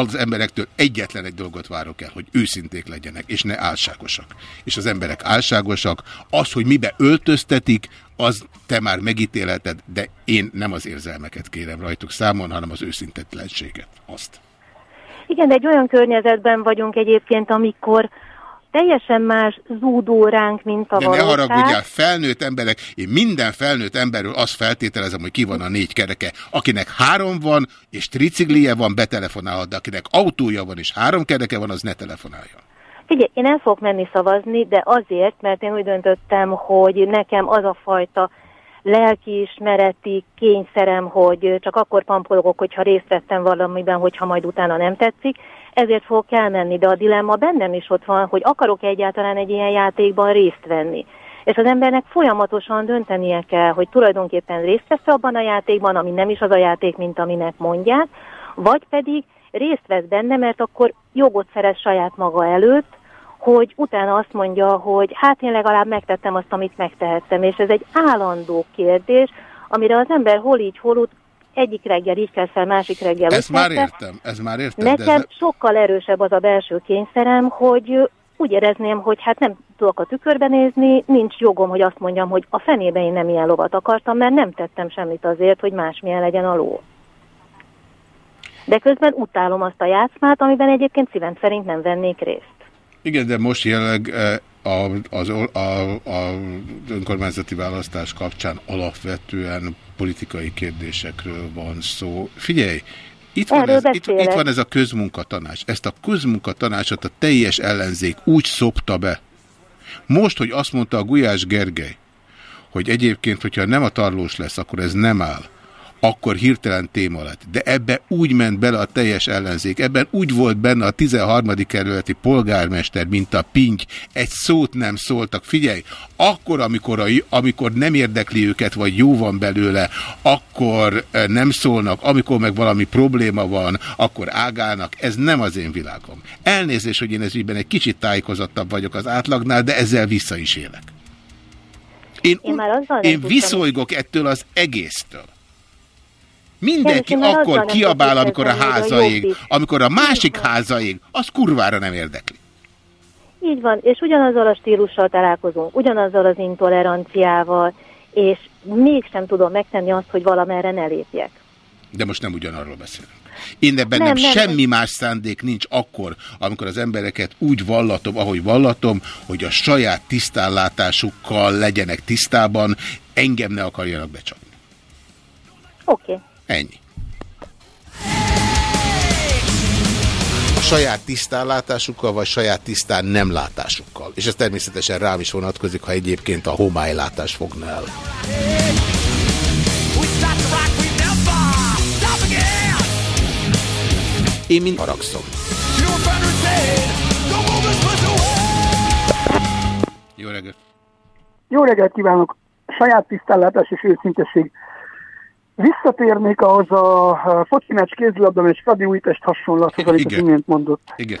Az emberektől egyetlen egy dolgot várok el, hogy őszinték legyenek, és ne álságosak. És az emberek álságosak. Az, hogy mibe öltöztetik, az te már megítélheted, de én nem az érzelmeket kérem rajtuk számon, hanem az őszintetlenséget. Azt. Igen, de egy olyan környezetben vagyunk egyébként, amikor teljesen más zúdó ránk, mint a De ne valóság. haragudjál, felnőtt emberek, én minden felnőtt emberről azt feltételezem, hogy ki van a négy kereke. Akinek három van, és triciklie van, betelefonálhat, de akinek autója van, és három kereke van, az ne telefonáljon. Figyelj, én el fogok menni szavazni, de azért, mert én úgy döntöttem, hogy nekem az a fajta lelkiismereti kényszerem, hogy csak akkor pampologok, hogyha részt vettem valamiben, hogyha majd utána nem tetszik, ezért fogok elmenni, de a dilemma bennem is ott van, hogy akarok egyáltalán egy ilyen játékban részt venni. És az embernek folyamatosan döntenie kell, hogy tulajdonképpen részt vesz abban a játékban, ami nem is az a játék, mint aminek mondják, vagy pedig részt vesz benne, mert akkor jogot szerez saját maga előtt, hogy utána azt mondja, hogy hát én legalább megtettem azt, amit megtehettem, és ez egy állandó kérdés, amire az ember hol így, hol úgy, egyik reggel így fel, másik reggel Ezt úgy már fel. értem, ez már értem. de Nekem ez sokkal erősebb az a belső kényszerem, hogy úgy érezném, hogy hát nem tudok a tükörbe nézni, nincs jogom, hogy azt mondjam, hogy a fenébe én nem ilyen lovat akartam, mert nem tettem semmit azért, hogy másmilyen legyen a ló. De közben utálom azt a játszmát, amiben egyébként szívem szerint nem vennék részt. Igen, de most jelenleg eh, a, az, a, a önkormányzati választás kapcsán alapvetően politikai kérdésekről van szó. Figyelj, itt van, ez, itt, itt van ez a közmunkatanács. Ezt a közmunkatanácsot a teljes ellenzék úgy szopta be. Most, hogy azt mondta a Gulyás Gergely, hogy egyébként, hogyha nem a tarlós lesz, akkor ez nem áll, akkor hirtelen téma lett. De ebbe úgy ment bele a teljes ellenzék, ebben úgy volt benne a 13. kerületi polgármester, mint a pinty, egy szót nem szóltak. Figyelj, akkor, amikor, a, amikor nem érdekli őket, vagy jó van belőle, akkor nem szólnak, amikor meg valami probléma van, akkor ágálnak. Ez nem az én világom. Elnézést, hogy én ez ügyben egy kicsit tájékozottabb vagyok az átlagnál, de ezzel vissza is élek. Én, Én már én viszolygok ettől az egésztől. Mindenki azzal akkor kiabál, amikor a kezdeni, hogy a háza ég, jobbik. amikor a másik háza ég, az kurvára nem érdekli. Így van, és ugyanazzal a stílussal találkozunk, ugyanazzal az intoleranciával, és mégsem tudom megtenni azt, hogy valamerre ne lépjek. De most nem ugyanarról beszélünk. Én ebben nem, Nem, nem, nem, semmi más szándék nincs akkor, amikor az embereket úgy vallatom, ahogy vallatom, hogy a saját tisztánlátásukkal legyenek tisztában, engem ne akarjanak becsapni. Oké. Okay. Ennyi. A saját tisztánlátásukkal, vagy saját tisztán nem látásukkal. És ez természetesen rám is vonatkozik, ha egyébként a homálylátás fogna el. Én mind haragszom. Jó reggelt! Jó reggelt kívánok! Saját tisztánlátás és őszintesség. Visszatérnék ahhoz a foci meccs kézilabda és Fradi Újpest hasonlathoz, amit az imént mondott. Igen.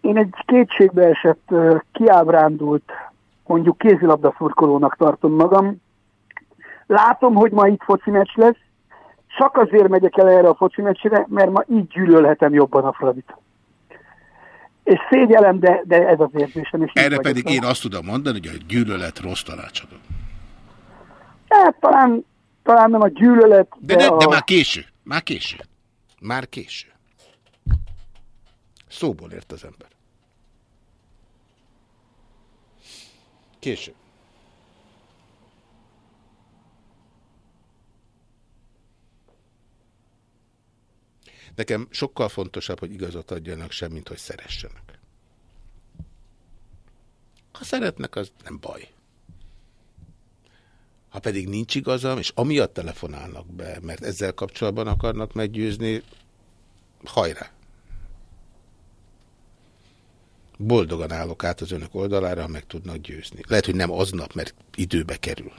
Én egy kétségbeesett, kiábrándult, mondjuk kézilabda szurkolónak tartom magam. Látom, hogy ma itt foci meccs lesz, csak azért megyek el erre a foci meccsre, mert ma így gyűlölhetem jobban a Fradit. És szégyelem, de, de ez az érzésem. És így Erre pedig én azt tudom mondani, hogy a gyűlölet rossz tanácsadó. Hát talán, talán nem a gyűlölet, De, de, de, a... de már késő. Már késő. Már késő. Szóból ért az ember. Késő. Nekem sokkal fontosabb, hogy igazat adjanak sem, mint hogy szeressenek. Ha szeretnek, az nem baj. Ha pedig nincs igazam, és amiatt telefonálnak be, mert ezzel kapcsolatban akarnak meggyőzni, hajrá! Boldogan állok át az önök oldalára, ha meg tudnak győzni. Lehet, hogy nem aznap, mert időbe kerül.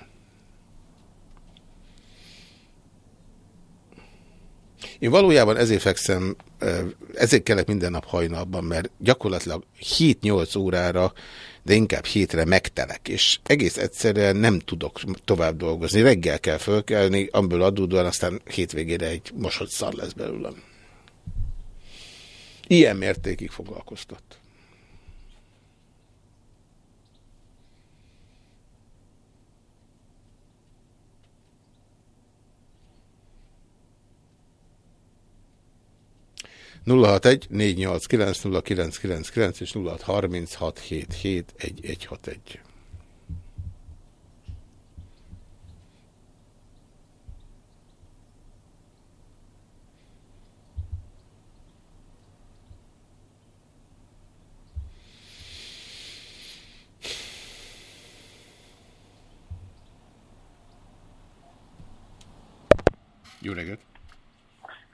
Én valójában ezért fekszem, eh, ezért kellek minden nap hajnalban, mert gyakorlatilag 7-8 órára, de inkább hétre megtelek, és egész egyszerűen nem tudok tovább dolgozni. Reggel kell fölkelni, amiből adódóan aztán hétvégére egy mosott szar lesz belőlem. Ilyen mértékig foglalkoztat. 061 489 0999 és 0636771161. Jó reggelt!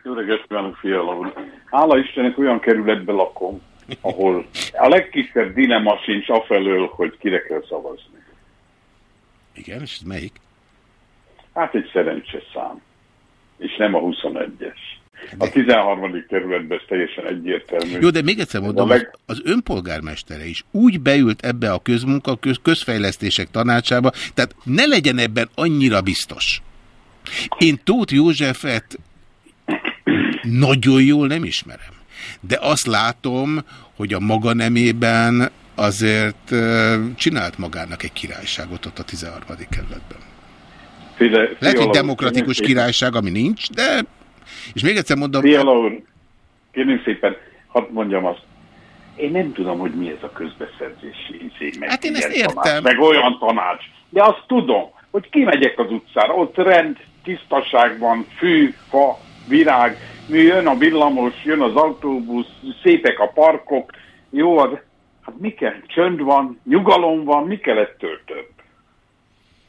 Jó reggelt kívánok, Fiala úr. Hála Istennek olyan kerületben lakom, ahol a legkisebb dilema sincs afelől, hogy kire kell szavazni. Igen, és ez melyik? Hát egy szerencsés szám. És nem a 21-es. A 13. kerületben ez teljesen egyértelmű. Jó, de még egyszer mondom, leg- az önpolgármestere is úgy beült ebbe a közmunka, köz, közfejlesztések tanácsába, tehát ne legyen ebben annyira biztos. Én Tóth Józsefet nagyon jól nem ismerem, de azt látom, hogy a maga nemében azért csinált magának egy királyságot ott a 13. kerületben. Fide, Lehet, hogy demokratikus királyság, ami nincs, de... És még egyszer mondom... Fiala úr, kérném szépen, hadd mondjam azt. Én nem tudom, hogy mi ez a közbeszerzési izé, meg Hát én ezt értem. Tanács, meg olyan tanács. De azt tudom, hogy kimegyek az utcára, ott rend, tisztaság van, fű, fa, virág, mi jön a villamos, jön az autóbusz, szépek a parkok, jó, az, hát mi kell, csönd van, nyugalom van, mi kell ettől több?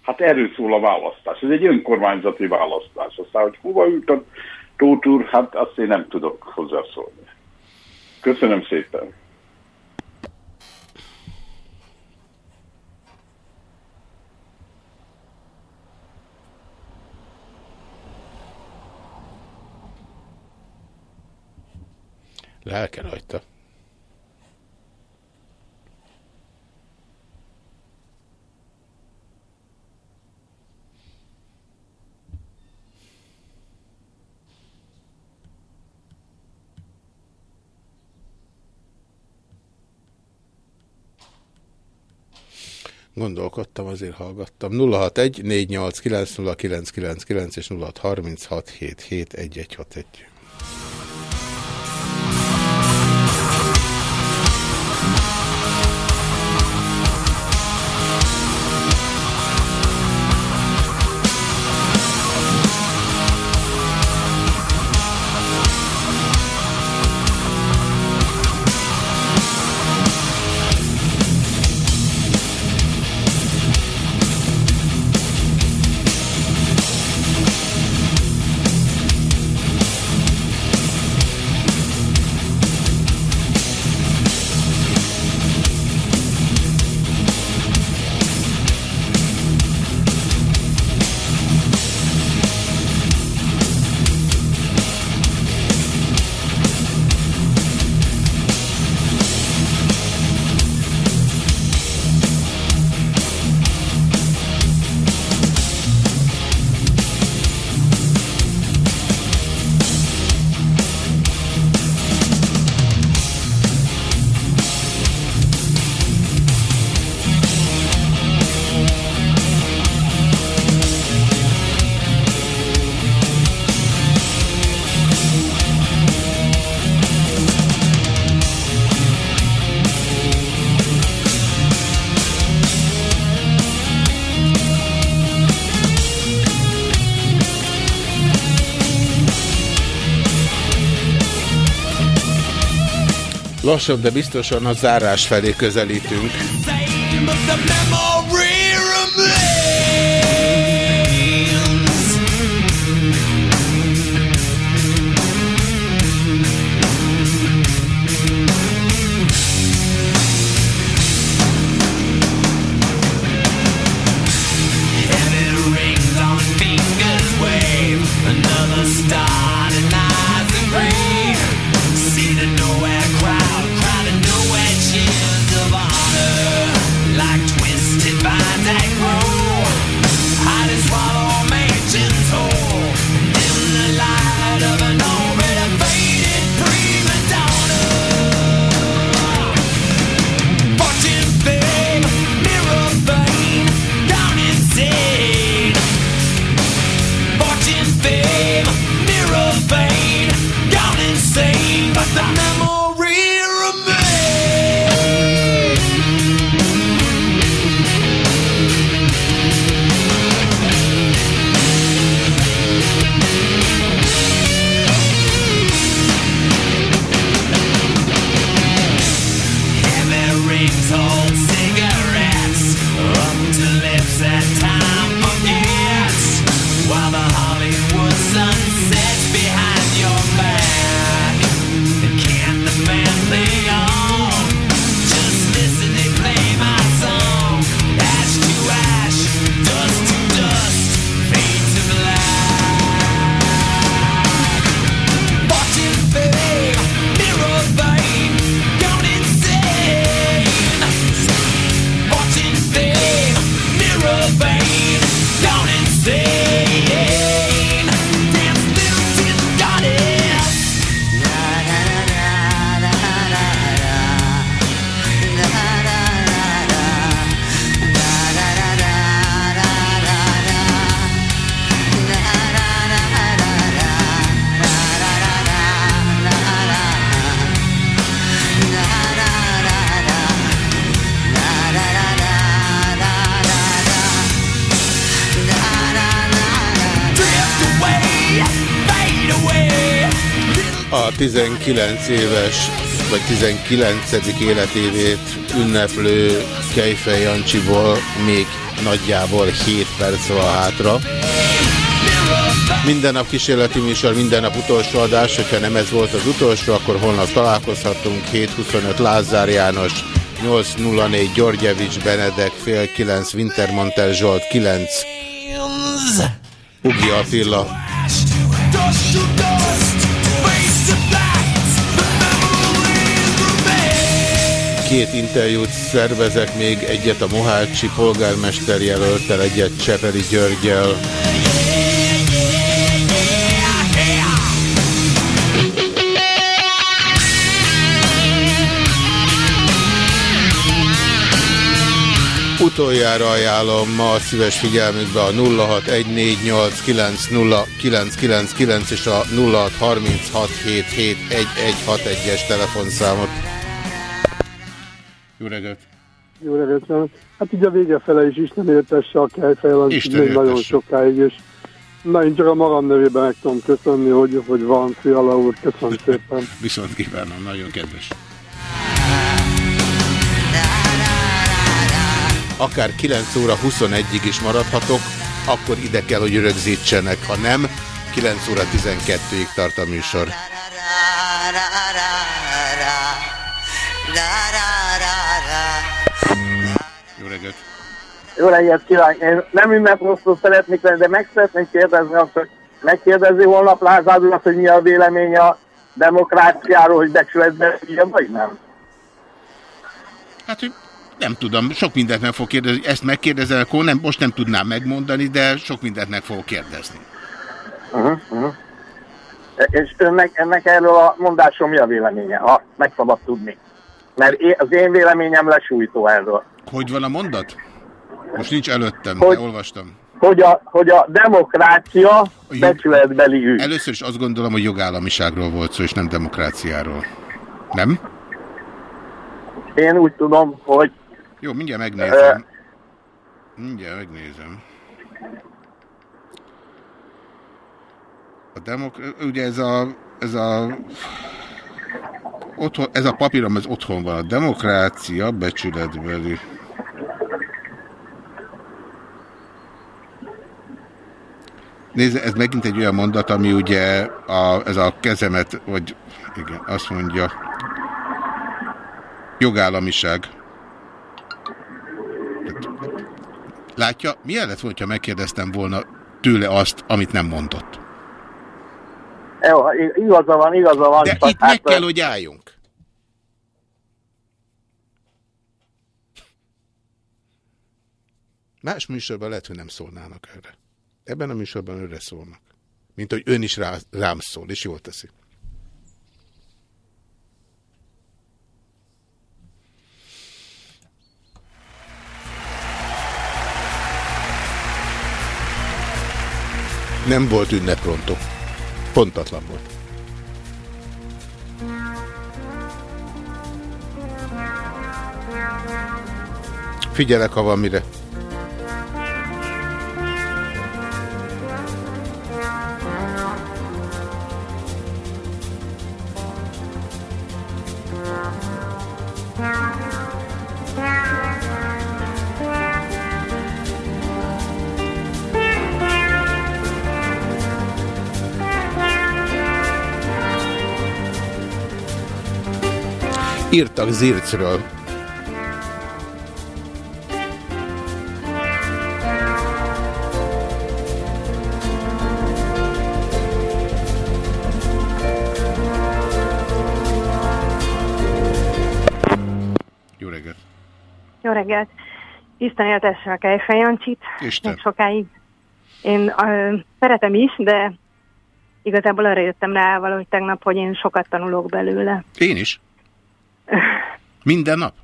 Hát erről szól a választás. Ez egy önkormányzati választás. Aztán, hogy hova ült a Tóth úr, hát azt én nem tudok hozzászólni. Köszönöm szépen. Lelke rajta. Gondolkodtam, azért hallgattam. 061 489 0999 és 0636 77 Lassabb, de biztosan a zárás felé közelítünk. 19 éves, vagy 19. életévét ünneplő Kejfej Jancsiból még nagyjából 7 perc van hátra. Minden nap kísérleti műsor, minden nap utolsó adás, hogyha nem ez volt az utolsó, akkor holnap találkozhatunk. 7.25 Lázár János, 8.04 Györgyevics Benedek, fél 9 Wintermantel Zsolt, 9 Ugi Attila. Két interjút szervezek még, egyet a Mohácsi polgármester jelöltel, egyet Csepeli Györgyel. Utoljára ajánlom ma a szíves figyelmükbe a 0614890999 és a 0636771161-es telefonszámot. Jó reggelt! Jó reggelt. Hát így a vége fele is Isten értesse a Isten még nagyon sokáig, és na én csak a magam nevében meg tudom köszönni, hogy, hogy van Fiala úr, köszönöm szépen. Viszont kívánom, nagyon kedves. Akár 9 óra 21-ig is maradhatok, akkor ide kell, hogy rögzítsenek. Ha nem, 9 óra 12-ig tart a műsor. Jó reggelt! Jó reggelt kívánok! Én nem ünneprosztól szeretnék lenni, de meg szeretnék kérdezni azt, hogy megkérdezi holnap Lázár urat, hogy mi a véleménye a demokráciáról, hogy becsületbe ilyen, vagy nem? Hát, hogy nem tudom, sok mindent meg fog kérdezni. Ezt megkérdezel, akkor nem, most nem tudnám megmondani, de sok mindent meg fogok kérdezni. Uh-huh, uh-huh. És önnek, ennek erről a mondásról mi a véleménye, ha meg szabad tudni? Mert én, az én véleményem lesújtó erről. Hogy van a mondat? Most nincs előttem, Hogy- de olvastam. Hogy a, hogy a demokrácia becsületbeli ügy. Először is azt gondolom, hogy jogállamiságról volt szó, és nem demokráciáról. Nem? Én úgy tudom, hogy Jó, mindjárt megnézem. Mindjárt megnézem. A demok... Ugye ez a... Ez a... Otthon, ez a papírom, ez otthon van. A demokrácia becsületbeli. Nézd, ez megint egy olyan mondat, ami ugye a, ez a kezemet, vagy igen, azt mondja, jogállamiság. Látja, milyen lett volna, ha megkérdeztem volna tőle azt, amit nem mondott? jó, igaza van, igaza van. De itt meg hát, kell, hogy álljunk. Más műsorban lehet, hogy nem szólnának erre. Ebben a műsorban őre szólnak. Mint hogy ön is rá, rám szól, és jól teszi. Nem volt ünneprontó. Pontatlan volt. Figyelek, ha van mire. Írtak Zircről. Jó reggelt! Jó reggelt! Isten éltesse a Kejfej Jancsit. Isten. Sokáig. Én ö, szeretem is, de igazából arra jöttem rá valahogy tegnap, hogy én sokat tanulok belőle. Én is. Minden nap?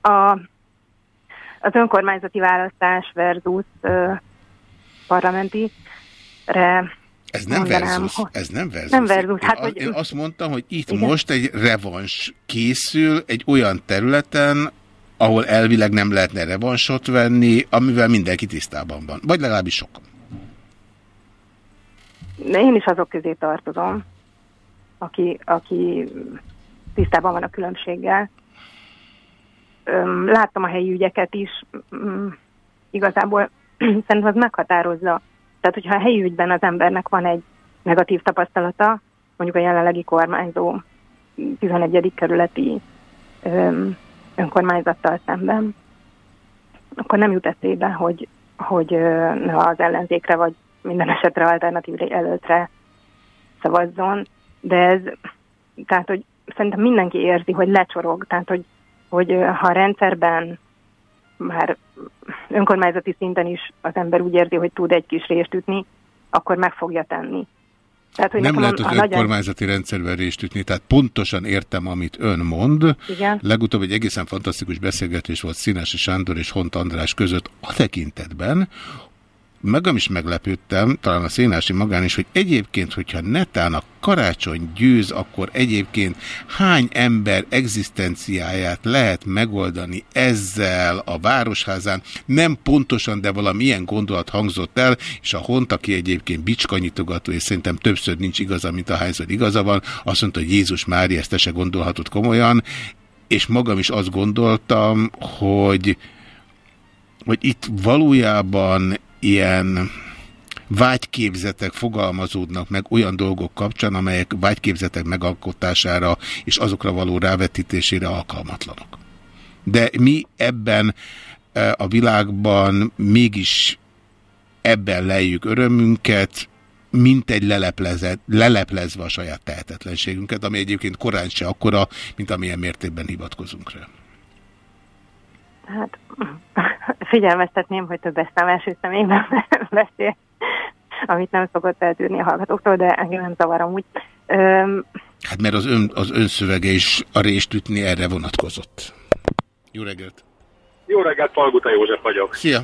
A, az önkormányzati választás versus ö, parlamenti re Ez nem mondanám, versus, hogy- ez nem versus. Nem versus, Én, hát, a- hogy- én azt mondtam, hogy itt Igen. most egy revans készül egy olyan területen, ahol elvileg nem lehetne revansot venni, amivel mindenki tisztában van. Vagy legalábbis sokan. De én is azok közé tartozom. aki, aki tisztában van a különbséggel. Láttam a helyi ügyeket is, mm, igazából szerintem az meghatározza. Tehát, hogyha a helyi ügyben az embernek van egy negatív tapasztalata, mondjuk a jelenlegi kormányzó 11. kerületi önkormányzattal szemben, akkor nem jut eszébe, hogy, hogy az ellenzékre vagy minden esetre alternatív előtre szavazzon, de ez, tehát, hogy szerintem mindenki érzi, hogy lecsorog, tehát, hogy, hogy ha a rendszerben már önkormányzati szinten is az ember úgy érzi, hogy tud egy kis részt ütni, akkor meg fogja tenni. Tehát, hogy Nem lehet az önkormányzati rendszerben részt ütni, tehát pontosan értem, amit ön mond. Igen. Legutóbb egy egészen fantasztikus beszélgetés volt Színási Sándor és Hont András között a tekintetben, magam is meglepődtem, talán a Szénási magán is, hogy egyébként, hogyha netán a karácsony győz, akkor egyébként hány ember egzisztenciáját lehet megoldani ezzel a városházán. Nem pontosan, de valamilyen gondolat hangzott el, és a Hont, aki egyébként bicskanyitogató, és szerintem többször nincs igaza, mint ahányszor igaza van, azt mondta, hogy Jézus Mária ezt se gondolhatod komolyan, és magam is azt gondoltam, hogy hogy itt valójában ilyen vágyképzetek fogalmazódnak meg olyan dolgok kapcsán, amelyek vágyképzetek megalkotására és azokra való rávetítésére alkalmatlanok. De mi ebben e, a világban mégis ebben lejjük örömünket, mint egy leleplezve a saját tehetetlenségünket, ami egyébként korán se akkora, mint amilyen mértékben hivatkozunk rá. Hát figyelmeztetném, hogy több első személyben beszél, amit nem szokott eltűrni a hallgatóktól, de engem nem zavar amúgy. Öm, Hát mert az, ön, az önszövege is a rést ütni erre vonatkozott. Jó reggelt! Jó reggelt, Palguta József vagyok. Szia!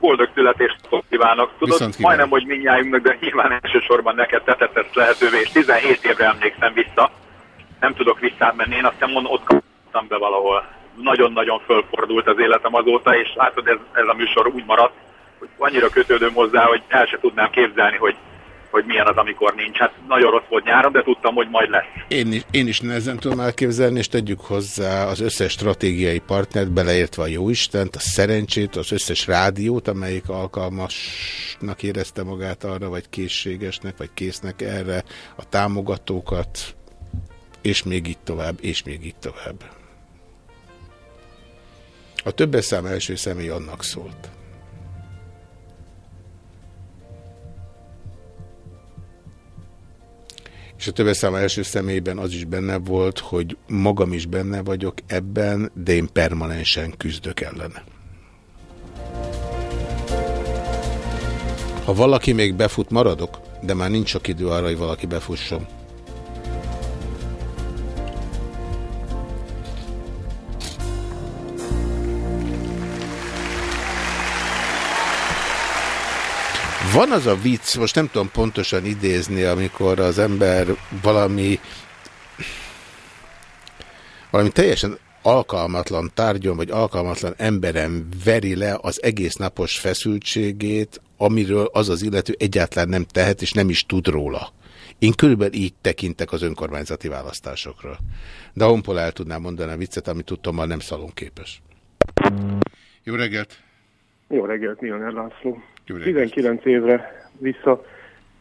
Boldog születést kívánok. Tudod, Viszont kívánok. majdnem, hogy mindnyájunknak, de nyilván elsősorban neked tetett ezt lehetővé, és 17 évre emlékszem vissza. Nem tudok visszamenni, én azt hiszem, mond, ott kaptam be valahol. Nagyon-nagyon fölfordult az életem azóta, és látod, ez, ez a műsor úgy maradt, hogy annyira kötődöm hozzá, hogy el se tudnám képzelni, hogy, hogy milyen az, amikor nincs. Hát nagyon rossz volt nyáron, de tudtam, hogy majd lesz. Én is, én is nehezen tudom elképzelni, és tegyük hozzá az összes stratégiai partnert, beleértve a Jóistent, a szerencsét, az összes rádiót, amelyik alkalmasnak érezte magát arra, vagy készségesnek, vagy késznek erre, a támogatókat, és még így tovább, és még így tovább. A többes szám első személy annak szólt. És a többes szám első személyben az is benne volt, hogy magam is benne vagyok ebben, de én permanensen küzdök ellene. Ha valaki még befut, maradok, de már nincs sok idő arra, hogy valaki befusson. Van az a vicc, most nem tudom pontosan idézni, amikor az ember valami valami teljesen alkalmatlan tárgyon, vagy alkalmatlan emberen veri le az egész napos feszültségét, amiről az az illető egyáltalán nem tehet, és nem is tud róla. Én körülbelül így tekintek az önkormányzati választásokra. De honpol el tudnám mondani a viccet, amit tudtommal nem szalonképes. Jó reggelt! Jó reggelt, Milner László. Jó reggelt. 19 évre vissza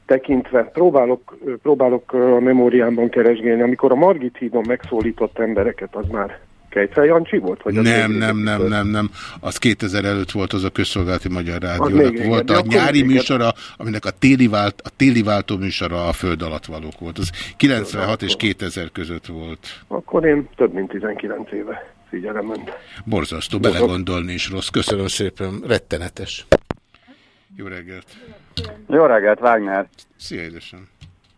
tekintve próbálok, próbálok a memóriámban keresgélni. Amikor a Margit hídon megszólított embereket, az már Kejfel Jancsi volt? Vagy Nem, nem, nem, nem, nem. Az 2000 előtt volt az a közszolgálati Magyar Rádiónak. Volt a nyári műsora, aminek a téli, vált, a téli váltó műsora a föld alatt valók volt. Az 96 és 2000 között volt. Akkor én több mint 19 éve figyelem önt. Borzasztó, belegondolni is rossz. Köszönöm szépen, rettenetes. Jó reggelt. Jó reggelt, Wagner. Szia, édesem.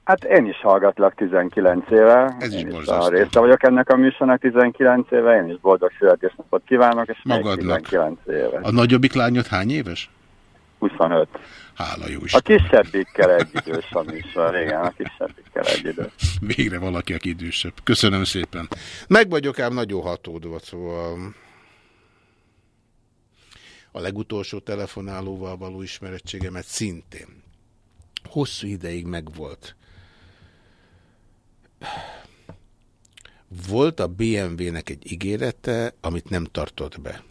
Hát én is hallgatlak 19 éve. Ez is Én borzasztó. a része vagyok ennek a műsornak 19 éve, én is boldog születésnapot kívánok, és még Magadnak. 19 éve. A nagyobbik lányod hány éves? 25. Hála jó A Isten. kisebbikkel egy idős a műsor, igen, a kisebbikkel egy idős. Végre valaki, aki idősebb. Köszönöm szépen. Meg vagyok ám nagyon hatódva, szóval a legutolsó telefonálóval való ismerettségemet szintén hosszú ideig megvolt. volt a BMW-nek egy ígérete, amit nem tartott be.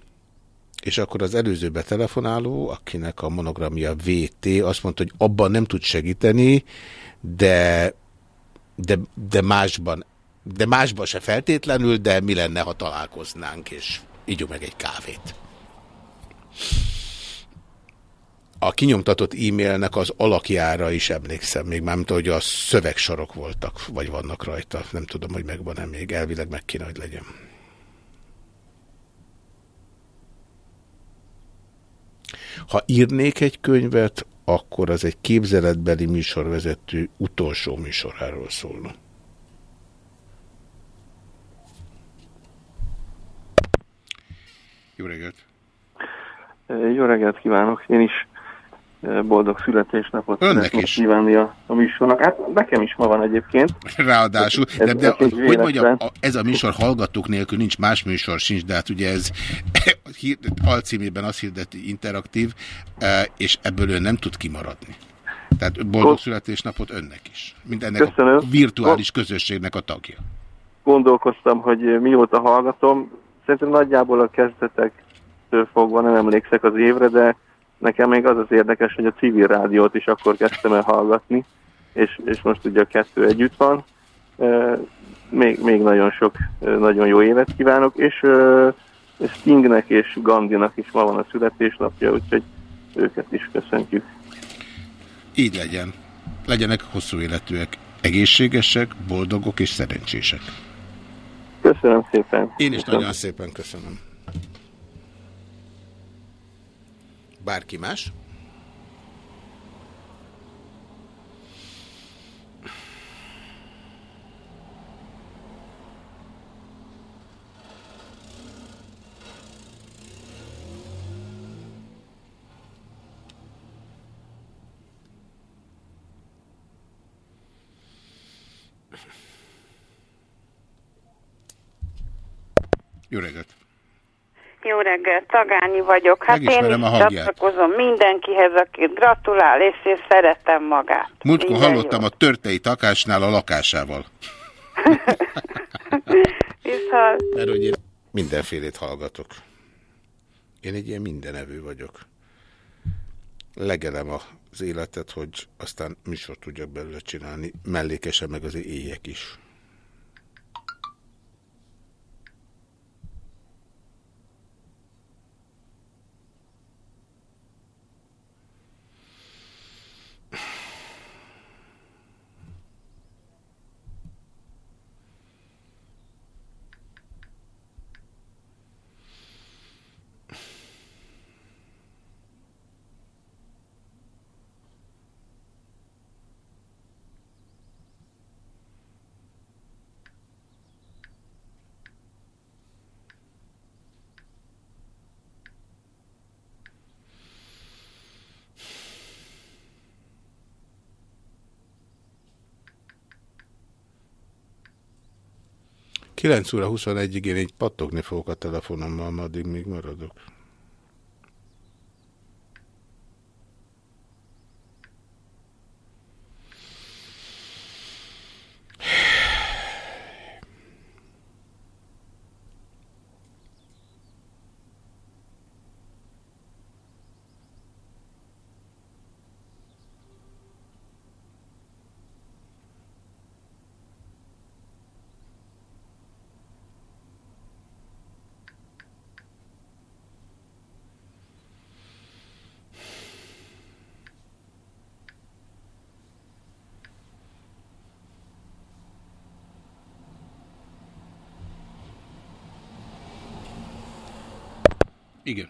És akkor az előző betelefonáló, akinek a monogramja VT, azt mondta, hogy abban nem tud segíteni, de, de, de másban, de másban se feltétlenül, de mi lenne, ha találkoznánk, és ígyunk meg egy kávét. A kinyomtatott e-mailnek az alakjára is emlékszem, még már hogy a szövegsorok voltak, vagy vannak rajta. Nem tudom, hogy megvan-e még, elvileg meg kéne, hogy legyen. Ha írnék egy könyvet, akkor az egy képzeletbeli műsorvezető utolsó műsoráról szólna. Jó reggelt! Jó reggelt kívánok! Én is eh, boldog születésnapot Önnek is. kívánni a, a műsornak. Hát nekem is ma van egyébként. Ráadásul, Ez- de, de ez hogy mondjam, a- ez a műsor hallgatók nélkül nincs, más műsor sincs, de hát ugye ez alcímében azt hirdeti interaktív, eh, és ebből ön nem tud kimaradni. Tehát boldog születésnapot önnek is. Mint ennek Köszönöm. a virtuális közösségnek a tagja. Gondolkoztam, hogy mióta hallgatom. Szerintem nagyjából a kezdetektől fogva nem emlékszek az évre, de nekem még az az érdekes, hogy a civil rádiót is akkor kezdtem el hallgatni, és, és most ugye a kettő együtt van. Még, még nagyon sok, nagyon jó évet kívánok, és Stingnek és Gandinak is ma van a születésnapja, úgyhogy őket is köszöntjük. Így legyen. Legyenek hosszú életűek, egészségesek, boldogok és szerencsések. Köszönöm szépen. Én is Köszönöm. nagyon szépen köszönöm. Bárki más? Jó reggelt! Jó reggelt, Tagányi vagyok. Hát én Megismerem is a hangját. csatlakozom mindenkihez, aki gratulál, és én szeretem magát. Múltkor Minden hallottam a törtei takásnál a lakásával. Viszont Mert hogy én mindenfélét hallgatok. Én egy ilyen mindenevő vagyok. Legelem az életet, hogy aztán műsort tudjak belőle csinálni, mellékesen meg az éjek is. Kilenc óra 21-ig én így pattogni fogok a telefonommal, ma addig még maradok. Igen.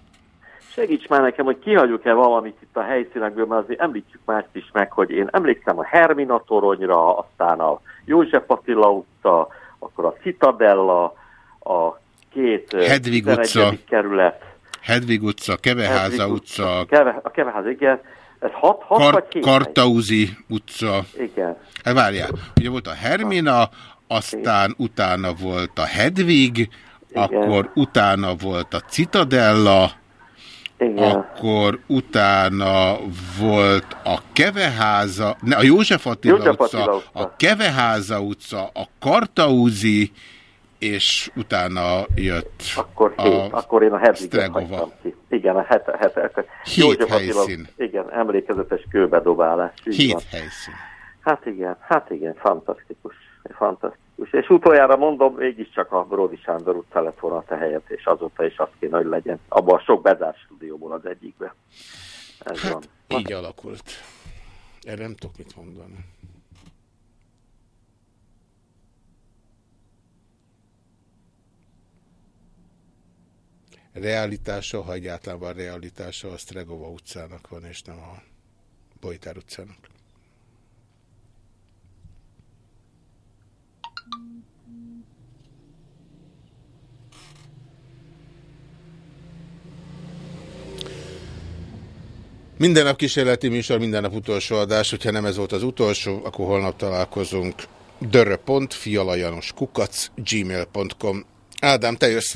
Segíts már nekem, hogy kihagyjuk-e valamit itt a helyszínekből, mert azért említsük mást is meg, hogy én emlékszem a Hermina toronyra, aztán a József Attila utca, akkor a Citadella, a két Hedvig 11. utca. kerület, Hedvig utca, Keveháza Hedvig utca, Keve, a Keveház, igen. Ez hat, hat Kar vagy hét? Kartauzi utca. Igen. Hát várjál, ugye volt a Hermina, aztán utána volt a Hedvig, akkor utána volt a Citadella, Igen. akkor utána volt a Keveháza, ne, a József Attila, József utca, Attila utca. a Keveháza utca, a Kartaúzi, és utána jött Akkor, a hét, akkor én a Hedviget hagytam ki. Igen, a hete, hete. Hét József Attila- helyszín. Igen, emlékezetes kőbedobálás. Hét van. helyszín. Hát igen, hát igen, fantasztikus. Fantasztikus. És utoljára mondom, mégiscsak a Bródi Sándor utca lett volna a helyet, és azóta is az kéne, hogy legyen. Abban a sok bezárt stúdióból az egyikbe. Ez Hát, van. így alakult. Erre nem tudok mit mondani. Realitása, ha egyáltalán van realitása, az Tregova utcának van, és nem a Bojtár utcának. Minden nap kísérleti műsor, minden nap utolsó adás. Hogyha nem ez volt az utolsó, akkor holnap találkozunk. dörö.fialajanos kukac gmail.com Ádám, te jössz.